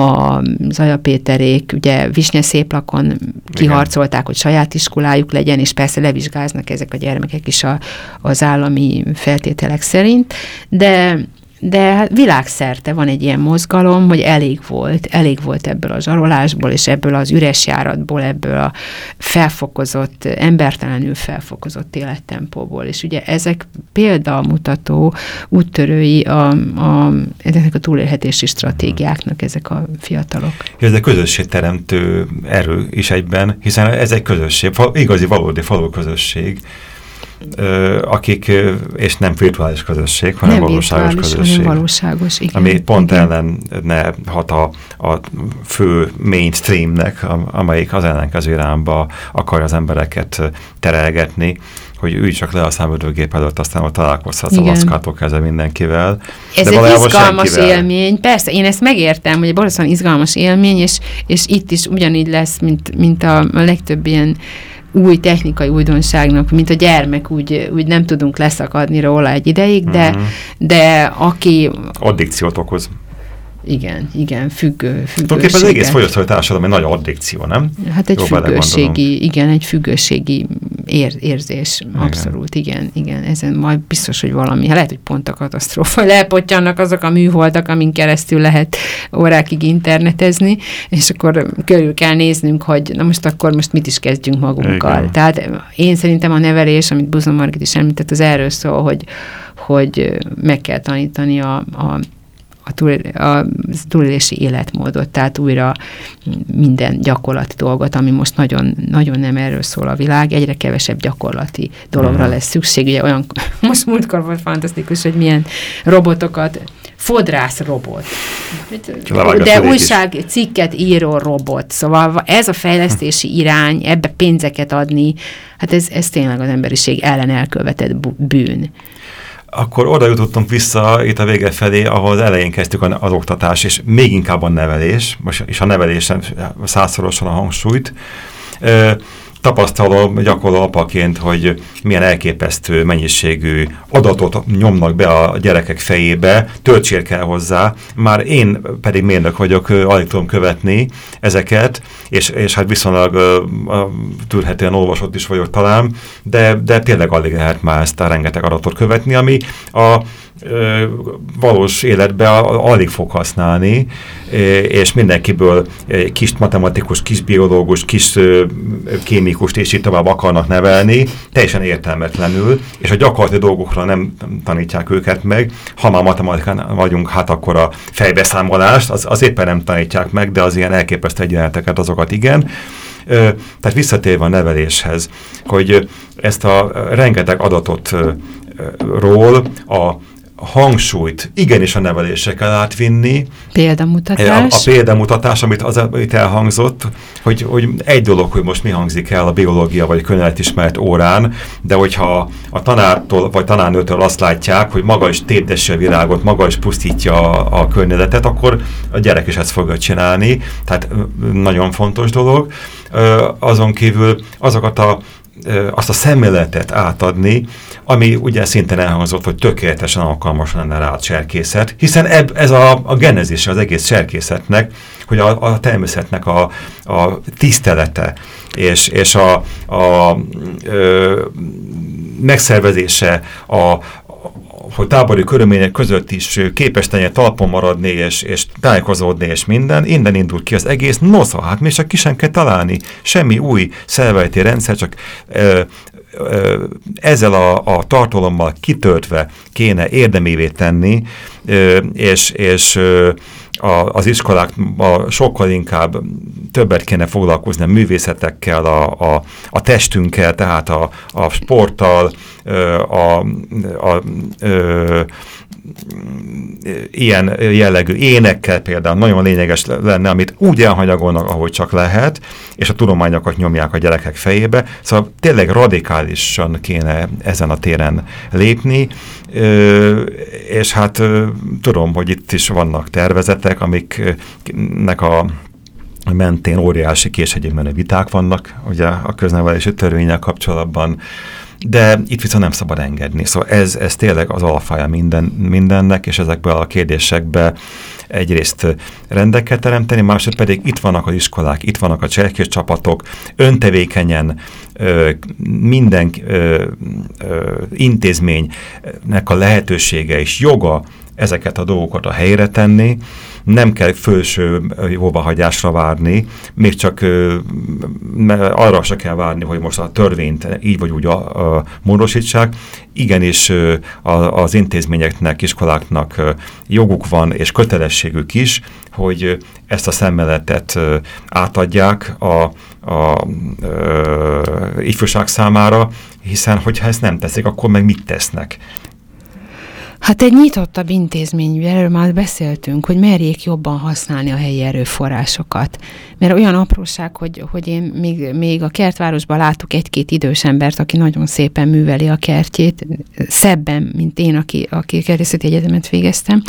a Zaja Péterék, ugye Visnye Széplakon kiharcolták, hogy saját iskolájuk legyen, és persze levizsgáznak ezek a gyermekek is a, az állami feltételek szerint, de de hát világszerte van egy ilyen mozgalom, hogy elég volt, elég volt ebből a zsarolásból, és ebből az üres járatból, ebből a felfokozott, embertelenül felfokozott élettempóból. És ugye ezek példamutató úttörői a, a, ezeknek a túlélhetési stratégiáknak ezek a fiatalok. Ez egy közösségteremtő erő is egyben, hiszen ez egy közösség, igazi, valódi falu közösség, akik, és nem virtuális közösség, hanem nem valóságos közösség. Hanem valóságos, igen. Ami pont igen. ellen ne hat a, a fő mainstreamnek, amelyik az ellenkező irányba akarja az embereket terelgetni, hogy ülj csak le a számodőgép előtt, aztán ott találkozhatsz a laszkától kezdve mindenkivel. Ez de egy izgalmas senkivel. élmény, persze, én ezt megértem, hogy egy borzasztóan izgalmas élmény, és, és itt is ugyanígy lesz, mint, mint a, a legtöbb ilyen új technikai újdonságnak, mint a gyermek, úgy, úgy nem tudunk leszakadni róla egy ideig, de, uh-huh. de aki... Addikciót okoz. Igen, igen, függő, függőséget. Tulajdonképpen az egész fogyasztói társadalom egy nagy addikció, nem? Hát egy Jó függőségi, igen, egy függőségi ér, érzés, igen. abszolút, igen, igen, ezen majd biztos, hogy valami, hát lehet, hogy pont a katasztrófa, lepottyannak azok a műholdak, amin keresztül lehet órákig internetezni, és akkor körül kell néznünk, hogy na most akkor most mit is kezdjünk magunkkal. Igen. Tehát én szerintem a nevelés, amit Buzon Margit is említett, az erről szól, hogy, hogy meg kell tanítani a, a a, túl, a túlélési életmódot, tehát újra minden gyakorlati dolgot, ami most nagyon, nagyon nem erről szól a világ, egyre kevesebb gyakorlati dologra uh-huh. lesz szükség. Ugye olyan, most múltkor volt fantasztikus, hogy milyen robotokat fodrász robot. De újság cikket író robot. Szóval ez a fejlesztési irány, ebbe pénzeket adni, hát ez, ez tényleg az emberiség ellen elkövetett bűn akkor oda jutottunk vissza itt a vége felé, ahol az elején kezdtük az oktatás, és még inkább a nevelés, és a nevelésen százszorosan a hangsúlyt tapasztalom gyakorló apaként, hogy milyen elképesztő mennyiségű adatot nyomnak be a gyerekek fejébe, töltsér kell hozzá, már én pedig mérnök vagyok, alig tudom követni ezeket, és, és hát viszonylag tűrhetően olvasott is vagyok talán, de, de tényleg alig lehet már ezt a rengeteg adatot követni, ami a valós életben alig fog használni, és mindenkiből kis matematikus, kis biológus, kis kémikust és így tovább akarnak nevelni, teljesen értelmetlenül, és a gyakorlati dolgokra nem tanítják őket meg. Ha már matematikán vagyunk, hát akkor a fejbeszámolást, az, az éppen nem tanítják meg, de az ilyen elképesztő egyenleteket, azokat igen. Tehát visszatérve a neveléshez, hogy ezt a rengeteg adatot ról a hangsúlyt igenis a nevelésre kell átvinni. Példamutatás. A, a példamutatás, amit, az, amit elhangzott, hogy, hogy egy dolog, hogy most mi hangzik el a biológia vagy könyveletismert órán, de hogyha a tanártól vagy tanárnőtől azt látják, hogy maga is tépdesse a virágot, maga is pusztítja a, a környezetet, akkor a gyerek is ezt fogja csinálni. Tehát nagyon fontos dolog. Azon kívül azokat a azt a szemléletet átadni, ami ugye szintén elhangzott, hogy tökéletesen alkalmas lenne rá a cserkészet, hiszen ebb, ez a, a genezis az egész cserkészetnek, hogy a, a természetnek a, a tisztelete és, és a, a ö, megszervezése, a, hogy tábori körülmények között is képes tenni talpon maradni, és, és tájékozódni, és minden, innen indult ki az egész. Nosza, hát még csak ki sem kell találni. Semmi új szervejti rendszer, csak ö, ö, ezzel a, a tartalommal kitöltve kéne érdemévé tenni, ö, és, és ö, a, az iskolákban sokkal inkább többet kéne foglalkozni a művészetekkel, a, a, a testünkkel, tehát a, a sporttal, a, a, a, a ilyen jellegű énekkel például nagyon lényeges lenne, amit úgy elhanyagolnak, ahogy csak lehet, és a tudományokat nyomják a gyerekek fejébe. Szóval tényleg radikálisan kéne ezen a téren lépni, és hát tudom, hogy itt is vannak tervezetek, amiknek a mentén óriási késhegyében viták vannak, ugye a köznevelési törvényel kapcsolatban, de itt viszont nem szabad engedni. Szóval ez, ez tényleg az alfája minden, mindennek, és ezekbe a kérdésekbe egyrészt rendeket teremteni, másrészt pedig itt vannak az iskolák, itt vannak a cselekvés csapatok, öntevékenyen ö, minden ö, ö, intézménynek a lehetősége és joga ezeket a dolgokat a helyre tenni, nem kell fölső jóvahagyásra várni, még csak arra se kell várni, hogy most a törvényt így vagy úgy a, a módosítsák. Igenis a, az intézményeknek, iskoláknak joguk van és kötelességük is, hogy ezt a szemmeletet átadják a, a, a ifjúság számára, hiszen hogyha ezt nem teszik, akkor meg mit tesznek? Hát egy nyitottabb intézmény, erről már beszéltünk, hogy merjék jobban használni a helyi erőforrásokat. Mert olyan apróság, hogy, hogy én még, még a kertvárosban látok egy-két idős embert, aki nagyon szépen műveli a kertjét, szebben, mint én, aki, aki kertészeti egyetemet végeztem,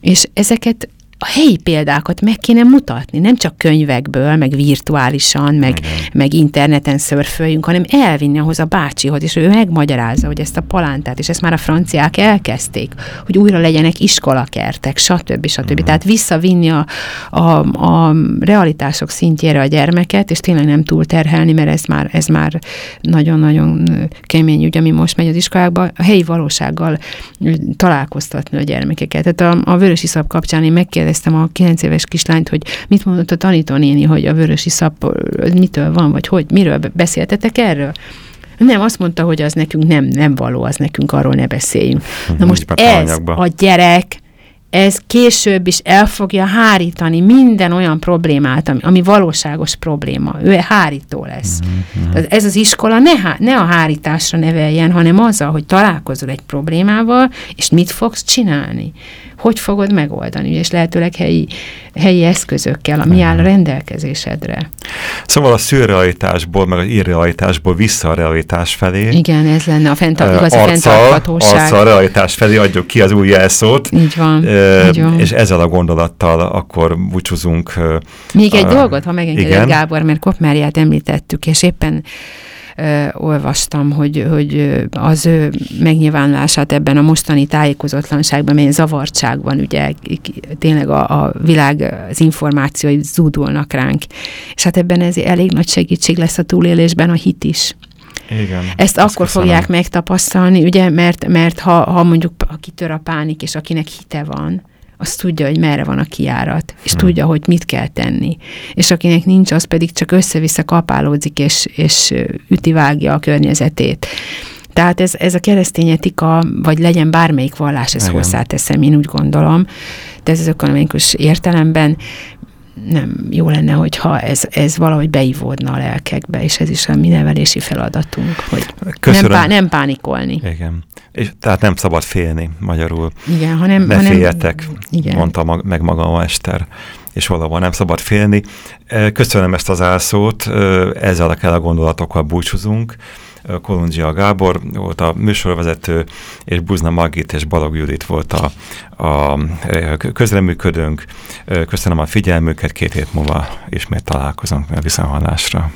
és ezeket a helyi példákat meg kéne mutatni, nem csak könyvekből, meg virtuálisan, meg, meg interneten szörföljünk, hanem elvinni ahhoz a bácsihoz, és ő megmagyarázza, hogy ezt a palántát, és ezt már a franciák elkezdték, hogy újra legyenek iskolakertek, stb. stb. Uh-huh. Tehát visszavinni a, a, a realitások szintjére a gyermeket, és tényleg nem túl terhelni, mert ez már, ez már nagyon-nagyon kemény ügy, ami most megy az iskolákba, a helyi valósággal találkoztatni a gyermekeket. Tehát a, a vörösi szab kapcsán én megkérdeztem, megkérdeztem a 9 éves kislányt, hogy mit mondott a tanítónéni, hogy a vörösi szap mitől van, vagy hogy, miről beszéltetek erről? Nem, azt mondta, hogy az nekünk nem, nem való, az nekünk arról ne beszéljünk. Na most ez a gyerek ez később is el fogja hárítani minden olyan problémát, ami, ami valóságos probléma. Ő hárító lesz. Mm-hmm. Ez az iskola ne, ne a hárításra neveljen, hanem azzal, hogy találkozol egy problémával, és mit fogsz csinálni hogy fogod megoldani, és lehetőleg helyi, helyi eszközökkel, ami áll a rendelkezésedre. Szóval a szürrealitásból, meg az irrealitásból vissza a realitás felé. Igen, ez lenne a, fent, uh, igazi fenntarthatóság. Arccal a realitás felé adjuk ki az új jelszót. Így van, uh, És ezzel a gondolattal akkor búcsúzunk. Még egy uh, dolgot, ha megengedett Gábor, mert Kopmáriát említettük, és éppen ö, olvastam, hogy, hogy az ő megnyilvánulását ebben a mostani tájékozatlanságban, melyen zavartság van, ugye tényleg a, a világ, az információi zúdulnak ránk. És hát ebben ez elég nagy segítség lesz a túlélésben a hit is. Igen, Ezt akkor köszönöm. fogják megtapasztalni, ugye, mert, mert ha, ha mondjuk kitör a pánik, és akinek hite van, az tudja, hogy merre van a kiárat, és hmm. tudja, hogy mit kell tenni. És akinek nincs, az pedig csak össze-vissza kapálódzik, és, és üti-vágja a környezetét. Tehát ez, ez a keresztény etika, vagy legyen bármelyik vallás, ezt hozzáteszem, én úgy gondolom, de ez az ökonomikus értelemben nem jó lenne, hogyha ez, ez valahogy beivódna a lelkekbe, és ez is a mi nevelési feladatunk, hogy nem, pá, nem pánikolni. Igen. És, tehát nem szabad félni magyarul. Igen, hanem... Ne hanem, féljetek, igen. mondta mag, meg maga a Ester, és valahol nem szabad félni. Köszönöm ezt az álszót, ezzel a kell a gondolatokkal búcsúzunk. Kolundzsia Gábor volt a műsorvezető, és Buzna Magit és Balog Judit volt a, a közreműködőnk. Köszönöm a figyelmüket, két hét múlva ismét találkozunk a viszonhallásra.